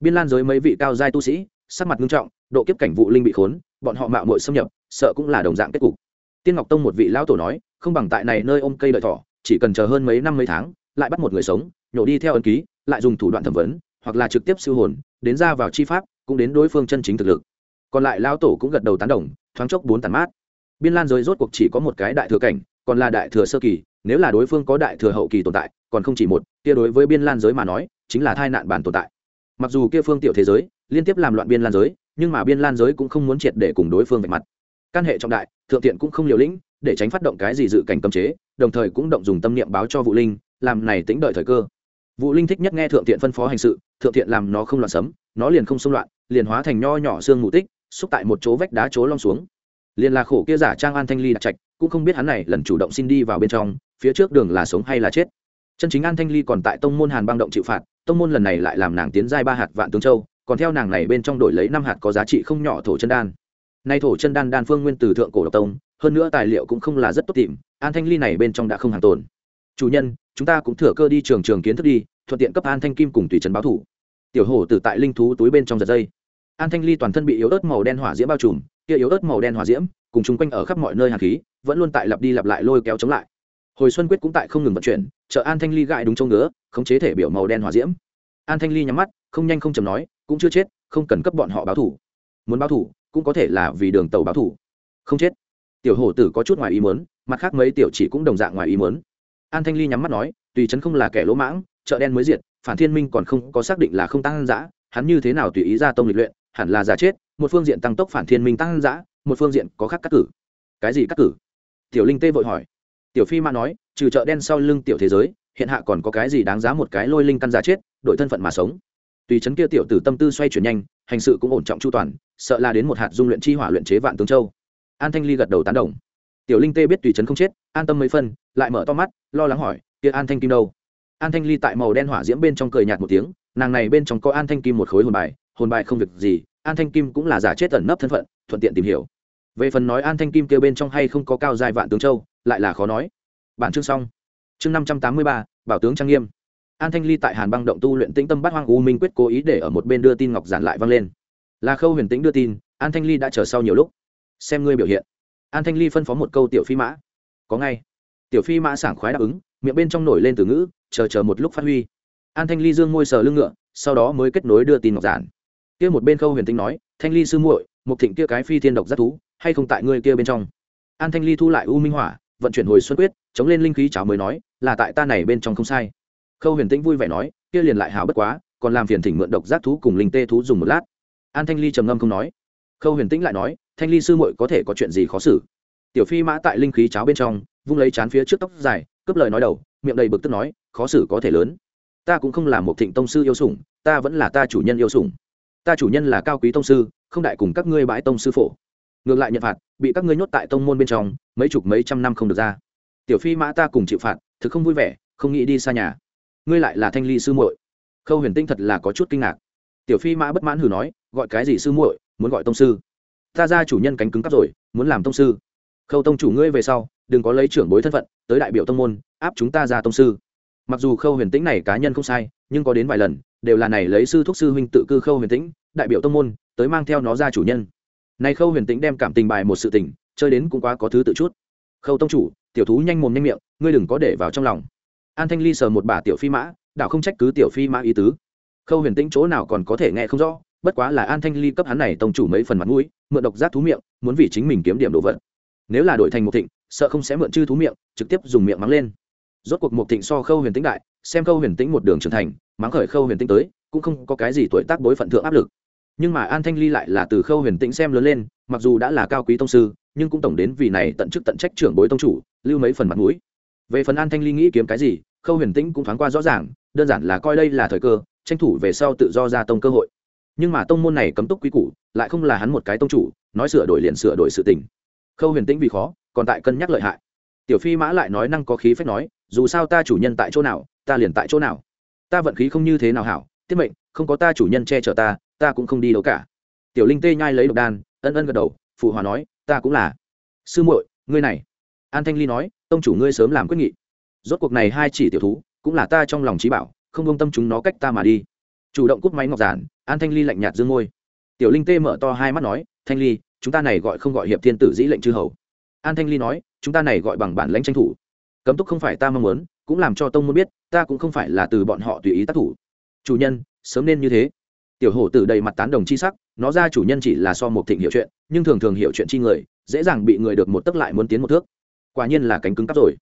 Biên lan giới mấy vị cao giai tu sĩ, sắc mặt nghiêm trọng, độ kiếp cảnh vũ linh bị khốn, bọn họ mạo muội xâm nhập, sợ cũng là đồng dạng kết cục tiên ngọc tông một vị lão tổ nói, không bằng tại này nơi ôm cây đợi thỏ, chỉ cần chờ hơn mấy năm mấy tháng, lại bắt một người sống, nhổ đi theo ấn ký, lại dùng thủ đoạn thẩm vấn, hoặc là trực tiếp siêu hồn, đến ra vào chi pháp, cũng đến đối phương chân chính thực lực. Còn lại lão tổ cũng gật đầu tán đồng, thoáng chốc bốn tàn mát. Biên lan giới rốt cuộc chỉ có một cái đại thừa cảnh, còn là đại thừa sơ kỳ, nếu là đối phương có đại thừa hậu kỳ tồn tại, còn không chỉ một, kia đối với biên lan giới mà nói, chính là thai nạn bản tồn tại. Mặc dù kia phương tiểu thế giới, liên tiếp làm loạn biên lan giới, nhưng mà biên lan giới cũng không muốn triệt để cùng đối phương vạch mặt. Căn hệ trọng đại thượng tiện cũng không liều lĩnh, để tránh phát động cái gì dự cảnh cấm chế, đồng thời cũng động dùng tâm niệm báo cho vũ linh, làm này tính đợi thời cơ. Vũ linh thích nhất nghe thượng tiện phân phó hành sự, thượng tiện làm nó không loạn sấm, nó liền không xung loạn, liền hóa thành nho nhỏ xương mù tích, xúc tại một chỗ vách đá chỗ long xuống. Liền là khổ kia giả trang an thanh ly đặc trạch, cũng không biết hắn này lần chủ động xin đi vào bên trong, phía trước đường là sống hay là chết. Chân chính an thanh ly còn tại tông môn hàn băng động chịu phạt, tông môn lần này lại làm nàng tiến giai ba hạt vạn tướng châu, còn theo nàng này bên trong đổi lấy năm hạt có giá trị không nhỏ thổ chân đan nay thổ chân đan đan phương nguyên từ thượng cổ độc tông, hơn nữa tài liệu cũng không là rất tốt tìm, an thanh ly này bên trong đã không hàng tồn. Chủ nhân, chúng ta cũng thừa cơ đi trường trường kiến thức đi, thuận tiện cấp an thanh kim cùng tùy trần báo thủ. Tiểu hổ từ tại linh thú túi bên trong giật dây. An thanh ly toàn thân bị yếu ớt màu đen hỏa diễm bao trùm, kia yếu ớt màu đen hỏa diễm, cùng chung quanh ở khắp mọi nơi hàn khí, vẫn luôn tại lặp đi lặp lại lôi kéo chống lại. Hồi xuân quyết cũng tại không ngừng vận chuyển chợ an thanh ly gại đúng chỗ ngứa, khống chế thể biểu màu đen hỏa diễm. An thanh ly nhắm mắt, không nhanh không chầm nói, cũng chưa chết, không cần cấp bọn họ báo thủ. Muốn báo thủ cũng có thể là vì đường tàu báo thủ. Không chết. Tiểu hổ tử có chút ngoài ý muốn, mặt khác mấy tiểu chỉ cũng đồng dạng ngoài ý muốn. An thanh ly nhắm mắt nói, tùy trấn không là kẻ lỗ mãng, chợ đen mới diệt, phản thiên minh còn không có xác định là không tăng giã hắn như thế nào tùy ý ra tông lịch luyện, hẳn là giả chết, một phương diện tăng tốc phản thiên minh tăng giã một phương diện có khác cắt cử. Cái gì cắt cử? Tiểu linh tê vội hỏi. Tiểu phi mã nói, trừ chợ đen sau lưng tiểu thế giới, hiện hạ còn có cái gì đáng giá một cái lôi linh căn giả chết, đổi thân phận mà sống? Tùy chấn kia tiểu tử tâm tư xoay chuyển nhanh, hành sự cũng ổn trọng chu toàn, sợ là đến một hạt dung luyện chi hỏa luyện chế vạn tướng châu. An thanh ly gật đầu tán đồng. Tiểu linh tê biết tùy chấn không chết, an tâm mấy phân, lại mở to mắt, lo lắng hỏi, kia an thanh kim đâu? An thanh ly tại màu đen hỏa diễm bên trong cười nhạt một tiếng, nàng này bên trong có an thanh kim một khối hồn bài hồn bài không việc gì, an thanh kim cũng là giả chết ẩn nấp thân phận, thuận tiện tìm hiểu. Về phần nói an thanh kim kêu bên trong hay không có cao dài vạn tướng châu, lại là khó nói. Bản chương xong. Chương năm trăm tám mươi ba, bảo tướng trang nghiêm an thanh ly tại hàn băng động tu luyện tĩnh tâm bát hoang, u minh quyết cố ý để ở một bên đưa tin ngọc giản lại vang lên. Là khâu huyền tĩnh đưa tin, an thanh ly đã chờ sau nhiều lúc. Xem ngươi biểu hiện. An thanh ly phân phó một câu, tiểu phi mã. Có ngay. Tiểu phi mã sảng khoái đáp ứng, miệng bên trong nổi lên từ ngữ, chờ chờ một lúc phát huy. An thanh ly dương môi sờ lưng ngựa, sau đó mới kết nối đưa tin ngọc giản. Kia một bên khâu huyền tĩnh nói, thanh ly sư muội một thịnh kia cái phi thiên độc rất thú, hay không tại ngươi kia bên trong? An thanh ly thu lại u minh hỏa, vận chuyển hồi xuân quyết, chống lên linh khí cháo mới nói, là tại ta này bên trong không sai khâu huyền tĩnh vui vẻ nói, kia liền lại hào bất quá, còn làm phiền thỉnh mượn độc giác thú cùng linh tê thú dùng một lát. An thanh ly trầm ngâm không nói. Khâu huyền tĩnh lại nói, thanh ly sư muội có thể có chuyện gì khó xử? Tiểu phi mã tại linh khí cháo bên trong, vung lấy chán phía trước tóc dài, cướp lời nói đầu, miệng đầy bực tức nói, khó xử có thể lớn. Ta cũng không là một thịnh tông sư yêu sủng, ta vẫn là ta chủ nhân yêu sủng. Ta chủ nhân là cao quý tông sư, không đại cùng các ngươi bãi tông sư phổ. Ngược lại nhận phạt, bị các ngươi nhốt tại tông môn bên trong, mấy chục mấy trăm năm không được ra. Tiểu phi mã ta cùng chịu phạt, thực không vui vẻ, không nghĩ đi xa nhà ngươi lại là thanh ly sư muội. Khâu huyền tinh thật là có chút kinh ngạc. Tiểu phi mã bất mãn hừ nói, gọi cái gì sư muội, muốn gọi tông sư? Ta ra chủ nhân cánh cứng cắp rồi, muốn làm tông sư. Khâu tông chủ ngươi về sau, đừng có lấy trưởng bối thân phận, tới đại biểu tông môn, áp chúng ta ra tông sư. Mặc dù khâu huyền tĩnh này cá nhân không sai, nhưng có đến vài lần, đều là này lấy sư thúc sư huynh tự cư khâu huyền tĩnh, đại biểu tông môn, tới mang theo nó ra chủ nhân. Này khâu huyền tĩnh đem cảm tình bài một sự tình, chơi đến cũng quá có thứ tự chút. Khâu tông chủ, tiểu thú nhanh mồm nhanh miệng, ngươi đừng có để vào trong lòng an thanh ly sờ một bà tiểu phi mã đạo không trách cứ tiểu phi mã ý tứ. Khâu huyền tĩnh chỗ nào còn có thể nghe không rõ, bất quá là an thanh ly cấp hắn này tông chủ mấy phần mặt mũi, mượn độc giác thú miệng, muốn vì chính mình kiếm điểm đồ vật. Nếu là đổi thành một thịnh, sợ không sẽ mượn chư thú miệng, trực tiếp dùng miệng mắng lên. Rốt cuộc một thịnh so khâu huyền tĩnh đại, xem khâu huyền tĩnh một đường trưởng thành, mắng khởi khâu huyền tĩnh tới, cũng không có cái gì tuổi tác bối phận thượng áp lực. Nhưng mà an thanh ly lại là từ khâu huyền tĩnh xem lớn lên, mặc dù đã là cao quý tông sư, nhưng cũng tổng đến vì này tận chức tận trách trưởng bối tông chủ, lưu mấy phần mặt mũi. Về phần an thanh ly nghĩ kiếm cái gì khâu huyền tĩnh cũng thoáng qua rõ ràng, đơn giản là coi đây là thời cơ, tranh thủ về sau tự do ra tông cơ hội. Nhưng mà tông môn này cấm túc quý củ, lại không là hắn một cái tông chủ, nói sửa đổi liền sửa đổi sự tình. Khâu huyền tĩnh vì khó, còn tại cân nhắc lợi hại. Tiểu phi mã lại nói năng có khí phách nói, dù sao ta chủ nhân tại chỗ nào, ta liền tại chỗ nào. Ta vận khí không như thế nào hảo tiết mệnh, không có ta chủ nhân che chở ta ta cũng không đi đâu cả. Tiểu linh tê nhai lấy độc đan, ân ân gật đầu, phụ hòa nói, ta cũng là. Sư muội, ngươi này. An thanh ly nói, tông chủ ngươi sớm làm quyết nghị rốt cuộc này hai chỉ tiểu thú, cũng là ta trong lòng trí bảo, không công tâm chúng nó cách ta mà đi. Chủ động cút máy ngọc giản, an thanh ly lạnh nhạt dương ngôi tiểu linh tê mở to hai mắt nói, thanh ly, chúng ta này gọi không gọi hiệp thiên tử dĩ lệnh chư hầu. An thanh ly nói, chúng ta này gọi bằng bản lãnh tranh thủ. Cấm túc không phải ta mong muốn, cũng làm cho tông muốn biết, ta cũng không phải là từ bọn họ tùy ý tác thủ. Chủ nhân, sớm nên như thế. Tiểu hổ tử đầy mặt tán đồng chi sắc, nó ra chủ nhân chỉ là so một thịnh hiểu chuyện, nhưng thường thường hiểu chuyện chi người, dễ dàng bị người được một tấc lại muốn tiến một thước. Quả nhiên là cánh cứng cắp rồi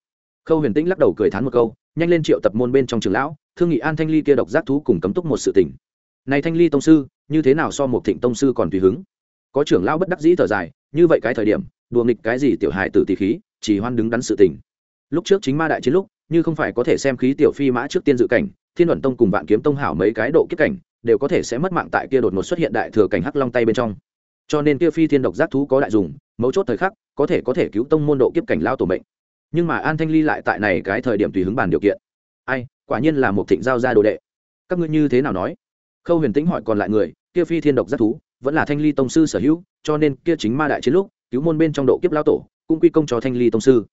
khâu huyền tĩnh lắc đầu cười thán một câu, nhanh lên triệu tập môn bên trong trường lão, thương nghị an thanh ly kia độc giác thú cùng cấm túc một sự tình. Này thanh ly tông sư, như thế nào so một thịnh tông sư còn tùy hứng? Có trưởng lão bất đắc dĩ thở dài, như vậy cái thời điểm, đùa nghịch cái gì tiểu hài tử tỷ khí, chỉ hoan đứng đắn sự tình. Lúc trước chính ma đại chiến lúc, như không phải có thể xem khí tiểu phi mã trước tiên dự cảnh, thiên luận tông cùng vạn kiếm tông hảo mấy cái độ kiếp cảnh, đều có thể sẽ mất mạng tại kia đột ngột xuất hiện đại thừa cảnh hắc long tay bên trong. Cho nên kia phi thiên độc giác thú có đại dùng, mấu chốt thời khắc, có thể có thể cứu tông môn độ kiếp cảnh lao tổ mệnh nhưng mà an thanh ly lại tại này cái thời điểm tùy hứng bàn điều kiện. Ai, quả nhiên là một thịnh giao ra đồ đệ. Các ngươi như thế nào nói? Khâu huyền tĩnh hỏi còn lại người, kia phi thiên độc giác thú, vẫn là thanh ly tông sư sở hữu, cho nên kia chính ma đại chiến lúc, cứu môn bên trong độ kiếp lao tổ, cũng quy công cho thanh ly tông sư.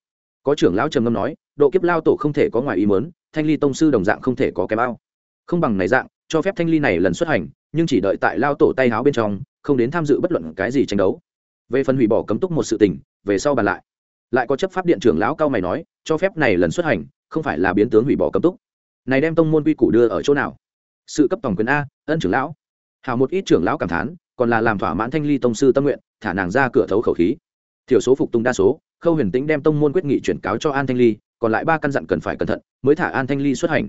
Có trưởng lão trầm ngâm nói, độ kiếp lao tổ không thể có ngoài ý mớn thanh ly tông sư đồng dạng không thể có kém ao không bằng này dạng, cho phép thanh ly này lần xuất hành, nhưng chỉ đợi tại lao tổ tay háo bên trong, không đến tham dự bất luận cái gì tranh đấu. Về phần hủy bỏ cấm túc một sự tình, về sau bàn lại lại có chấp pháp điện trưởng lão cao mày nói, cho phép này lần xuất hành, không phải là biến tướng hủy bỏ cấm túc. Này đem tông môn quy củ đưa ở chỗ nào? Sự cấp tổng quyền a, ân trưởng lão. Hào một ít trưởng lão cảm thán, còn là làm thỏa mãn thanh ly tông sư tâm nguyện, thả nàng ra cửa thấu khẩu khí. Thiểu số phục tùng đa số, khâu huyền tĩnh đem tông môn quyết nghị chuyển cáo cho an thanh ly, còn lại ba căn dặn cần phải cẩn thận mới thả an thanh ly xuất hành.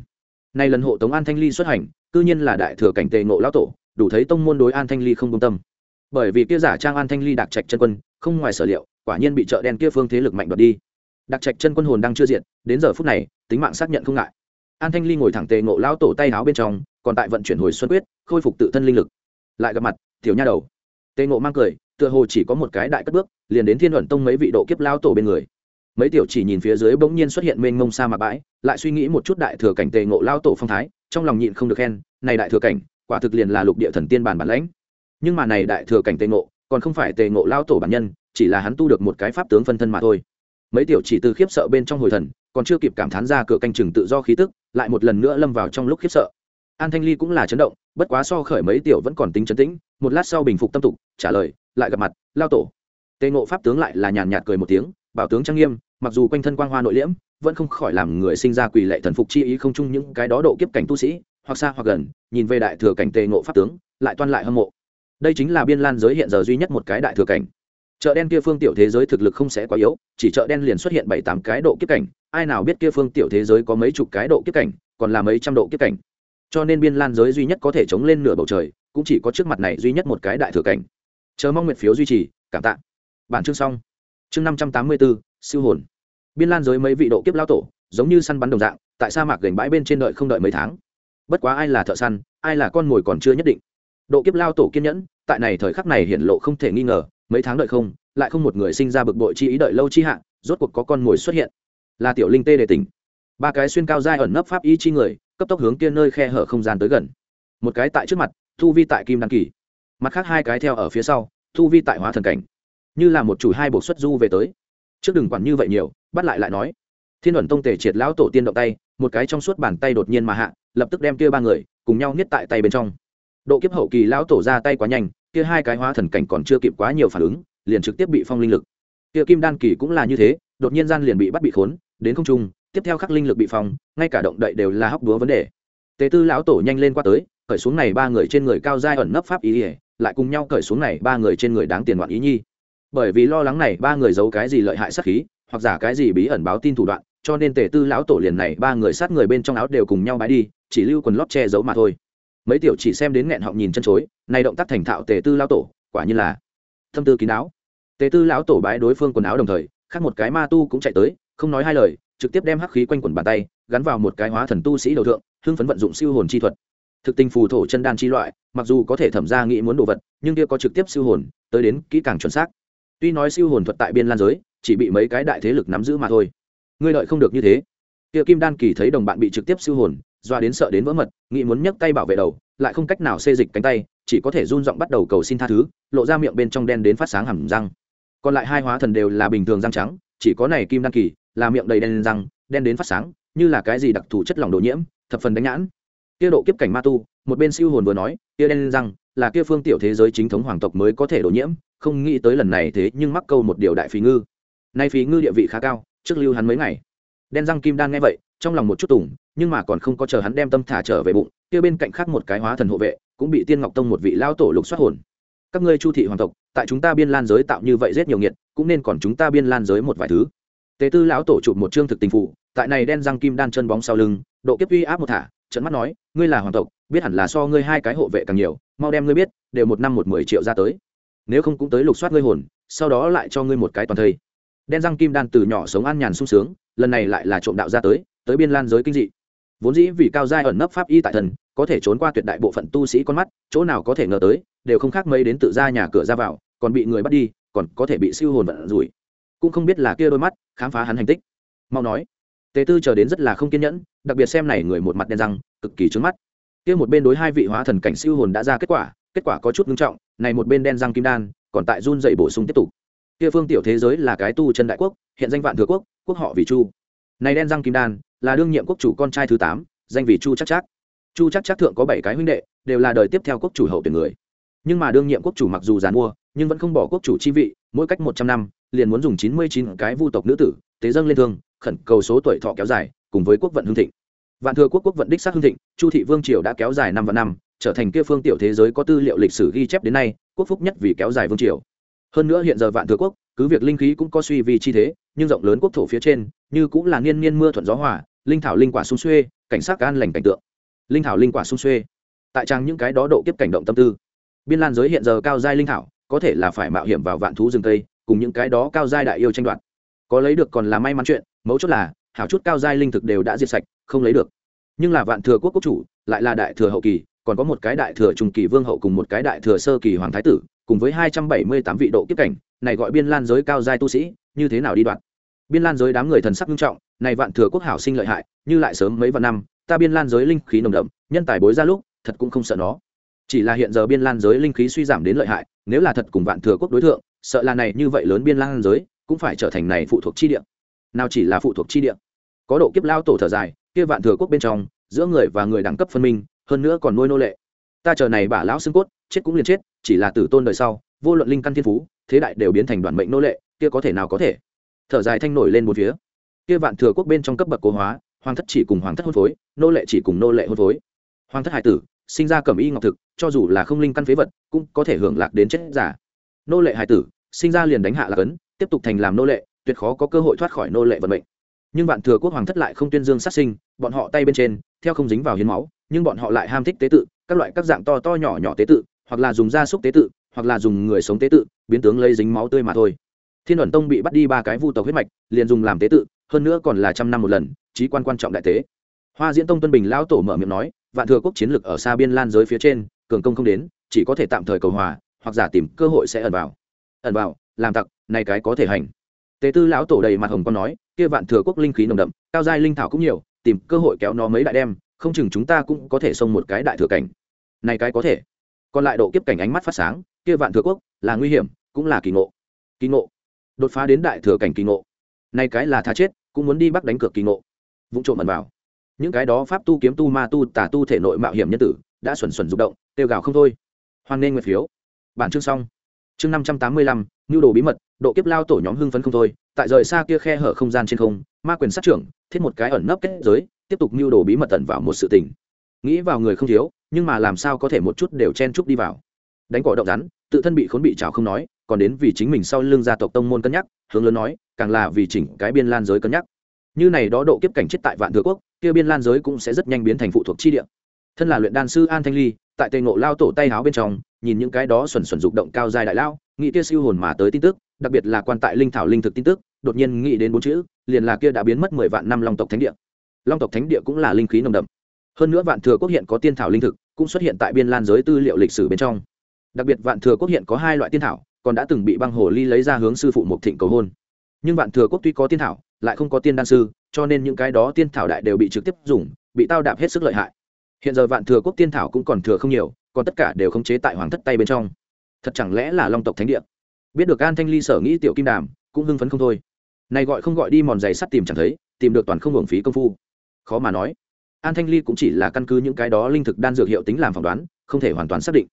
Nay lần hộ tống an thanh ly xuất hành, cư nhiên là đại thừa cảnh tề ngộ lão tổ, đủ thấy tông môn đối an thanh ly không công tâm. Bởi vì kia giả trang an thanh ly đặc trạch chân quân, không ngoài sở liệu quả nhiên bị chợ đen kia phương thế lực mạnh đoạt đi. Đặc trạch chân quân hồn đang chưa diện đến giờ phút này, tính mạng xác nhận không ngại. An thanh ly ngồi thẳng tề ngộ lão tổ tay áo bên trong, còn tại vận chuyển hồi xuân quyết, khôi phục tự thân linh lực. Lại gặp mặt, tiểu nha đầu. Tề ngộ mang cười, tựa hồ chỉ có một cái đại cất bước, liền đến thiên luận tông mấy vị độ kiếp lao tổ bên người. Mấy tiểu chỉ nhìn phía dưới bỗng nhiên xuất hiện mênh mông sa mạc bãi, lại suy nghĩ một chút đại thừa cảnh tề ngộ lao tổ phong thái, trong lòng nhịn không được khen, này đại thừa cảnh, quả thực liền là lục địa thần tiên bản bản lãnh. Nhưng mà này đại thừa cảnh tề ngộ, còn không phải tề ngộ lao tổ bản nhân chỉ là hắn tu được một cái pháp tướng phân thân mà thôi. Mấy tiểu chỉ từ khiếp sợ bên trong hồi thần, còn chưa kịp cảm thán ra cửa canh chừng tự do khí tức, lại một lần nữa lâm vào trong lúc khiếp sợ. An thanh ly cũng là chấn động, bất quá so khởi mấy tiểu vẫn còn tính chấn tĩnh, một lát sau bình phục tâm tục, trả lời, lại gặp mặt, lao tổ. Tề ngộ pháp tướng lại là nhàn nhạt cười một tiếng, bảo tướng trang nghiêm, mặc dù quanh thân quang hoa nội liễm, vẫn không khỏi làm người sinh ra quỷ lệ thần phục chi ý không chung những cái đó độ kiếp cảnh tu sĩ, hoặc xa hoặc gần, nhìn về đại thừa cảnh tề ngộ pháp tướng, lại toan lại hâm mộ. Đây chính là biên lan giới hiện giờ duy nhất một cái đại thừa cảnh chợ đen kia phương tiểu thế giới thực lực không sẽ quá yếu, chỉ chợ đen liền xuất hiện bảy tám cái độ kiếp cảnh, ai nào biết kia phương tiểu thế giới có mấy chục cái độ kiếp cảnh, còn là mấy trăm độ kiếp cảnh. Cho nên biên lan giới duy nhất có thể chống lên nửa bầu trời, cũng chỉ có trước mặt này duy nhất một cái đại thừa cảnh. Chờ mong nguyện phiếu duy trì, cảm tạ. Bản chương xong. Chương năm trăm tám mươi bốn, siêu hồn. Biên lan giới mấy vị độ kiếp lao tổ, giống như săn bắn đồng dạng, tại sa mạc gành bãi bên trên đợi không đợi mấy tháng. Bất quá ai là thợ săn, ai là con mồi còn chưa nhất định. Độ kiếp lao tổ kiên nhẫn, tại này thời khắc này hiện lộ không thể nghi ngờ mấy tháng đợi không, lại không một người sinh ra bực bội chi ý đợi lâu chi hạ, rốt cuộc có con mồi xuất hiện. Là tiểu linh tê đề tỉnh. Ba cái xuyên cao dai ẩn nấp pháp y chi người, cấp tốc hướng kia nơi khe hở không gian tới gần. Một cái tại trước mặt, thu vi tại kim đăng kỳ. Mặt khác hai cái theo ở phía sau, thu vi tại hóa thần cảnh. Như là một chủ hai bộ xuất du về tới. Trước đừng quản như vậy nhiều, bắt lại lại nói. Thiên ẩn tông tề triệt lão tổ tiên động tay, một cái trong suốt bàn tay đột nhiên mà hạ, lập tức đem kia ba người cùng nhau niết tại tay bên trong. Độ kiếp hậu kỳ lão tổ ra tay quá nhanh kia hai cái hóa thần cảnh còn chưa kịp quá nhiều phản ứng, liền trực tiếp bị phong linh lực. Kia kim đan kỳ cũng là như thế, đột nhiên gian liền bị bắt bị khốn, đến không trung, tiếp theo khắc linh lực bị phong, ngay cả động đậy đều là hóc búa vấn đề. Tề tư lão tổ nhanh lên qua tới, cởi xuống này ba người trên người cao giai ẩn nấp pháp ý ỉa lại cùng nhau cởi xuống này ba người trên người đáng tiền loạn ý nhi. Bởi vì lo lắng này ba người giấu cái gì lợi hại sát khí, hoặc giả cái gì bí ẩn báo tin thủ đoạn, cho nên tề tư lão tổ liền này ba người sát người bên trong áo đều cùng nhau bái đi, chỉ lưu quần lót che giấu mà thôi mấy tiểu chỉ xem đến nghẹn họng nhìn chân chối này động tác thành thạo tề tư lão tổ, quả như là thâm tư kín áo tề tư lão tổ bái đối phương quần áo đồng thời, khác một cái ma tu cũng chạy tới, không nói hai lời, trực tiếp đem hắc khí quanh quần bàn tay, gắn vào một cái hóa thần tu sĩ đầu thượng, hưng phấn vận dụng siêu hồn chi thuật. Thực tình phù thổ chân đan chi loại, mặc dù có thể thẩm ra nghĩ muốn đồ vật, nhưng kia có trực tiếp siêu hồn, tới đến kỹ càng chuẩn xác. Tuy nói siêu hồn thuật tại biên lan giới, chỉ bị mấy cái đại thế lực nắm giữ mà thôi. Ngươi lợi không được như thế. Kia kim đan kỳ thấy đồng bạn bị trực tiếp siêu hồn doa đến sợ đến vỡ mật, nghĩ muốn nhấc tay bảo vệ đầu, lại không cách nào xê dịch cánh tay, chỉ có thể run giọng bắt đầu cầu xin tha thứ, lộ ra miệng bên trong đen đến phát sáng hẳn răng. Còn lại hai hóa thần đều là bình thường răng trắng, chỉ có này kim Đăng kỳ, là miệng đầy đen răng, đen đến phát sáng, như là cái gì đặc thù chất lỏng đồ nhiễm, thập phần đánh nhãn. Kia độ kiếp cảnh ma tu, một bên siêu hồn vừa nói, kia đen răng, là kia phương tiểu thế giới chính thống hoàng tộc mới có thể đổ nhiễm, không nghĩ tới lần này thế nhưng mắc câu một điều đại phí ngư. Nay phí ngư địa vị khá cao, trước lưu hắn mấy ngày. Đen răng kim đan nghe vậy trong lòng một chút tủng nhưng mà còn không có chờ hắn đem tâm thả trở về bụng, kia bên cạnh khác một cái hóa thần hộ vệ, cũng bị tiên ngọc tông một vị lao tổ lục xoát hồn. Các ngươi chu thị hoàng tộc, tại chúng ta biên lan giới tạo như vậy rất nhiều nghiệt, cũng nên còn chúng ta biên lan giới một vài thứ. Tế tư lão tổ chụp một chương thực tình phụ, tại này đen răng kim đan chân bóng sau lưng, độ kiếp uy áp một thả trận mắt nói, ngươi là hoàng tộc, biết hẳn là so ngươi hai cái hộ vệ càng nhiều, mau đem ngươi biết, đều một năm một mười triệu ra tới. Nếu không cũng tới lục soát ngươi hồn, sau đó lại cho ngươi một cái toàn thây. Đen răng kim đan từ nhỏ sống an nhàn sung sướng, lần này lại là trộm đạo ra tới tới biên lan giới kinh dị. Vốn dĩ vì cao giai ẩn nấp pháp y tại thần, có thể trốn qua tuyệt đại bộ phận tu sĩ con mắt, chỗ nào có thể ngờ tới, đều không khác mấy đến tự ra nhà cửa ra vào, còn bị người bắt đi, còn có thể bị siêu hồn vận rủi. Cũng không biết là kia đôi mắt, khám phá hắn hành tích. Mau nói. Tề tư chờ đến rất là không kiên nhẫn, đặc biệt xem này người một mặt đen răng, cực kỳ trướng mắt. Kia một bên đối hai vị hóa thần cảnh siêu hồn đã ra kết quả kết quả có chút nghiêm trọng, này một bên đen răng kim đan, còn tại run dậy bổ sung tiếp tục. Kia phương tiểu thế giới là cái tu chân đại quốc, hiện danh vạn thừa quốc quốc họ vì chu. Này đen răng kim đan là đương nhiệm quốc chủ con trai thứ tám, danh vị chu chắc chắc. Chu chắc chắc thượng có bảy cái huynh đệ, đều là đời tiếp theo quốc chủ hậu tuyển người. Nhưng mà đương nhiệm quốc chủ mặc dù giàn mua, nhưng vẫn không bỏ quốc chủ chi vị, mỗi cách một trăm năm, liền muốn dùng chín mươi chín cái vu tộc nữ tử, tế dâng lên thương, khẩn cầu số tuổi thọ kéo dài, cùng với quốc vận hương thịnh. Vạn thừa quốc quốc vận đích xác hương thịnh, chu thị vương triều đã kéo dài năm và năm, trở thành kia phương tiểu thế giới có tư liệu lịch sử ghi chép đến nay, quốc phúc nhất vì kéo dài vương triều. Hơn nữa hiện giờ vạn thừa quốc, cứ việc linh khí cũng có suy vì chi thế nhưng rộng lớn quốc thổ phía trên, như cũng là niên niên mưa thuận gió hòa, linh thảo linh quả sung xuê, cảnh sát an lành cảnh tượng. Linh thảo linh quả sung xuê. Tại trang những cái đó độ kiếp cảnh động tâm tư. Biên lan giới hiện giờ cao giai linh thảo, có thể là phải mạo hiểm vào vạn thú rừng tây cùng những cái đó cao giai đại yêu tranh đoạt. Có lấy được còn là may mắn chuyện, mấu chốt là, hảo chút cao giai linh thực đều đã diệt sạch, không lấy được. Nhưng là vạn thừa quốc quốc chủ, lại là đại thừa hậu kỳ, còn có một cái đại thừa trung kỳ vương hậu cùng một cái đại thừa sơ kỳ hoàng thái tử, cùng với hai trăm bảy mươi tám vị độ kiếp cảnh, này gọi biên lan giới cao giai tu sĩ, như thế nào đi đoạn biên lan giới đám người thần sắc nghiêm trọng, này vạn thừa quốc hảo sinh lợi hại, như lại sớm mấy vạn năm, ta biên lan giới linh khí nồng đậm, nhân tài bối ra lúc, thật cũng không sợ nó. Chỉ là hiện giờ biên lan giới linh khí suy giảm đến lợi hại, nếu là thật cùng vạn thừa quốc đối tượng sợ là này như vậy lớn biên lan giới, cũng phải trở thành này phụ thuộc chi địa. Nào chỉ là phụ thuộc chi địa. Có độ kiếp lao tổ thở dài, kia vạn thừa quốc bên trong, giữa người và người đẳng cấp phân minh, hơn nữa còn nuôi nô lệ. Ta chờ này bả lão xương cốt, chết cũng liền chết, chỉ là tử tôn đời sau, vô luận linh căn thiên phú, thế đại đều biến thành đoàn mệnh nô lệ, kia có thể nào có thể? Thở dài thanh nổi lên một phía. Kia vạn thừa quốc bên trong cấp bậc cố hóa, hoàng thất chỉ cùng hoàng thất hôn phối, nô lệ chỉ cùng nô lệ hôn phối. Hoàng thất hải tử, sinh ra cẩm y ngọc thực, cho dù là không linh căn phế vật, cũng có thể hưởng lạc đến chết giả. Nô lệ hải tử, sinh ra liền đánh hạ lạc ấn, tiếp tục thành làm nô lệ, tuyệt khó có cơ hội thoát khỏi nô lệ vận mệnh. Nhưng vạn thừa quốc hoàng thất lại không tuyên dương sát sinh, bọn họ tay bên trên, theo không dính vào hiến máu, nhưng bọn họ lại ham thích tế tự, các loại các dạng to to nhỏ nhỏ tế tự, hoặc là dùng gia súc tế tự, hoặc là dùng người sống tế tự, biến tướng lấy dính máu tươi mà thôi thiên ẩn tông bị bắt đi ba cái vu tộc huyết mạch, liền dùng làm tế tự, hơn nữa còn là trăm năm một lần trí quan quan trọng đại tế. Hoa diễn tông tuân bình lão tổ mở miệng nói, vạn thừa quốc chiến lực ở xa biên lan giới phía trên, cường công không đến, chỉ có thể tạm thời cầu hòa, hoặc giả tìm cơ hội sẽ ẩn vào. Ẩn vào, làm tặc, này cái có thể hành. Tế tư lão tổ đầy mặt hồng con nói, kia vạn thừa quốc linh khí nồng đậm, cao giai linh thảo cũng nhiều, tìm cơ hội kéo nó mấy đại đem, không chừng chúng ta cũng có thể xông một cái đại thừa cảnh. Này cái có thể. Còn lại độ kiếp cảnh ánh mắt phát sáng, kia vạn thừa quốc, là nguy hiểm, cũng là kỳ ngộ. Kỳ ngộ? Đột phá đến đại thừa cảnh kỳ ngộ. Nay cái là tha chết, cũng muốn đi bắt đánh cược kỳ ngộ. Vũng trộm ẩn vào. Những cái đó pháp tu kiếm tu ma tu tả tu thể nội mạo hiểm nhân tử, đã xuẩn xuẩn rụng động, tiêu gào không thôi. Hoan nên nguyệt phiếu. Bản chương xong. Chương năm trăm tám mươi lăm nhu đồ bí mật, độ kiếp lao tổ nhóm hưng phấn không thôi, tại rời xa kia khe hở không gian trên không, ma quyền sát trưởng, thiết một cái ẩn nấp kết giới, tiếp tục nhu đồ bí mật tận vào một sự tình. Nghĩ vào người không thiếu, nhưng mà làm sao có thể một chút đều chen chúc đi vào. Đánh cỏ động rắn, tự thân bị khốn bị trào không nói còn đến vì chính mình sau lưng gia tộc tông môn cân nhắc, hướng lớn nói, càng là vì chỉnh cái biên lan giới cân nhắc. Như này đó độ kiếp cảnh chết tại vạn thừa quốc, kia biên lan giới cũng sẽ rất nhanh biến thành phụ thuộc chi địa. Thân là luyện đan sư an thanh ly, tại tề ngộ lao tổ tay háo bên trong, nhìn những cái đó xuẩn xuẩn dục động cao dài đại lao nghĩ kia siêu hồn mà tới tin tức, đặc biệt là quan tại linh thảo linh thực tin tức, đột nhiên nghĩ đến bốn chữ, liền là kia đã biến mất mười vạn năm long tộc thánh địa. Long tộc thánh địa cũng là linh khí nồng đậm. Hơn nữa vạn thừa quốc hiện có tiên thảo linh thực, cũng xuất hiện tại biên lan giới tư liệu lịch sử bên trong. Đặc biệt vạn thừa quốc hiện có hai loại tiên thảo còn đã từng bị băng hồ ly lấy ra hướng sư phụ mục thịnh cầu hôn. Nhưng vạn thừa quốc tuy có tiên thảo, lại không có tiên đan sư, cho nên những cái đó tiên thảo đại đều bị trực tiếp dùng, bị tao đạp hết sức lợi hại. Hiện giờ vạn thừa quốc tiên thảo cũng còn thừa không nhiều, còn tất cả đều không chế tại hoàng thất tay bên trong. Thật chẳng lẽ là long tộc thánh địa? Biết được an thanh ly sở nghĩ tiểu kim đàm, cũng hưng phấn không thôi. Này gọi không gọi đi mòn giày sắt tìm chẳng thấy, tìm được toàn không hưởng phí công phu. Khó mà nói. An thanh ly cũng chỉ là căn cứ những cái đó linh thực đan dược hiệu tính làm phỏng đoán, không thể hoàn toàn xác định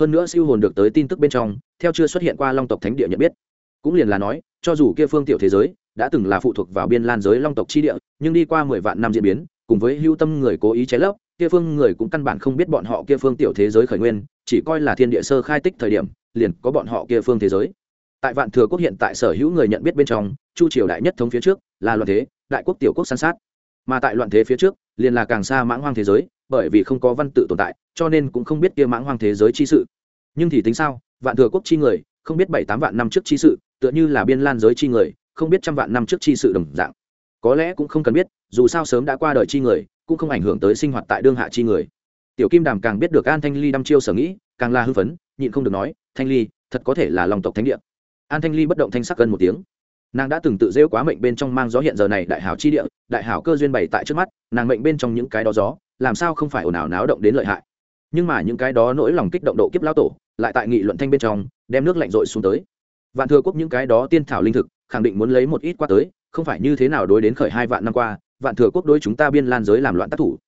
hơn nữa siêu hồn được tới tin tức bên trong, theo chưa xuất hiện qua long tộc thánh địa nhận biết. Cũng liền là nói, cho dù kia phương tiểu thế giới đã từng là phụ thuộc vào biên lan giới long tộc chi địa, nhưng đi qua mười vạn năm diễn biến, cùng với hưu tâm người cố ý chế lấp, kia phương người cũng căn bản không biết bọn họ kia phương tiểu thế giới khởi nguyên, chỉ coi là thiên địa sơ khai tích thời điểm, liền có bọn họ kia phương thế giới. Tại vạn thừa quốc hiện tại sở hữu người nhận biết bên trong, chu triều đại nhất thống phía trước, là loạn thế, đại quốc tiểu quốc san sát mà tại loạn thế phía trước, liền là càng xa mãng hoang thế giới, bởi vì không có văn tự tồn tại, cho nên cũng không biết kia mãng hoang thế giới chi sự. Nhưng thì tính sao, vạn thừa quốc chi người, không biết bảy tám vạn năm trước chi sự, tựa như là biên lan giới chi người, không biết trăm vạn năm trước chi sự đồng dạng. Có lẽ cũng không cần biết, dù sao sớm đã qua đời chi người, cũng không ảnh hưởng tới sinh hoạt tại đương hạ chi người. Tiểu kim đàm càng biết được an thanh ly đăm chiêu sở nghĩ, càng là hư phấn, nhịn không được nói, thanh ly, thật có thể là lòng tộc thánh địa. An thanh ly bất động thanh sắc gần một tiếng nàng đã từng tự rêu quá mệnh bên trong mang gió hiện giờ này đại hảo chi địa, đại hảo cơ duyên bày tại trước mắt, nàng mệnh bên trong những cái đó gió, làm sao không phải ồn ào náo động đến lợi hại. Nhưng mà những cái đó nỗi lòng kích động độ kiếp lao tổ, lại tại nghị luận thanh bên trong, đem nước lạnh rội xuống tới. Vạn thừa quốc những cái đó tiên thảo linh thực, khẳng định muốn lấy một ít qua tới, không phải như thế nào đối đến khởi hai vạn năm qua, vạn thừa quốc đối chúng ta biên lan giới làm loạn tác thủ.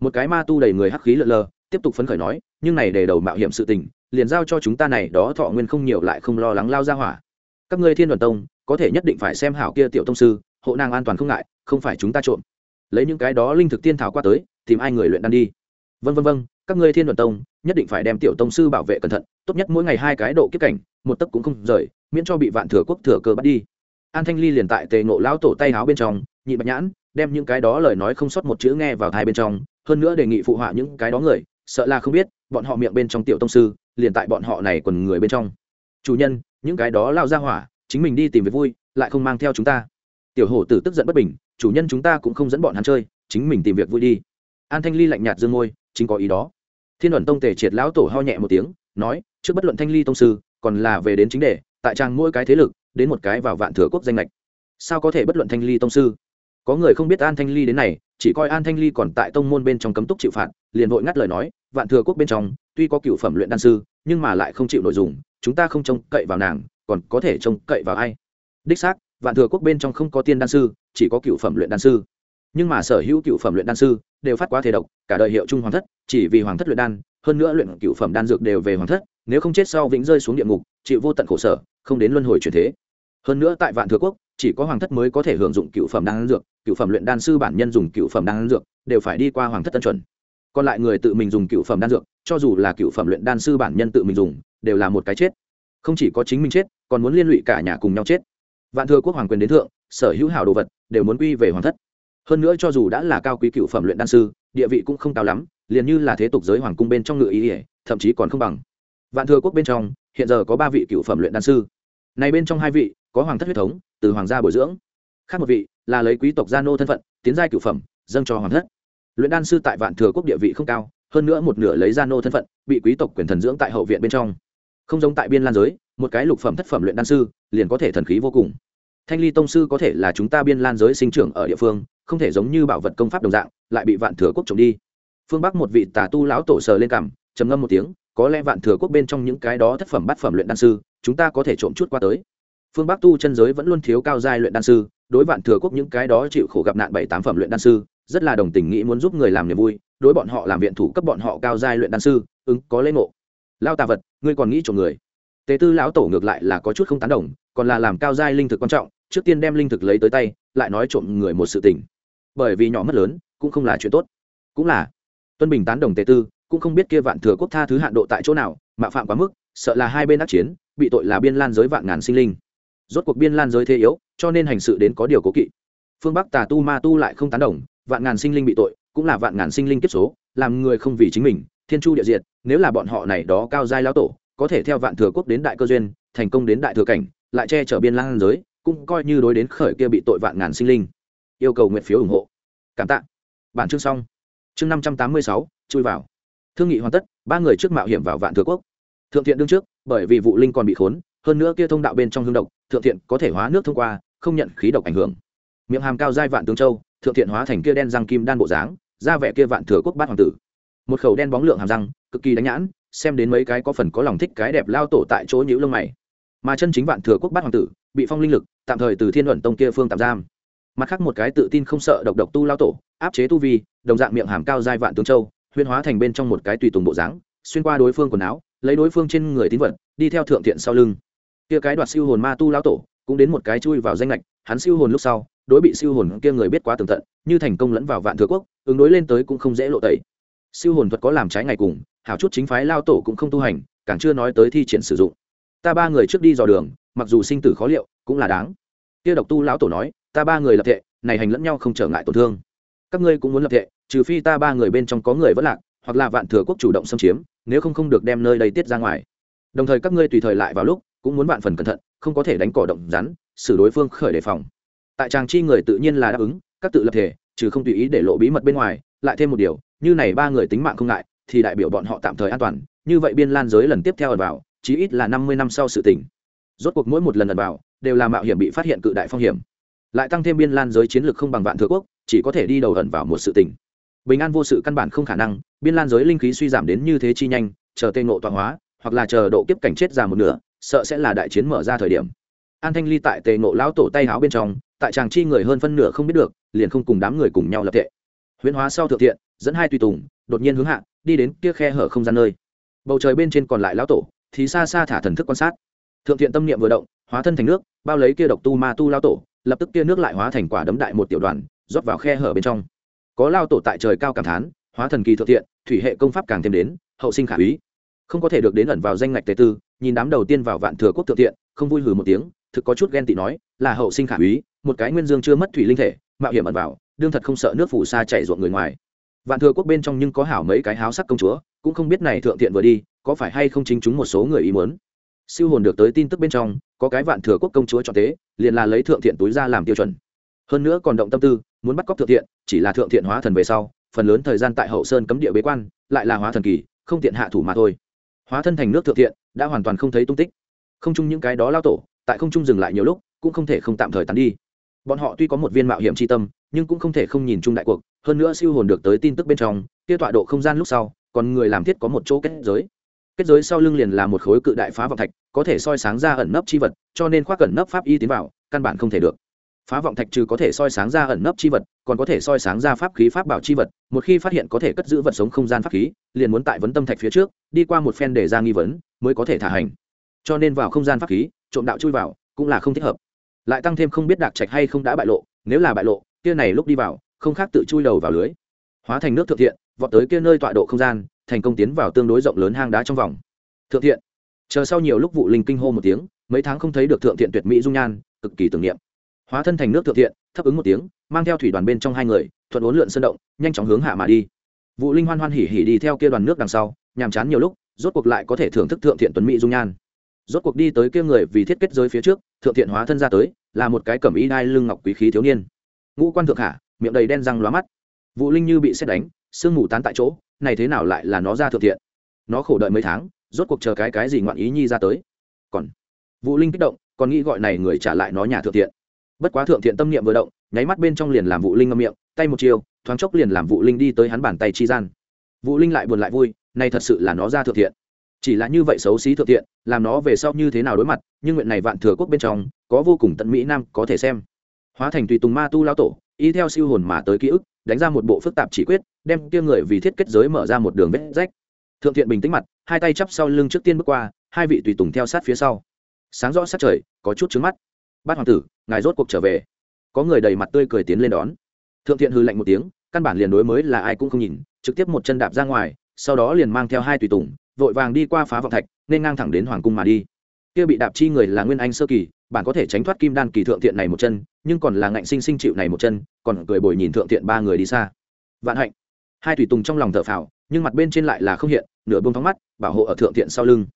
Một cái ma tu đầy người hắc khí lợn lờ, tiếp tục phấn khởi nói, nhưng này để đầu mạo hiểm sự tình, liền giao cho chúng ta này, đó thọ nguyên không nhiều lại không lo lắng lao ra hỏa. Các ngươi thiên đoàn tông có thể nhất định phải xem hảo kia tiểu tông sư, hộ nàng an toàn không ngại, không phải chúng ta trộm. Lấy những cái đó linh thực tiên thảo qua tới, tìm ai người luyện đan đi. Vân vân vân các ngươi thiên luận tông, nhất định phải đem tiểu tông sư bảo vệ cẩn thận, tốt nhất mỗi ngày hai cái độ kiếp cảnh, một tấc cũng không rời, miễn cho bị vạn thừa quốc thừa cơ bắt đi. An thanh ly liền tại tề ngộ lão tổ tay háo bên trong, nhị bạch nhãn, đem những cái đó lời nói không sót một chữ nghe vào thai bên trong, hơn nữa đề nghị phụ họa những cái đó người, sợ là không biết, bọn họ miệng bên trong tiểu tông sư, liền tại bọn họ này quần người bên trong. Chủ nhân, những cái đó lao ra hỏa chính mình đi tìm việc vui, lại không mang theo chúng ta. Tiểu hổ tử tức giận bất bình, chủ nhân chúng ta cũng không dẫn bọn hắn chơi, chính mình tìm việc vui đi. An thanh ly lạnh nhạt dương môi, chính có ý đó. Thiên ẩn tông tề triệt lão tổ ho nhẹ một tiếng, nói, trước bất luận thanh ly tông sư, còn là về đến chính đề, tại trang mỗi cái thế lực, đến một cái vào vạn thừa quốc danh lệch sao có thể bất luận thanh ly tông sư? Có người không biết an thanh ly đến này, chỉ coi an thanh ly còn tại tông môn bên trong cấm túc chịu phạt, liền vội ngắt lời nói, vạn thừa quốc bên trong, tuy có cựu phẩm luyện đan sư, nhưng mà lại không chịu nội dung chúng ta không trông cậy vào nàng còn có thể trông cậy vào ai? Đích xác, vạn thừa quốc bên trong không có tiên đan sư, chỉ có cựu phẩm luyện đan sư. Nhưng mà sở hữu cựu phẩm luyện đan sư đều phát quá thể độc, cả đời hiệu trung hoàng thất, chỉ vì hoàng thất luyện đan, hơn nữa luyện cựu phẩm đan dược đều về hoàng thất, nếu không chết sau vĩnh rơi xuống địa ngục, chịu vô tận khổ sở, không đến luân hồi chuyển thế. Hơn nữa tại vạn thừa quốc, chỉ có hoàng thất mới có thể hưởng dụng cựu phẩm đan dược, cựu phẩm luyện đan sư bản nhân dùng cựu phẩm đan dược đều phải đi qua hoàng thất tân chuẩn. Còn lại người tự mình dùng cựu phẩm đan dược, cho dù là cựu phẩm luyện đan sư bản nhân tự mình dùng, đều là một cái chết. Không chỉ có chính mình chết còn muốn liên lụy cả nhà cùng nhau chết. Vạn thừa quốc hoàng quyền đến thượng, sở hữu hảo đồ vật đều muốn quy về hoàng thất. Hơn nữa cho dù đã là cao quý cựu phẩm luyện đan sư, địa vị cũng không cao lắm, liền như là thế tục giới hoàng cung bên trong ngựa ý ỉa thậm chí còn không bằng. Vạn thừa quốc bên trong, hiện giờ có ba vị cựu phẩm luyện đan sư. Này bên trong hai vị, có hoàng thất huyết thống, từ hoàng gia bồi dưỡng. Khác một vị, là lấy quý tộc gia nô thân phận, tiến giai cựu phẩm, dâng cho hoàng thất. Luyện đan sư tại vạn thừa quốc địa vị không cao, hơn nữa một nửa lấy gia nô thân phận, bị quý tộc quyền thần dưỡng tại hậu viện bên trong không giống tại biên lan giới, một cái lục phẩm thất phẩm luyện đan sư, liền có thể thần khí vô cùng. Thanh ly tông sư có thể là chúng ta biên lan giới sinh trưởng ở địa phương, không thể giống như bảo vật công pháp đồng dạng, lại bị vạn thừa quốc trộm đi. Phương bắc một vị tà tu lão tổ sờ lên cằm, trầm ngâm một tiếng, có lẽ vạn thừa quốc bên trong những cái đó thất phẩm bát phẩm luyện đan sư, chúng ta có thể trộm chút qua tới. Phương bắc tu chân giới vẫn luôn thiếu cao giai luyện đan sư, đối vạn thừa quốc những cái đó chịu khổ gặp nạn bảy tám phẩm luyện đan sư, rất là đồng tình nghĩ muốn giúp người làm niềm vui, đối bọn họ làm viện thủ cấp bọn họ cao giai luyện đan sư, ứng có lễ ngộ. Lao tà vật ngươi còn nghĩ trộm người. Tế tư lão tổ ngược lại là có chút không tán đồng, còn là làm cao giai linh thực quan trọng, trước tiên đem linh thực lấy tới tay, lại nói trộm người một sự tình. Bởi vì nhỏ mất lớn, cũng không là chuyện tốt. Cũng là, tuân bình tán đồng tế tư, cũng không biết kia vạn thừa quốc tha thứ hạn độ tại chỗ nào mạo phạm quá mức, sợ là hai bên đắc chiến, bị tội là biên lan giới vạn ngàn sinh linh. Rốt cuộc biên lan giới thế yếu, cho nên hành sự đến có điều cố kỵ. Phương bắc tà tu ma tu lại không tán đồng, vạn ngàn sinh linh bị tội, cũng là vạn ngàn sinh linh kiếp số, làm người không vì chính mình thiên chu địa diệt, nếu là bọn họ này đó cao giai lão tổ, có thể theo vạn thừa quốc đến đại cơ duyên, thành công đến đại thừa cảnh, lại che chở biên lang giới, cũng coi như đối đến khởi kia bị tội vạn ngàn sinh linh. Yêu cầu nguyện phiếu ủng hộ. Cảm tạ. Bản chương xong. Chương năm trăm tám mươi sáu, chui vào. Thương nghị hoàn tất, ba người trước mạo hiểm vào vạn thừa quốc. Thượng thiện đương trước, bởi vì vụ linh còn bị khốn, hơn nữa kia thông đạo bên trong hương độc, thượng thiện có thể hóa nước thông qua, không nhận khí độc ảnh hưởng. Miệng hàm cao giai vạn tướng châu, thượng thiện hóa thành kia đen răng kim đan bộ dáng, ra vẻ kia vạn thừa quốc bát hoàng tử một khẩu đen bóng lượng hàm răng, cực kỳ đánh nhãn, xem đến mấy cái có phần có lòng thích cái đẹp lao tổ tại chỗ nhữ lông mày. Mà chân chính vạn thừa quốc bát hoàng tử, bị phong linh lực, tạm thời từ thiên luận tông kia phương tạm giam. Mặt khác một cái tự tin không sợ độc độc tu lao tổ, áp chế tu vi, đồng dạng miệng hàm cao giai vạn tướng châu huyên hóa thành bên trong một cái tùy tùng bộ dáng, xuyên qua đối phương quần áo, lấy đối phương trên người tín vật, đi theo thượng thiện sau lưng. Kia cái đoạt siêu hồn ma tu lao tổ, cũng đến một cái chui vào danh lệch hắn siêu hồn lúc sau, đối bị siêu hồn kia người biết quá tường tận, như thành công lẫn vào vạn thừa quốc, ứng đối lên tới cũng không dễ lộ tẩy siêu hồn thuật có làm trái ngày cùng, hảo chút chính phái lao tổ cũng không tu hành, càng chưa nói tới thi triển sử dụng. Ta ba người trước đi dò đường, mặc dù sinh tử khó liệu, cũng là đáng. Kia độc tu lão tổ nói, ta ba người lập thệ, này hành lẫn nhau không trở ngại tổn thương. Các ngươi cũng muốn lập thệ, trừ phi ta ba người bên trong có người vẫn lạc, hoặc là vạn thừa quốc chủ động xâm chiếm, nếu không không được đem nơi đây tiết ra ngoài. Đồng thời các ngươi tùy thời lại vào lúc, cũng muốn vạn phần cẩn thận, không có thể đánh cỏ động rắn, xử đối phương khởi đề phòng. Tại tràng chi người tự nhiên là đáp ứng, các tự lập thể trừ không tùy ý để lộ bí mật bên ngoài, lại thêm một điều như này ba người tính mạng không ngại, thì đại biểu bọn họ tạm thời an toàn, như vậy biên lan giới lần tiếp theo ẩn vào, chí ít là năm mươi năm sau sự tỉnh rốt cuộc mỗi một lần ẩn vào, đều là mạo hiểm bị phát hiện cự đại phong hiểm. Lại tăng thêm biên lan giới chiến lược không bằng vạn thừa quốc, chỉ có thể đi đầu ẩn vào một sự tỉnh bình an vô sự căn bản không khả năng, biên lan giới linh khí suy giảm đến như thế chi nhanh, chờ tê ngộ tọa hóa, hoặc là chờ độ kiếp cảnh chết ra một nửa, sợ sẽ là đại chiến mở ra thời điểm. An thanh ly tại tề ngộ lão tổ tay háo bên trong, tại chàng chi người hơn phân nửa không biết được, liền không cùng đám người cùng nhau lập tệ. Huyễn hóa sau thượng thiện dẫn hai tùy tùng, đột nhiên hướng hạ, đi đến kia khe hở không gian nơi. Bầu trời bên trên còn lại lão tổ thì xa xa thả thần thức quan sát. Thượng thiện tâm niệm vừa động, hóa thân thành nước, bao lấy kia độc tu ma tu lão tổ, lập tức kia nước lại hóa thành quả đấm đại một tiểu đoàn, rót vào khe hở bên trong. Có lao tổ tại trời cao cảm thán, hóa thần kỳ thượng thiện, thủy hệ công pháp càng thêm đến, hậu sinh khả úy. Không có thể được đến ẩn vào danh ngạch tế tư, nhìn đám đầu tiên vào vạn thừa quốc thượng thiện, không vui hừ một tiếng, thực có chút ghen tị nói, là hậu sinh khả úy, một cái nguyên dương chưa mất thủy linh thể, mạo hiểm ẩn vào, đương thật không sợ nước phủ xa chạy ruộng người ngoài vạn thừa quốc bên trong nhưng có hảo mấy cái háo sắc công chúa, cũng không biết này thượng thiện vừa đi, có phải hay không chính chúng một số người ý muốn. Siêu hồn được tới tin tức bên trong, có cái vạn thừa quốc công chúa chọn tế liền là lấy thượng thiện túi ra làm tiêu chuẩn. Hơn nữa còn động tâm tư, muốn bắt cóc thượng thiện, chỉ là thượng thiện hóa thần về sau, phần lớn thời gian tại hậu sơn cấm địa bế quan, lại là hóa thần kỳ, không tiện hạ thủ mà thôi. Hóa thân thành nước thượng thiện, đã hoàn toàn không thấy tung tích. Không chung những cái đó lao tổ, tại không trung dừng lại nhiều lúc, cũng không thể không tạm thời tán đi. Bọn họ tuy có một viên mạo hiểm c h i tâm nhưng cũng không thể không nhìn chung đại cuộc, hơn nữa siêu hồn được tới tin tức bên trong, kia tọa độ không gian lúc sau, còn người làm thiết có một chỗ kết giới. Kết giới sau lưng liền là một khối cự đại phá vọng thạch, có thể soi sáng ra ẩn nấp c h i vật, cho nên khoác ẩn nấp pháp y tiến vào, căn bản không thể được. Phá vọng thạch trừ có thể soi sáng ra ẩn nấp c h i vật, còn có thể soi sáng ra pháp khí pháp bảo c h i vật, một khi phát hiện có thể cất giữ vật sống không gian pháp khí, liền muốn tại vấn tâm thạch phía trước, đi qua một phen để ra nghi vấn, mới có thể thả hành. Cho nên vào không gian pháp khí, trộm đạo chui vào, cũng là không thích hợp. Lại tăng thêm không biết đặc trạch hay không đã bại lộ, nếu là bại lộ kia này lúc đi vào, không khác tự chui đầu vào lưới. Hóa thành nước thượng thiện, vọt tới kia nơi tọa độ không gian, thành công tiến vào tương đối rộng lớn hang đá trong vòng. Thượng thiện. Chờ sau nhiều lúc vụ linh kinh hô một tiếng, mấy tháng không thấy được thượng thiện tuyệt mỹ dung nhan, cực kỳ tưởng niệm. Hóa thân thành nước thượng thiện, thấp ứng một tiếng, mang theo thủy đoàn bên trong hai người, thuận uốn lượn sơn động, nhanh chóng hướng hạ mà đi. Vụ linh hoan hoan hỉ hỉ đi theo kia đoàn nước đằng sau, nhàm chán nhiều lúc, rốt cuộc lại có thể thưởng thức thượng thiện tuấn mỹ dung nhan. Rốt cuộc đi tới kia người vì thiết kết giới phía trước, thượng thiện hóa thân ra tới, là một cái cẩm y đai lưng ngọc quý khí thiếu niên ngũ quan thượng hạ miệng đầy đen răng lóa mắt. Vũ linh như bị xét đánh, sương mù tán tại chỗ, này thế nào lại là nó ra thượng thiện? Nó khổ đợi mấy tháng, rốt cuộc chờ cái cái gì ngoạn ý nhi ra tới? Còn, vũ linh kích động, còn nghĩ gọi này người trả lại nó nhà thượng thiện. Bất quá thượng thiện tâm niệm vừa động, nháy mắt bên trong liền làm vũ linh ngâm miệng, tay một chiều, thoáng chốc liền làm vũ linh đi tới hắn bàn tay chi gian. Vũ linh lại buồn lại vui nay thật sự là nó ra thượng thiện. Chỉ là như vậy xấu xí thượng thiện, làm nó về sau như thế nào đối mặt, nhưng nguyện này vạn thừa quốc bên trong, có vô cùng tận mỹ nam có thể xem hóa thành tùy tùng ma tu lao tổ, y theo siêu hồn mà tới ký ức, đánh ra một bộ phức tạp chỉ quyết, đem kia người vì thiết kết giới mở ra một đường vết rách. Thượng thiện bình tĩnh mặt, hai tay chắp sau lưng trước tiên bước qua, hai vị tùy tùng theo sát phía sau. Sáng rõ sát trời, có chút trứng mắt. Bát hoàng tử, ngài rốt cuộc trở về. Có người đầy mặt tươi cười tiến lên đón. Thượng thiện hư lạnh một tiếng, căn bản liền đối mới là ai cũng không nhìn, trực tiếp một chân đạp ra ngoài, sau đó liền mang theo hai tùy tùng, vội vàng đi qua phá vọng thạch, nên ngang thẳng đến hoàng cung mà đi. Kia bị đạp chi người là nguyên anh sơ kỳ bạn có thể tránh thoát kim đan kỳ thượng thiện này một chân, nhưng còn là ngạnh sinh sinh chịu này một chân, còn cười bồi nhìn thượng thiện ba người đi xa. Vạn hạnh. Hai tùy tùng trong lòng thở phào, nhưng mặt bên trên lại là không hiện, nửa bông thóng mắt, bảo hộ ở thượng thiện sau lưng.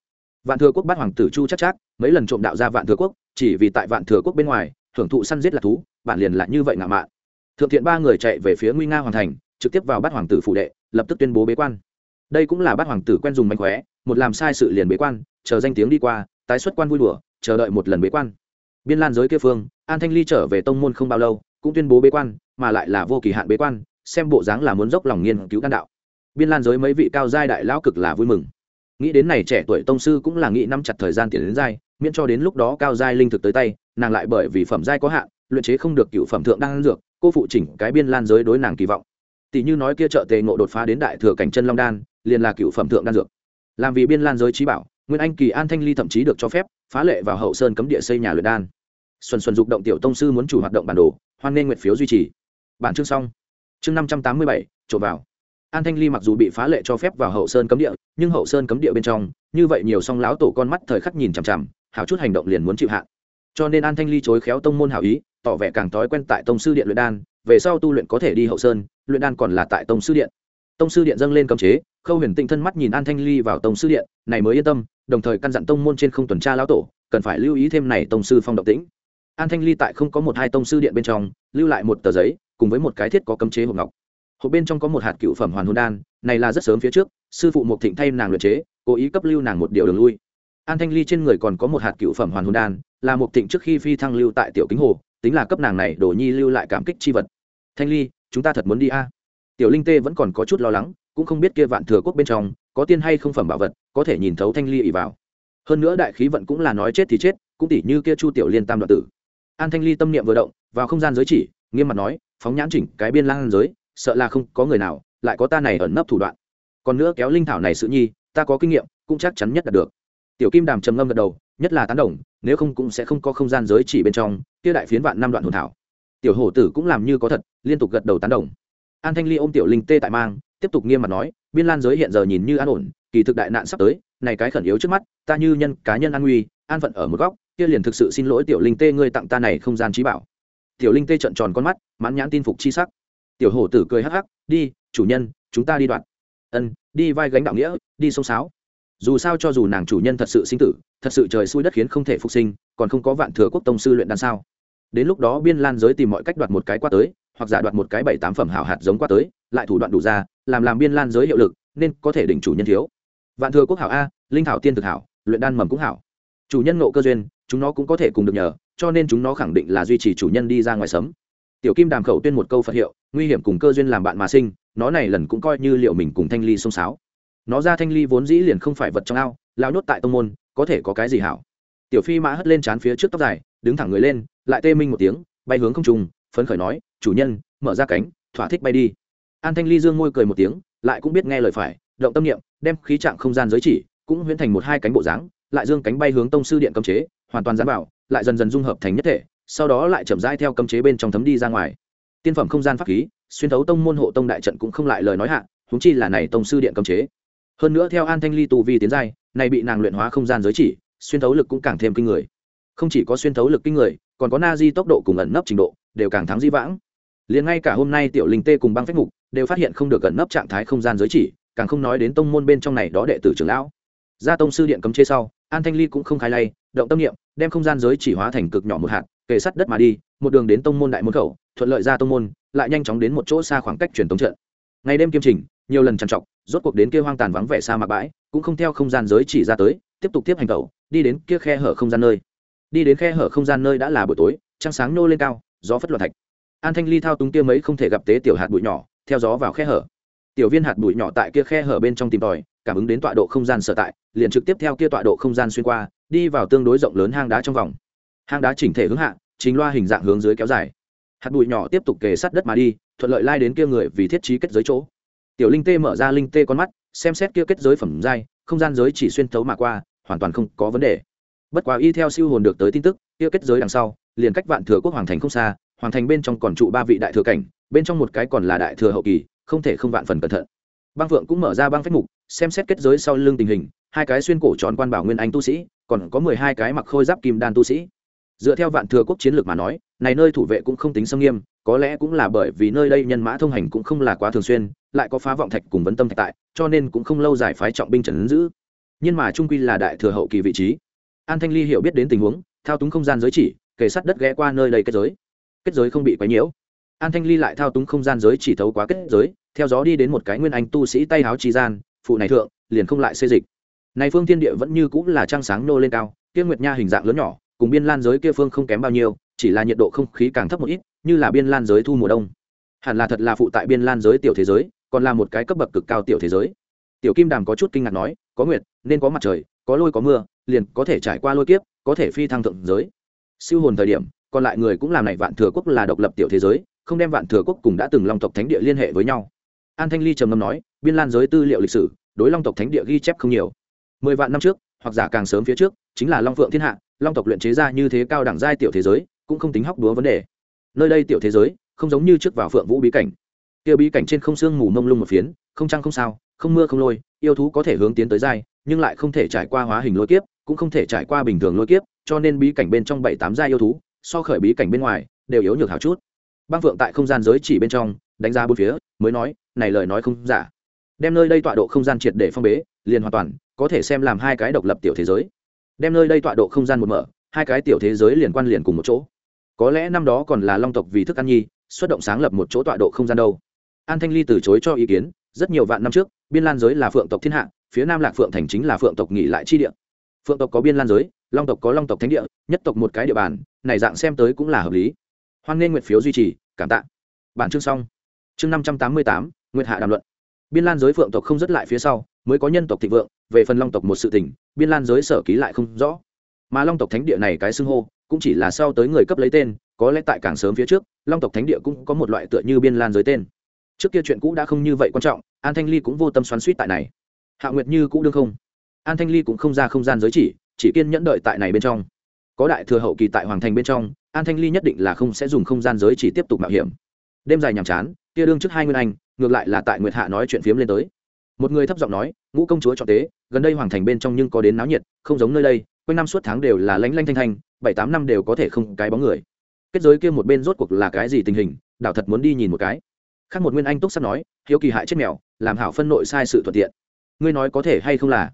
Vạn thừa quốc bắt hoàng tử chu chắc chắc, mấy lần trộm đạo ra vạn thừa quốc, chỉ vì tại vạn thừa quốc bên ngoài thưởng thụ săn giết là thú bản liền lại như vậy ngạo mạn. Thượng thiện ba người chạy về phía nguy nga hoàn thành, trực tiếp vào bắt hoàng tử phủ đệ, lập tức tuyên bố bế quan. Đây cũng là bắt hoàng tử quen dùng mánh khóe, một làm sai sự liền bế quan, chờ danh tiếng đi qua, tái xuất quan vui đùa, chờ đợi một lần bế quan biên lan giới kia phương, an thanh ly trở về tông môn không bao lâu, cũng tuyên bố bế quan, mà lại là vô kỳ hạn bế quan, xem bộ dáng là muốn dốc lòng nghiên cứu đan đạo. Biên lan giới mấy vị cao giai đại lão cực là vui mừng. Nghĩ đến này trẻ tuổi tông sư cũng là nghĩ năm chặt thời gian tiền đến giai, miễn cho đến lúc đó cao giai linh thực tới tay, nàng lại bởi vì phẩm giai có hạn, luyện chế không được cựu phẩm thượng đang dược, cô phụ chỉnh cái biên lan giới đối nàng kỳ vọng. Tỷ như nói kia trợ tề ngộ đột phá đến đại thừa cảnh chân long đan, liền là cựu phẩm thượng đan dược. Làm vì biên lan giới trí bảo, nguyên anh kỳ an thanh ly thậm chí được cho phép phá lệ vào hậu sơn cấm địa xây nhà luyện đan. Xuân xuân dục động tiểu tông sư muốn chủ hoạt động bản đồ, hoan nên nguyện phiếu duy trì. Bản chương xong. Chương năm trăm tám mươi bảy trộm vào. An thanh ly mặc dù bị phá lệ cho phép vào hậu sơn cấm địa, nhưng hậu sơn cấm địa bên trong, như vậy nhiều song láo tổ con mắt thời khắc nhìn chằm chằm, hảo chút hành động liền muốn chịu hạn. Cho nên an thanh ly chối khéo tông môn hảo ý, tỏ vẻ càng thói quen tại tông sư điện luyện đan, về sau tu luyện có thể đi hậu sơn, luyện đan còn là tại tông sư điện tông sư điện dâng lên cấm chế, khâu huyền tinh thân mắt nhìn an thanh ly vào tông sư điện, này mới yên tâm, đồng thời căn dặn tông môn trên không tuần tra lão tổ, cần phải lưu ý thêm này tông sư phong động tĩnh. An thanh ly tại không có một hai tông sư điện bên trong, lưu lại một tờ giấy, cùng với một cái thiết có cấm chế hộp ngọc. Hộp bên trong có một hạt cựu phẩm hoàn hồn đan, này là rất sớm phía trước, sư phụ mục thịnh thay nàng luyện chế, cố ý cấp lưu nàng một điều đường lui. An thanh ly trên người còn có một hạt cựu phẩm hoàn hồn đan, là mục thịnh trước khi phi thăng lưu tại tiểu kính hồ, tính là cấp nàng này đồ nhi lưu lại cảm kích chi vật. Thanh ly, chúng ta thật muốn đi a tiểu linh tê vẫn còn có chút lo lắng, cũng không biết kia vạn thừa quốc bên trong, có tiên hay không phẩm bảo vật, có thể nhìn thấu thanh ly ỉ vào. Hơn nữa đại khí vận cũng là nói chết thì chết, cũng tỉ như kia chu tiểu liên tam đoạn tử. An thanh ly tâm niệm vừa động, vào không gian giới chỉ, nghiêm mặt nói, phóng nhãn chỉnh, cái biên lang giới, sợ là không có người nào, lại có ta này ẩn nấp thủ đoạn. Còn nữa kéo linh thảo này sự nhi, ta có kinh nghiệm, cũng chắc chắn nhất là được. Tiểu kim đàm trầm ngâm gật đầu, nhất là tán đồng, nếu không cũng sẽ không có không gian giới chỉ bên trong, kia đại phiến vạn năm đoạn hồn thảo. Tiểu hổ tử cũng làm như có thật, liên tục gật đầu tán đồng an thanh ly ôm tiểu linh tê tại mang, tiếp tục nghiêm mặt nói, biên lan giới hiện giờ nhìn như an ổn, kỳ thực đại nạn sắp tới, này cái khẩn yếu trước mắt, ta như nhân, cá nhân an nguy, an phận ở một góc, kia liền thực sự xin lỗi tiểu linh tê, ngươi tặng ta này không gian trí bảo. Tiểu linh tê trợn tròn con mắt, mãn nhãn tin phục chi sắc. Tiểu hổ tử cười hắc hắc, đi, chủ nhân, chúng ta đi đoạn. Ân, đi vai gánh đạo nghĩa, đi sông sáo. Dù sao cho dù nàng chủ nhân thật sự sinh tử, thật sự trời xui đất khiến không thể phục sinh, còn không có vạn thừa quốc tông sư luyện đan sao? Đến lúc đó biên lan giới tìm mọi cách đoạt một cái qua tới hoặc giả đoạt một cái bảy tám phẩm hảo hạt giống qua tới, lại thủ đoạn đủ ra, làm làm biên lan giới hiệu lực, nên có thể đỉnh chủ nhân thiếu. Vạn thừa quốc hảo a, linh thảo tiên thực hảo, luyện đan mầm cũng hảo. Chủ nhân ngộ cơ duyên, chúng nó cũng có thể cùng được nhờ, cho nên chúng nó khẳng định là duy trì chủ nhân đi ra ngoài sấm tiểu kim đàm khẩu tuyên một câu phật hiệu, nguy hiểm cùng cơ duyên làm bạn mà sinh, nó này lần cũng coi như liệu mình cùng thanh ly xông xáo. Nó ra thanh ly vốn dĩ liền không phải vật trong ao, lao nhốt tại tông môn, có thể có cái gì hảo? Tiểu phi mã hất lên trán phía trước tóc dài, đứng thẳng người lên, lại tê minh một tiếng, bay hướng không trùng phấn khởi nói, chủ nhân, mở ra cánh, thỏa thích bay đi. An thanh ly dương môi cười một tiếng, lại cũng biết nghe lời phải, động tâm niệm, đem khí trạng không gian giới chỉ, cũng huyễn thành một hai cánh bộ dáng, lại dương cánh bay hướng tông sư điện cấm chế, hoàn toàn dán vào, lại dần dần dung hợp thành nhất thể, sau đó lại chậm rãi theo cấm chế bên trong thấm đi ra ngoài. Tiên phẩm không gian pháp khí, xuyên thấu tông môn hộ tông đại trận cũng không lại lời nói hạ húng chi là này tông sư điện cấm chế. Hơn nữa theo an thanh ly tù vi tiến giai, này bị nàng luyện hóa không gian giới chỉ, xuyên thấu lực cũng càng thêm kinh người. Không chỉ có xuyên thấu lực kinh người, còn có na di tốc độ cùng ẩn nấp trình độ đều càng thắng di vãng. Liền ngay cả hôm nay tiểu linh tê cùng băng phách mục đều phát hiện không được gần nấp trạng thái không gian giới chỉ, càng không nói đến tông môn bên trong này đó đệ tử trưởng lão. Ra tông sư điện cấm chế sau, an thanh ly cũng không khai lay, động tâm niệm, đem không gian giới chỉ hóa thành cực nhỏ một hạt, kề sắt đất mà đi, một đường đến tông môn đại môn khẩu, thuận lợi ra tông môn, lại nhanh chóng đến một chỗ xa khoảng cách truyền tống trận. Ngày đêm kiêm trình, nhiều lần trằn trọc, rốt cuộc đến kia hoang tàn vắng vẻ xa mạc bãi, cũng không theo không gian giới chỉ ra tới, tiếp tục tiếp hành cầu đi đến kia khe hở không gian nơi. Đi đến khe hở không gian nơi đã là buổi tối, trăng sáng nô lên cao gió phất loạn thạch. An thanh ly thao túng kia mấy không thể gặp tế tiểu hạt bụi nhỏ, theo gió vào khe hở. Tiểu viên hạt bụi nhỏ tại kia khe hở bên trong tìm tòi, cảm ứng đến tọa độ không gian sở tại, liền trực tiếp theo kia tọa độ không gian xuyên qua, đi vào tương đối rộng lớn hang đá trong vòng. Hang đá chỉnh thể hướng hạ, chính loa hình dạng hướng dưới kéo dài. Hạt bụi nhỏ tiếp tục kề sát đất mà đi, thuận lợi lai đến kia người vì thiết trí kết giới chỗ. Tiểu linh tê mở ra linh tê con mắt, xem xét kia kết giới phẩm dai không gian giới chỉ xuyên thấu mà qua, hoàn toàn không có vấn đề bất quá y theo siêu hồn được tới tin tức, kia kết giới đằng sau, liền cách vạn thừa quốc hoàng thành không xa, hoàng thành bên trong còn trụ ba vị đại thừa cảnh, bên trong một cái còn là đại thừa hậu kỳ, không thể không vạn phần cẩn thận. Băng phượng cũng mở ra băng phách mục, xem xét kết giới sau lưng tình hình, hai cái xuyên cổ tròn quan bảo nguyên anh tu sĩ, còn có mười hai cái mặc khôi giáp kim đan tu sĩ. Dựa theo vạn thừa quốc chiến lược mà nói, này nơi thủ vệ cũng không tính xâm nghiêm, có lẽ cũng là bởi vì nơi đây nhân mã thông hành cũng không là quá thường xuyên, lại có phá vọng thạch cùng vấn tâm thạch tại, cho nên cũng không lâu dài phái trọng binh trần giữ. Nhưng mà trung quy là đại thừa hậu kỳ vị trí an thanh ly hiểu biết đến tình huống, thao túng không gian giới chỉ kể sát đất ghé qua nơi đây kết giới. Kết giới không bị quấy nhiễu. An thanh ly lại thao túng không gian giới chỉ thấu quá kết giới, theo gió đi đến một cái nguyên anh tu sĩ tay háo trì gian, phụ này thượng, liền không lại xê dịch. Này phương thiên địa vẫn như cũng là trăng sáng nô lên cao, kia nguyệt nha hình dạng lớn nhỏ, cùng biên lan giới kia phương không kém bao nhiêu, chỉ là nhiệt độ không khí càng thấp một ít, như là biên lan giới thu mùa đông. Hẳn là thật là phụ tại biên lan giới tiểu thế giới, còn là một cái cấp bậc cực cao tiểu thế giới. Tiểu kim đàm có chút kinh ngạc nói, có nguyệt, nên có mặt trời, có lôi, có mưa liền có thể trải qua lôi kiếp có thể phi thăng thượng giới. Siêu hồn thời điểm còn lại người cũng làm này vạn thừa quốc là độc lập tiểu thế giới không đem vạn thừa quốc cùng đã từng long tộc thánh địa liên hệ với nhau. An thanh ly trầm ngâm nói biên lan giới tư liệu lịch sử đối long tộc thánh địa ghi chép không nhiều. Mười vạn năm trước hoặc giả càng sớm phía trước chính là long phượng thiên hạ long tộc luyện chế ra như thế cao đẳng giai tiểu thế giới cũng không tính hóc đúa vấn đề. Nơi đây tiểu thế giới không giống như trước vào phượng vũ bí cảnh. Tiêu bí cảnh trên không xương mù mông lung một phiến không trăng không sao không mưa không lôi yêu thú có thể hướng tiến tới giai, nhưng lại không thể trải qua hóa hình lôi kiếp cũng không thể trải qua bình thường lôi kiếp, cho nên bí cảnh bên trong bảy tám gia yêu thú, so khởi bí cảnh bên ngoài, đều yếu nhược hảo chút. Băng phượng tại không gian giới chỉ bên trong, đánh giá bốn phía, mới nói, này lời nói không giả. Đem nơi đây tọa độ không gian triệt để phong bế, liền hoàn toàn có thể xem làm hai cái độc lập tiểu thế giới. Đem nơi đây tọa độ không gian một mở, hai cái tiểu thế giới liền quan liền cùng một chỗ. Có lẽ năm đó còn là long tộc vì thức ăn nhi, xuất động sáng lập một chỗ tọa độ không gian đâu. An thanh ly từ chối cho ý kiến, rất nhiều vạn năm trước, biên lan giới là phượng tộc thiên hạ, phía nam lạc phượng thành chính là phượng tộc nghỉ lại chi địa phượng tộc có biên lan giới, long tộc có long tộc thánh địa, nhất tộc một cái địa bàn, này dạng xem tới cũng là hợp lý. Hoan nghênh nguyệt phiếu duy trì, cảm tạ. Bản chương xong. Chương năm trăm tám mươi tám, nguyệt hạ đàm luận. Biên lan giới phượng tộc không dứt lại phía sau, mới có nhân tộc thịnh vượng, về phần long tộc một sự tình, biên lan giới sở ký lại không rõ. Mà long tộc thánh địa này cái xưng hô, cũng chỉ là sau tới người cấp lấy tên, có lẽ tại càng sớm phía trước, long tộc thánh địa cũng có một loại tựa như biên lan giới tên. Trước kia chuyện cũ đã không như vậy quan trọng, an thanh ly cũng vô tâm xoắn suýt tại này. Hạ nguyệt như cũ đương không an thanh ly cũng không ra không gian giới chỉ chỉ kiên nhẫn đợi tại này bên trong. Có đại thừa hậu kỳ tại hoàng thành bên trong, an thanh ly nhất định là không sẽ dùng không gian giới chỉ tiếp tục mạo hiểm. Đêm dài nhàm chán, kia đương trước hai nguyên anh, ngược lại là tại nguyệt hạ nói chuyện phiếm lên tới. Một người thấp giọng nói, ngũ công chúa cho tế, gần đây hoàng thành bên trong nhưng có đến náo nhiệt, không giống nơi đây, quanh năm suốt tháng đều là lánh lanh thanh thanh, bảy tám năm đều có thể không cái bóng người. Kết giới kia một bên rốt cuộc là cái gì tình hình, đảo thật muốn đi nhìn một cái. Khác một nguyên anh túc sắp nói, hiếu kỳ hại chết mèo, làm hảo phân nội sai sự thuận tiện. Ngươi nói có thể hay không là?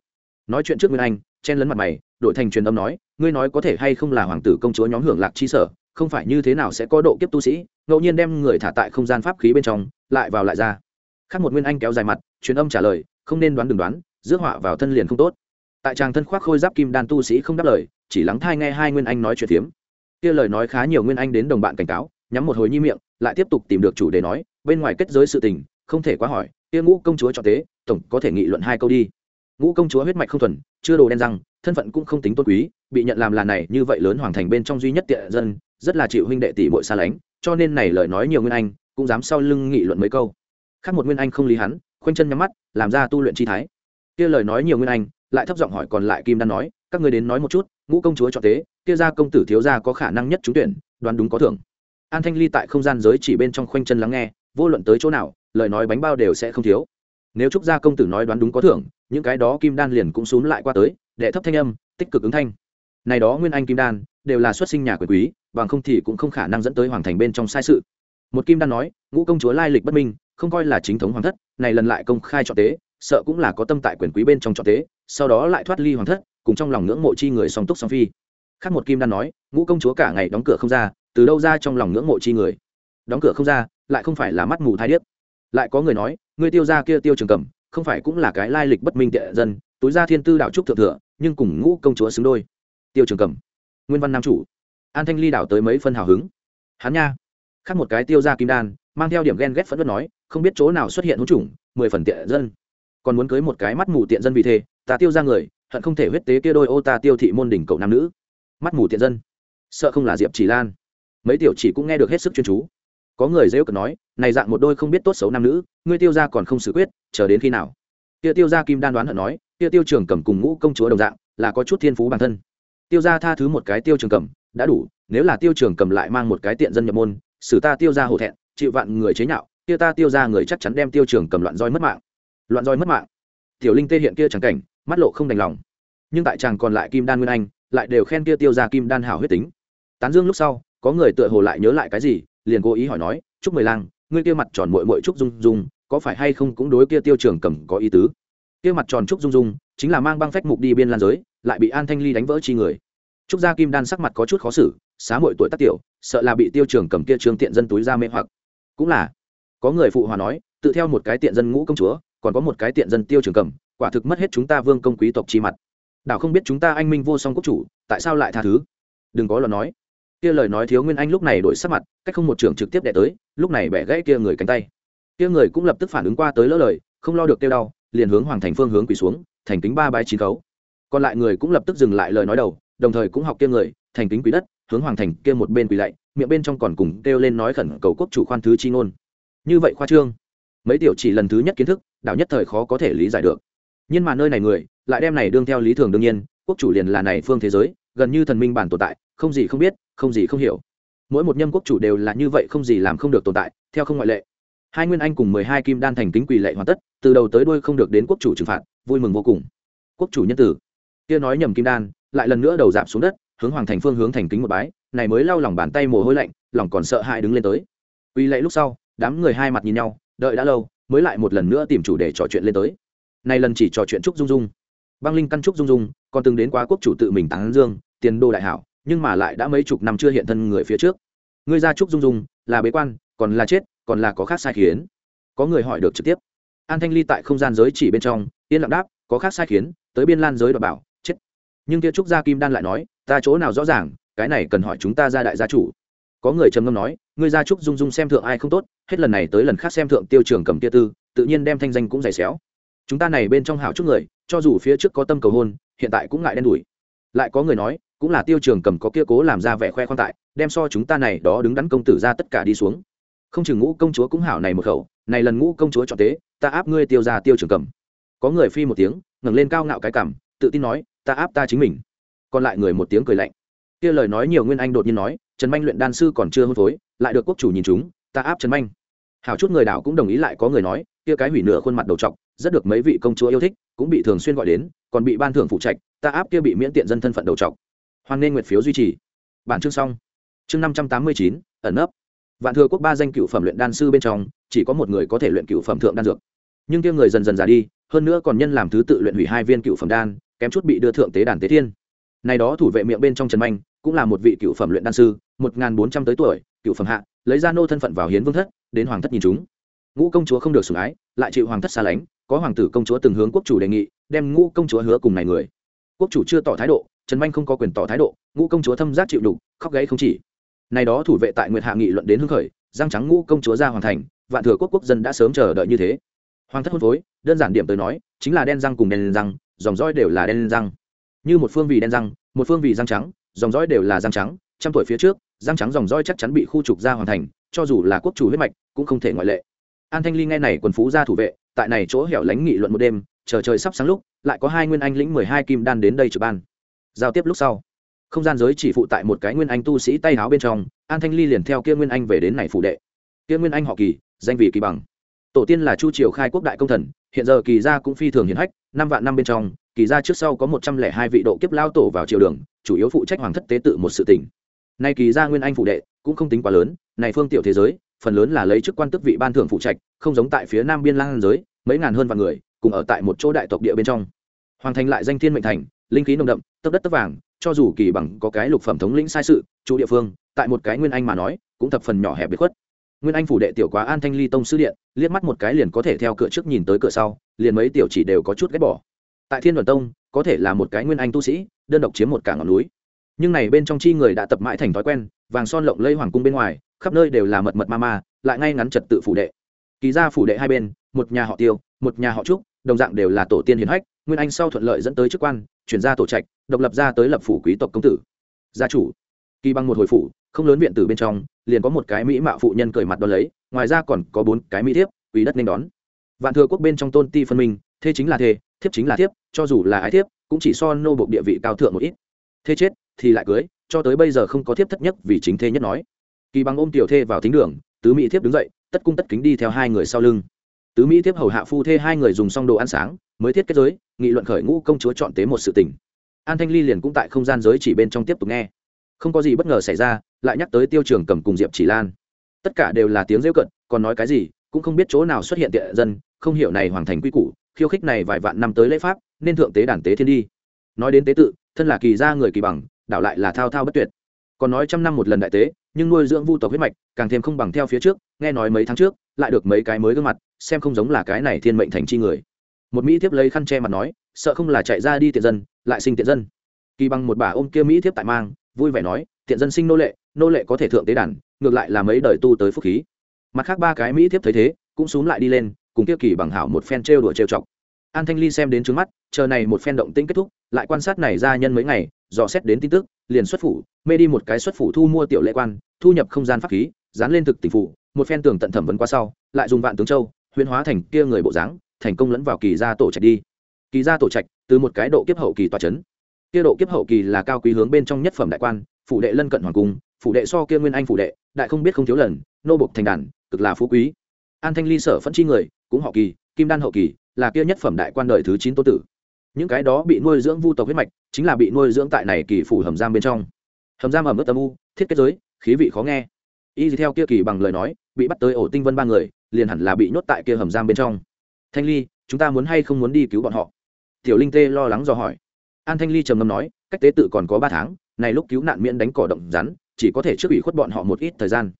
Nói chuyện trước nguyên anh, chen lấn mặt mày, đổi thành truyền âm nói, ngươi nói có thể hay không là hoàng tử công chúa nhóm hưởng lạc chi sở, không phải như thế nào sẽ có độ kiếp tu sĩ, ngẫu nhiên đem người thả tại không gian pháp khí bên trong, lại vào lại ra. Khác một nguyên anh kéo dài mặt, truyền âm trả lời, không nên đoán đừng đoán, rước họa vào thân liền không tốt. Tại tràng thân khoác khôi giáp kim đan tu sĩ không đáp lời, chỉ lắng thai nghe hai nguyên anh nói chuyện tiếm kia lời nói khá nhiều nguyên anh đến đồng bạn cảnh cáo, nhắm một hồi nhi miệng, lại tiếp tục tìm được chủ đề nói, bên ngoài kết giới sự tình, không thể quá hỏi, kia ngũ công chúa cho tế, tổng có thể nghị luận hai câu đi ngũ công chúa huyết mạch không thuần, chưa đồ đen răng, thân phận cũng không tính tôn quý, bị nhận làm là này như vậy lớn hoàng thành bên trong duy nhất tiện dân, rất là chịu huynh đệ tỷ muội xa lánh, cho nên này lời nói nhiều nguyên anh, cũng dám sau lưng nghị luận mấy câu. Khác một nguyên anh không lý hắn, khoanh chân nhắm mắt, làm ra tu luyện chi thái. Kia lời nói nhiều nguyên anh, lại thấp giọng hỏi còn lại kim đan nói, các người đến nói một chút, ngũ công chúa cho tế kia ra công tử thiếu gia có khả năng nhất trúng tuyển, đoán đúng có thưởng. An thanh ly tại không gian giới chỉ bên trong khoanh chân lắng nghe, vô luận tới chỗ nào, lời nói bánh bao đều sẽ không thiếu. Nếu trúc gia công tử nói đoán đúng có thưởng những cái đó kim đan liền cũng xúm lại qua tới, đệ thấp thanh âm, tích cực ứng thanh. Này đó nguyên anh kim đan, đều là xuất sinh nhà quyền quý, bằng không thì cũng không khả năng dẫn tới hoàng thành bên trong sai sự. Một kim đan nói, ngũ công chúa lai lịch bất minh, không coi là chính thống hoàng thất, này lần lại công khai chọn tế, sợ cũng là có tâm tại quyền quý bên trong chọn tế, sau đó lại thoát ly hoàng thất, cùng trong lòng ngưỡng mộ chi người song túc song phi. Khác một kim đan nói, ngũ công chúa cả ngày đóng cửa không ra, từ đâu ra trong lòng ngưỡng mộ chi người? Đóng cửa không ra, lại không phải là mắt mù thai điếc. Lại có người nói, người tiêu ra kia tiêu trường cầm không phải cũng là cái lai lịch bất minh tệ dân, túi ra thiên tư đạo trúc thượng thừa, nhưng cùng ngũ công chúa xứng đôi. Tiêu trường cầm, nguyên văn nam chủ. An thanh ly đảo tới mấy phân hào hứng. Hắn nha. Khác một cái tiêu ra kim đan, mang theo điểm ghen ghét phẫn nộ nói, không biết chỗ nào xuất hiện hỗn chủng mười phần tiện dân. Còn muốn cưới một cái mắt mù tiện dân vì thế, ta tiêu ra người, hận không thể huyết tế kia đôi ô ta tiêu thị môn đỉnh cậu nam nữ. Mắt mù tiện dân. Sợ không là diệp chỉ lan. Mấy tiểu chỉ cũng nghe được hết sức chuyên chú có người dễ cợt nói, này dạng một đôi không biết tốt xấu nam nữ, ngươi tiêu ra còn không xử quyết, chờ đến khi nào? Kia tiêu ra kim đan đoán hận nói, kia tiêu trường cầm cùng ngũ công chúa đồng dạng, là có chút thiên phú bản thân. Tiêu ra tha thứ một cái tiêu trường cầm đã đủ, nếu là tiêu trường cầm lại mang một cái tiện dân nhập môn, xử ta tiêu ra hổ thẹn, chịu vạn người chế nhạo, kia ta tiêu ra người chắc chắn đem tiêu trường cầm loạn roi mất mạng. Loạn roi mất mạng. Tiểu linh tê hiện kia chẳng cảnh, mắt lộ không đành lòng. Nhưng tại chàng còn lại kim đan nguyên anh, lại đều khen kia tiêu ra kim đan hảo huyết tính. Tán dương lúc sau, có người tựa hồ lại nhớ lại cái gì liền cố ý hỏi nói, chúc mười lang, ngươi kia mặt tròn mội mội trúc dung dung, có phải hay không cũng đối kia tiêu trường cầm có ý tứ? Kia mặt tròn trúc dung dung, chính là mang băng phách mục đi biên lan giới, lại bị an thanh ly đánh vỡ chi người. Trúc gia kim đan sắc mặt có chút khó xử, xá mội tuổi tác tiểu, sợ là bị tiêu trường cầm kia trường tiện dân túi ra mê hoặc. Cũng là, có người phụ hòa nói, tự theo một cái tiện dân ngũ công chúa, còn có một cái tiện dân tiêu trường cầm, quả thực mất hết chúng ta vương công quý tộc chi mặt. Đảo không biết chúng ta anh minh vô song quốc chủ, tại sao lại tha thứ? Đừng có lo nói kia lời nói thiếu nguyên anh lúc này đổi sắc mặt, cách không một trường trực tiếp đẻ tới, lúc này bẻ gãy kia người cánh tay. Kia người cũng lập tức phản ứng qua tới lỡ lời, không lo được tiêu đau, liền hướng hoàng thành phương hướng quỳ xuống, thành kính ba bái chín khấu. Còn lại người cũng lập tức dừng lại lời nói đầu, đồng thời cũng học kia người, thành kính quý đất, hướng hoàng thành kia một bên quỳ lạy, miệng bên trong còn cùng kêu lên nói khẩn cầu quốc chủ khoan thứ chi ngôn. Như vậy khoa trương. Mấy tiểu chỉ lần thứ nhất kiến thức đạo nhất thời khó có thể lý giải được. Nhưng mà nơi này người, lại đem này đương theo lý thường đương nhiên, quốc chủ liền là này phương thế giới, gần như thần minh bản tồn tại, không gì không biết không gì không hiểu. Mỗi một nhâm quốc chủ đều là như vậy không gì làm không được tồn tại, theo không ngoại lệ. Hai nguyên anh cùng mười hai kim đan thành kính quỳ lệ hoàn tất, từ đầu tới đuôi không được đến quốc chủ trừng phạt, vui mừng vô cùng. Quốc chủ nhân tử, kia nói nhầm kim đan, lại lần nữa đầu giảm xuống đất, hướng hoàng thành phương hướng thành kính một bái, này mới lau lòng bàn tay mồ hôi lạnh, lòng còn sợ hãi đứng lên tới. Quỳ lệ lúc sau, đám người hai mặt nhìn nhau, đợi đã lâu, mới lại một lần nữa tìm chủ để trò chuyện lên tới. Này lần chỉ trò chuyện trúc dung dung. Băng linh căn trúc dung dung, còn từng đến quá quốc chủ tự mình tán dương, tiền đô đại hảo nhưng mà lại đã mấy chục năm chưa hiện thân người phía trước. Ngươi ra trúc dung dung, là bế quan, còn là chết, còn là có khác sai khiến. Có người hỏi được trực tiếp. An thanh ly tại không gian giới chỉ bên trong, yên lặng đáp, có khác sai khiến, tới biên lan giới đ bảo, chết. Nhưng kia trúc gia kim đan lại nói, ta chỗ nào rõ ràng, cái này cần hỏi chúng ta ra đại gia chủ. Có người trầm ngâm nói, ngươi ra trúc dung dung xem thượng ai không tốt, hết lần này tới lần khác xem thượng tiêu trường cầm kia tư, tự nhiên đem thanh danh cũng dày xéo. Chúng ta này bên trong hảo chút người, cho dù phía trước có tâm cầu hôn, hiện tại cũng ngại đen đủi. Lại có người nói cũng là tiêu trường cầm có kia cố làm ra vẻ khoe khoang tại, đem so chúng ta này đó đứng đắn công tử ra tất cả đi xuống. Không chừng ngũ công chúa cũng hảo này một khẩu, này lần ngũ công chúa chọn tế ta áp ngươi tiêu ra tiêu trường cầm. Có người phi một tiếng, ngẩng lên cao ngạo cái cảm tự tin nói, ta áp ta chính mình. Còn lại người một tiếng cười lạnh. Kia lời nói nhiều nguyên anh đột nhiên nói, trần manh luyện đan sư còn chưa hôn phối, lại được quốc chủ nhìn chúng, ta áp trần manh. Hảo chút người đảo cũng đồng ý lại có người nói, kia cái hủy nửa khuôn mặt đầu trọc, rất được mấy vị công chúa yêu thích, cũng bị thường xuyên gọi đến, còn bị ban thưởng phụ trạch, ta áp kia bị miễn tiện dân thân phận đầu trọc hoan nên nguyệt phiếu duy trì. Bản chương xong. Chương năm trăm tám mươi chín, ẩn nấp. Vạn thừa quốc ba danh cựu phẩm luyện đan sư bên trong, chỉ có một người có thể luyện cựu phẩm thượng đan dược. Nhưng kia người dần dần già đi, hơn nữa còn nhân làm thứ tự luyện hủy hai viên cựu phẩm đan, kém chút bị đưa thượng tế đàn tế thiên. Này đó thủ vệ miệng bên trong trần manh, cũng là một vị cựu phẩm luyện đan sư, một n bốn trăm tới tuổi, cựu phẩm hạ, lấy ra nô thân phận vào hiến vương thất, đến hoàng thất nhìn chúng. Ngũ công chúa không được sủng ái, lại chịu hoàng thất xa lánh, có hoàng tử công chúa từng hướng quốc chủ đề nghị, đem ngũ công chúa hứa cùng này người. Quốc chủ chưa tỏ thái độ trần manh không có quyền tỏ thái độ, ngũ công chúa thâm giác chịu đủ khóc gáy không chỉ. Này đó thủ vệ tại nguyệt hạ nghị luận đến hưng khởi, giang trắng ngũ công chúa ra hoàn thành, vạn thừa quốc quốc dân đã sớm chờ đợi như thế. Hoàng thất hôn phối, đơn giản điểm tới nói, chính là đen răng cùng đen răng, dòng dõi đều là đen răng. Như một phương vì đen răng, một phương vì răng trắng, dòng dõi đều là răng trắng, trăm tuổi phía trước răng trắng dòng dõi chắc chắn bị khu trục ra hoàn thành, cho dù là quốc chủ huyết mạch, cũng không thể ngoại lệ. An thanh ly nghe này quần phú ra thủ vệ, tại này chỗ hẻo lánh nghị luận một đêm, chờ trời sắp sáng lúc, lại có hai nguyên anh lĩnh mười hai kim đan đến đây trực ban giao tiếp lúc sau. Không gian giới chỉ phụ tại một cái nguyên anh tu sĩ tay áo bên trong, an thanh ly liền theo kia nguyên anh về đến này phụ đệ. Kia nguyên anh họ kỳ, danh vị kỳ bằng. Tổ tiên là chu triều khai quốc đại công thần, hiện giờ kỳ gia cũng phi thường hiển hách, năm vạn năm bên trong, kỳ gia trước sau có một trăm lẻ hai vị độ kiếp lao tổ vào triều đường, chủ yếu phụ trách hoàng thất tế tự một sự tỉnh nay kỳ gia nguyên anh phụ đệ cũng không tính quá lớn, này phương tiểu thế giới, phần lớn là lấy chức quan tức vị ban thưởng phụ trách, không giống tại phía nam biên lang giới, mấy ngàn hơn vạn người, cùng ở tại một chỗ đại tộc địa bên trong. Hoàng thành lại danh thiên mệnh thành linh khí nồng đậm tấp đất tấp vàng, cho dù kỳ bằng có cái lục phẩm thống lĩnh sai sự, chủ địa phương, tại một cái nguyên anh mà nói, cũng thập phần nhỏ hẹp biệt khuất. Nguyên anh phủ đệ tiểu quá an thanh ly tông sư điện, liếc mắt một cái liền có thể theo cửa trước nhìn tới cửa sau, liền mấy tiểu chỉ đều có chút ghét bỏ. Tại thiên đoàn tông, có thể là một cái nguyên anh tu sĩ, đơn độc chiếm một cả ngọn núi. Nhưng này bên trong chi người đã tập mãi thành thói quen, vàng son lộng lây hoàng cung bên ngoài, khắp nơi đều là mật mật ma ma, lại ngay ngắn trật tự phủ đệ. Kỳ ra phủ đệ hai bên, một nhà họ tiêu, một nhà họ trúc, đồng dạng đều là tổ tiên hiền hách, nguyên anh sau thuận lợi dẫn tới chức quan chuyển ra tổ trạch, độc lập ra tới lập phủ quý tộc công tử. Gia chủ, kỳ bằng một hồi phủ, không lớn viện tử bên trong, liền có một cái mỹ mạo phụ nhân cười mặt đ ó lấy, ngoài ra còn có bốn cái mỹ thiếp quý đất nên đón. Vạn thừa quốc bên trong tôn ti phân minh, thế chính là thê thiếp chính là thiếp, cho dù là ái thiếp, cũng chỉ so nô bộc địa vị cao thượng một ít. Thế chết, thì lại cưới, cho tới bây giờ không có thiếp thất nhất vì chính thê nhất nói. Kỳ bằng ôm tiểu thê vào thính đường, tứ mỹ thiếp đứng dậy, tất cung tất kính đi theo hai người sau lưng. Tứ mỹ thiếp hầu hạ phu thê hai người dùng xong đồ ăn sáng mới thiết kết giới, nghị luận khởi ngũ công chúa chọn tế một sự tình. An thanh ly liền cũng tại không gian giới chỉ bên trong tiếp tục nghe. Không có gì bất ngờ xảy ra, lại nhắc tới tiêu trường cầm cùng diệp chỉ lan. Tất cả đều là tiếng rêu cận còn nói cái gì, cũng không biết chỗ nào xuất hiện tiện dân, không hiểu này hoàng thành quy củ, khiêu khích này vài vạn năm tới lễ pháp, nên thượng tế đàn tế thiên đi. Nói đến tế tự, thân là kỳ gia người kỳ bằng, đảo lại là thao thao bất tuyệt. Còn nói trăm năm một lần đại tế, nhưng nuôi dưỡng vu tộc huyết mạch, càng thêm không bằng theo phía trước, nghe nói mấy tháng trước, lại được mấy cái mới gương mặt, xem không giống là cái này thiên mệnh thành chi người một mỹ thiếp lấy khăn che mặt nói, sợ không là chạy ra đi tiện dân, lại sinh tiện dân. Kỳ bằng một bà ôm kia mỹ thiếp tại mang, vui vẻ nói, tiện dân sinh nô lệ nô lệ có thể thượng tế đàn, ngược lại là mấy đời tu tới phúc khí. Mặt khác ba cái mỹ thiếp thấy thế, cũng xúm lại đi lên, cùng kia kỳ bằng hảo một phen trêu đùa trêu chọc. An thanh ly xem đến trước mắt, chờ này một phen động tĩnh kết thúc, lại quan sát này ra nhân mấy ngày, dò xét đến tin tức, liền xuất phủ, mê đi một cái xuất phủ thu mua tiểu lệ quan, thu nhập không gian pháp khí, dán lên thực tỉnh phủ một phen tường tận thẩm vấn qua sau, lại dùng vạn tướng châu, huyễn hóa thành kia người bộ dáng thành công lẫn vào kỳ gia tổ trạch đi. Kỳ gia tổ trạch, từ một cái độ kiếp hậu kỳ tòa chấn. Kia độ kiếp hậu kỳ là cao quý hướng bên trong nhất phẩm đại quan, phủ đệ lân cận hoàng cung, phủ đệ so kia nguyên anh phủ đệ, đại không biết không thiếu lần, nô bộc thành đàn, cực là phú quý. An thanh ly sở phẫn chi người, cũng họ kỳ, kim đan hậu kỳ, là kia nhất phẩm đại quan đời thứ chín tô tử. Những cái đó bị nuôi dưỡng vu tộc huyết mạch, chính là bị nuôi dưỡng tại này kỳ phủ hầm giam bên trong. Hầm giam ẩm ướt âm u, thiết kết giới, khí vị khó nghe. Y theo kia kỳ bằng lời nói, bị bắt tới ổ tinh vân ba người, liền hẳn là bị nhốt tại kia hầm giam bên trong thanh ly, chúng ta muốn hay không muốn đi cứu bọn họ? Tiểu linh tê lo lắng do hỏi. An thanh ly trầm ngâm nói, cách tế tự còn có ba tháng, này lúc cứu nạn miễn đánh cỏ động rắn, chỉ có thể trước ủy khuất bọn họ một ít thời gian.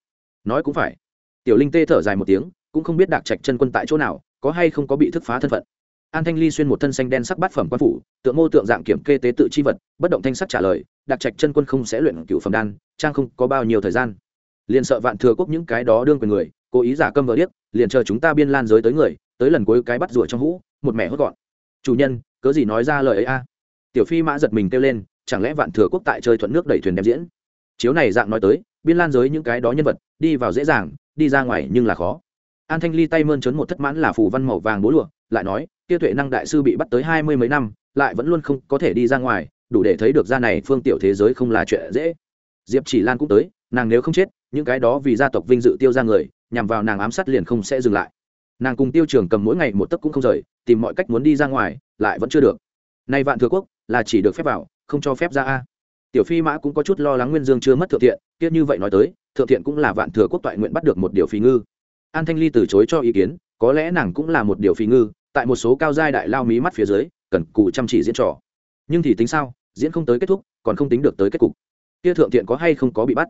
Nói cũng phải. Tiểu linh tê thở dài một tiếng, cũng không biết đạc trạch chân quân tại chỗ nào, có hay không có bị thức phá thân phận. An thanh ly xuyên một thân xanh đen sắc bát phẩm quan phủ, tượng mô tượng dạng kiểm kê tế tự chi vật, bất động thanh sắc trả lời đặc trạch chân quân không sẽ luyện cựu phẩm đan, trang không có bao nhiêu thời gian. Liền sợ vạn thừa quốc những cái đó đương quyền người, cố ý giả câm vờ điếc, liền chờ chúng ta biên lan giới tới người tới lần cuối cái bắt rủa trong hũ, một mẹ hốt gọn. Chủ nhân, cớ gì nói ra lời ấy a? Tiểu phi mã giật mình kêu lên, chẳng lẽ vạn thừa quốc tại chơi thuận nước đẩy thuyền đem diễn? Chiếu này dạng nói tới, biên lan giới những cái đó nhân vật, đi vào dễ dàng, đi ra ngoài nhưng là khó. An thanh ly tay mơn trớn một thất mãn là phù văn màu vàng bố lụa, lại nói, kia tuệ năng đại sư bị bắt tới hai mươi mấy năm, lại vẫn luôn không có thể đi ra ngoài, đủ để thấy được ra này phương tiểu thế giới không là chuyện dễ. Diệp chỉ lan cũng tới, nàng nếu không chết, những cái đó vì gia tộc vinh dự tiêu ra người, nhằm vào nàng ám sát liền không sẽ dừng lại nàng cùng tiêu trường cầm mỗi ngày một tấc cũng không rời, tìm mọi cách muốn đi ra ngoài, lại vẫn chưa được. Nay vạn thừa quốc, là chỉ được phép vào, không cho phép ra a. Tiểu phi mã cũng có chút lo lắng nguyên dương chưa mất thượng thiện tiếc như vậy nói tới, thượng thiện cũng là vạn thừa quốc toại nguyện bắt được một điều phi ngư. An thanh ly từ chối cho ý kiến, có lẽ nàng cũng là một điều phi ngư, tại một số cao giai đại lao mí mắt phía dưới, cần cù chăm chỉ diễn trò. Nhưng thì tính sao, diễn không tới kết thúc, còn không tính được tới kết cục. Kia thượng thiện có hay không có bị bắt?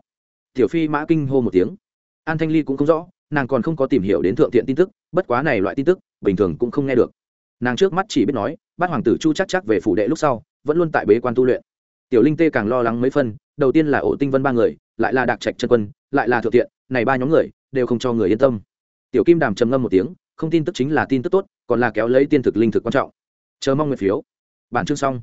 Tiểu phi mã kinh hô một tiếng. An thanh ly cũng không rõ nàng còn không có tìm hiểu đến thượng thiện tin tức, bất quá này loại tin tức, bình thường cũng không nghe được. Nàng trước mắt chỉ biết nói, bát hoàng tử chu chắc chắc về phủ đệ lúc sau, vẫn luôn tại bế quan tu luyện. Tiểu linh tê càng lo lắng mấy phân đầu tiên là ổ tinh vân ba người, lại là đạc trạch chân quân, lại là thượng thiện, này ba nhóm người, đều không cho người yên tâm. Tiểu kim đàm trầm ngâm một tiếng, không tin tức chính là tin tức tốt, còn là kéo lấy tiên thực linh thực quan trọng. Chờ mong nguyện phiếu. Bản chương xong.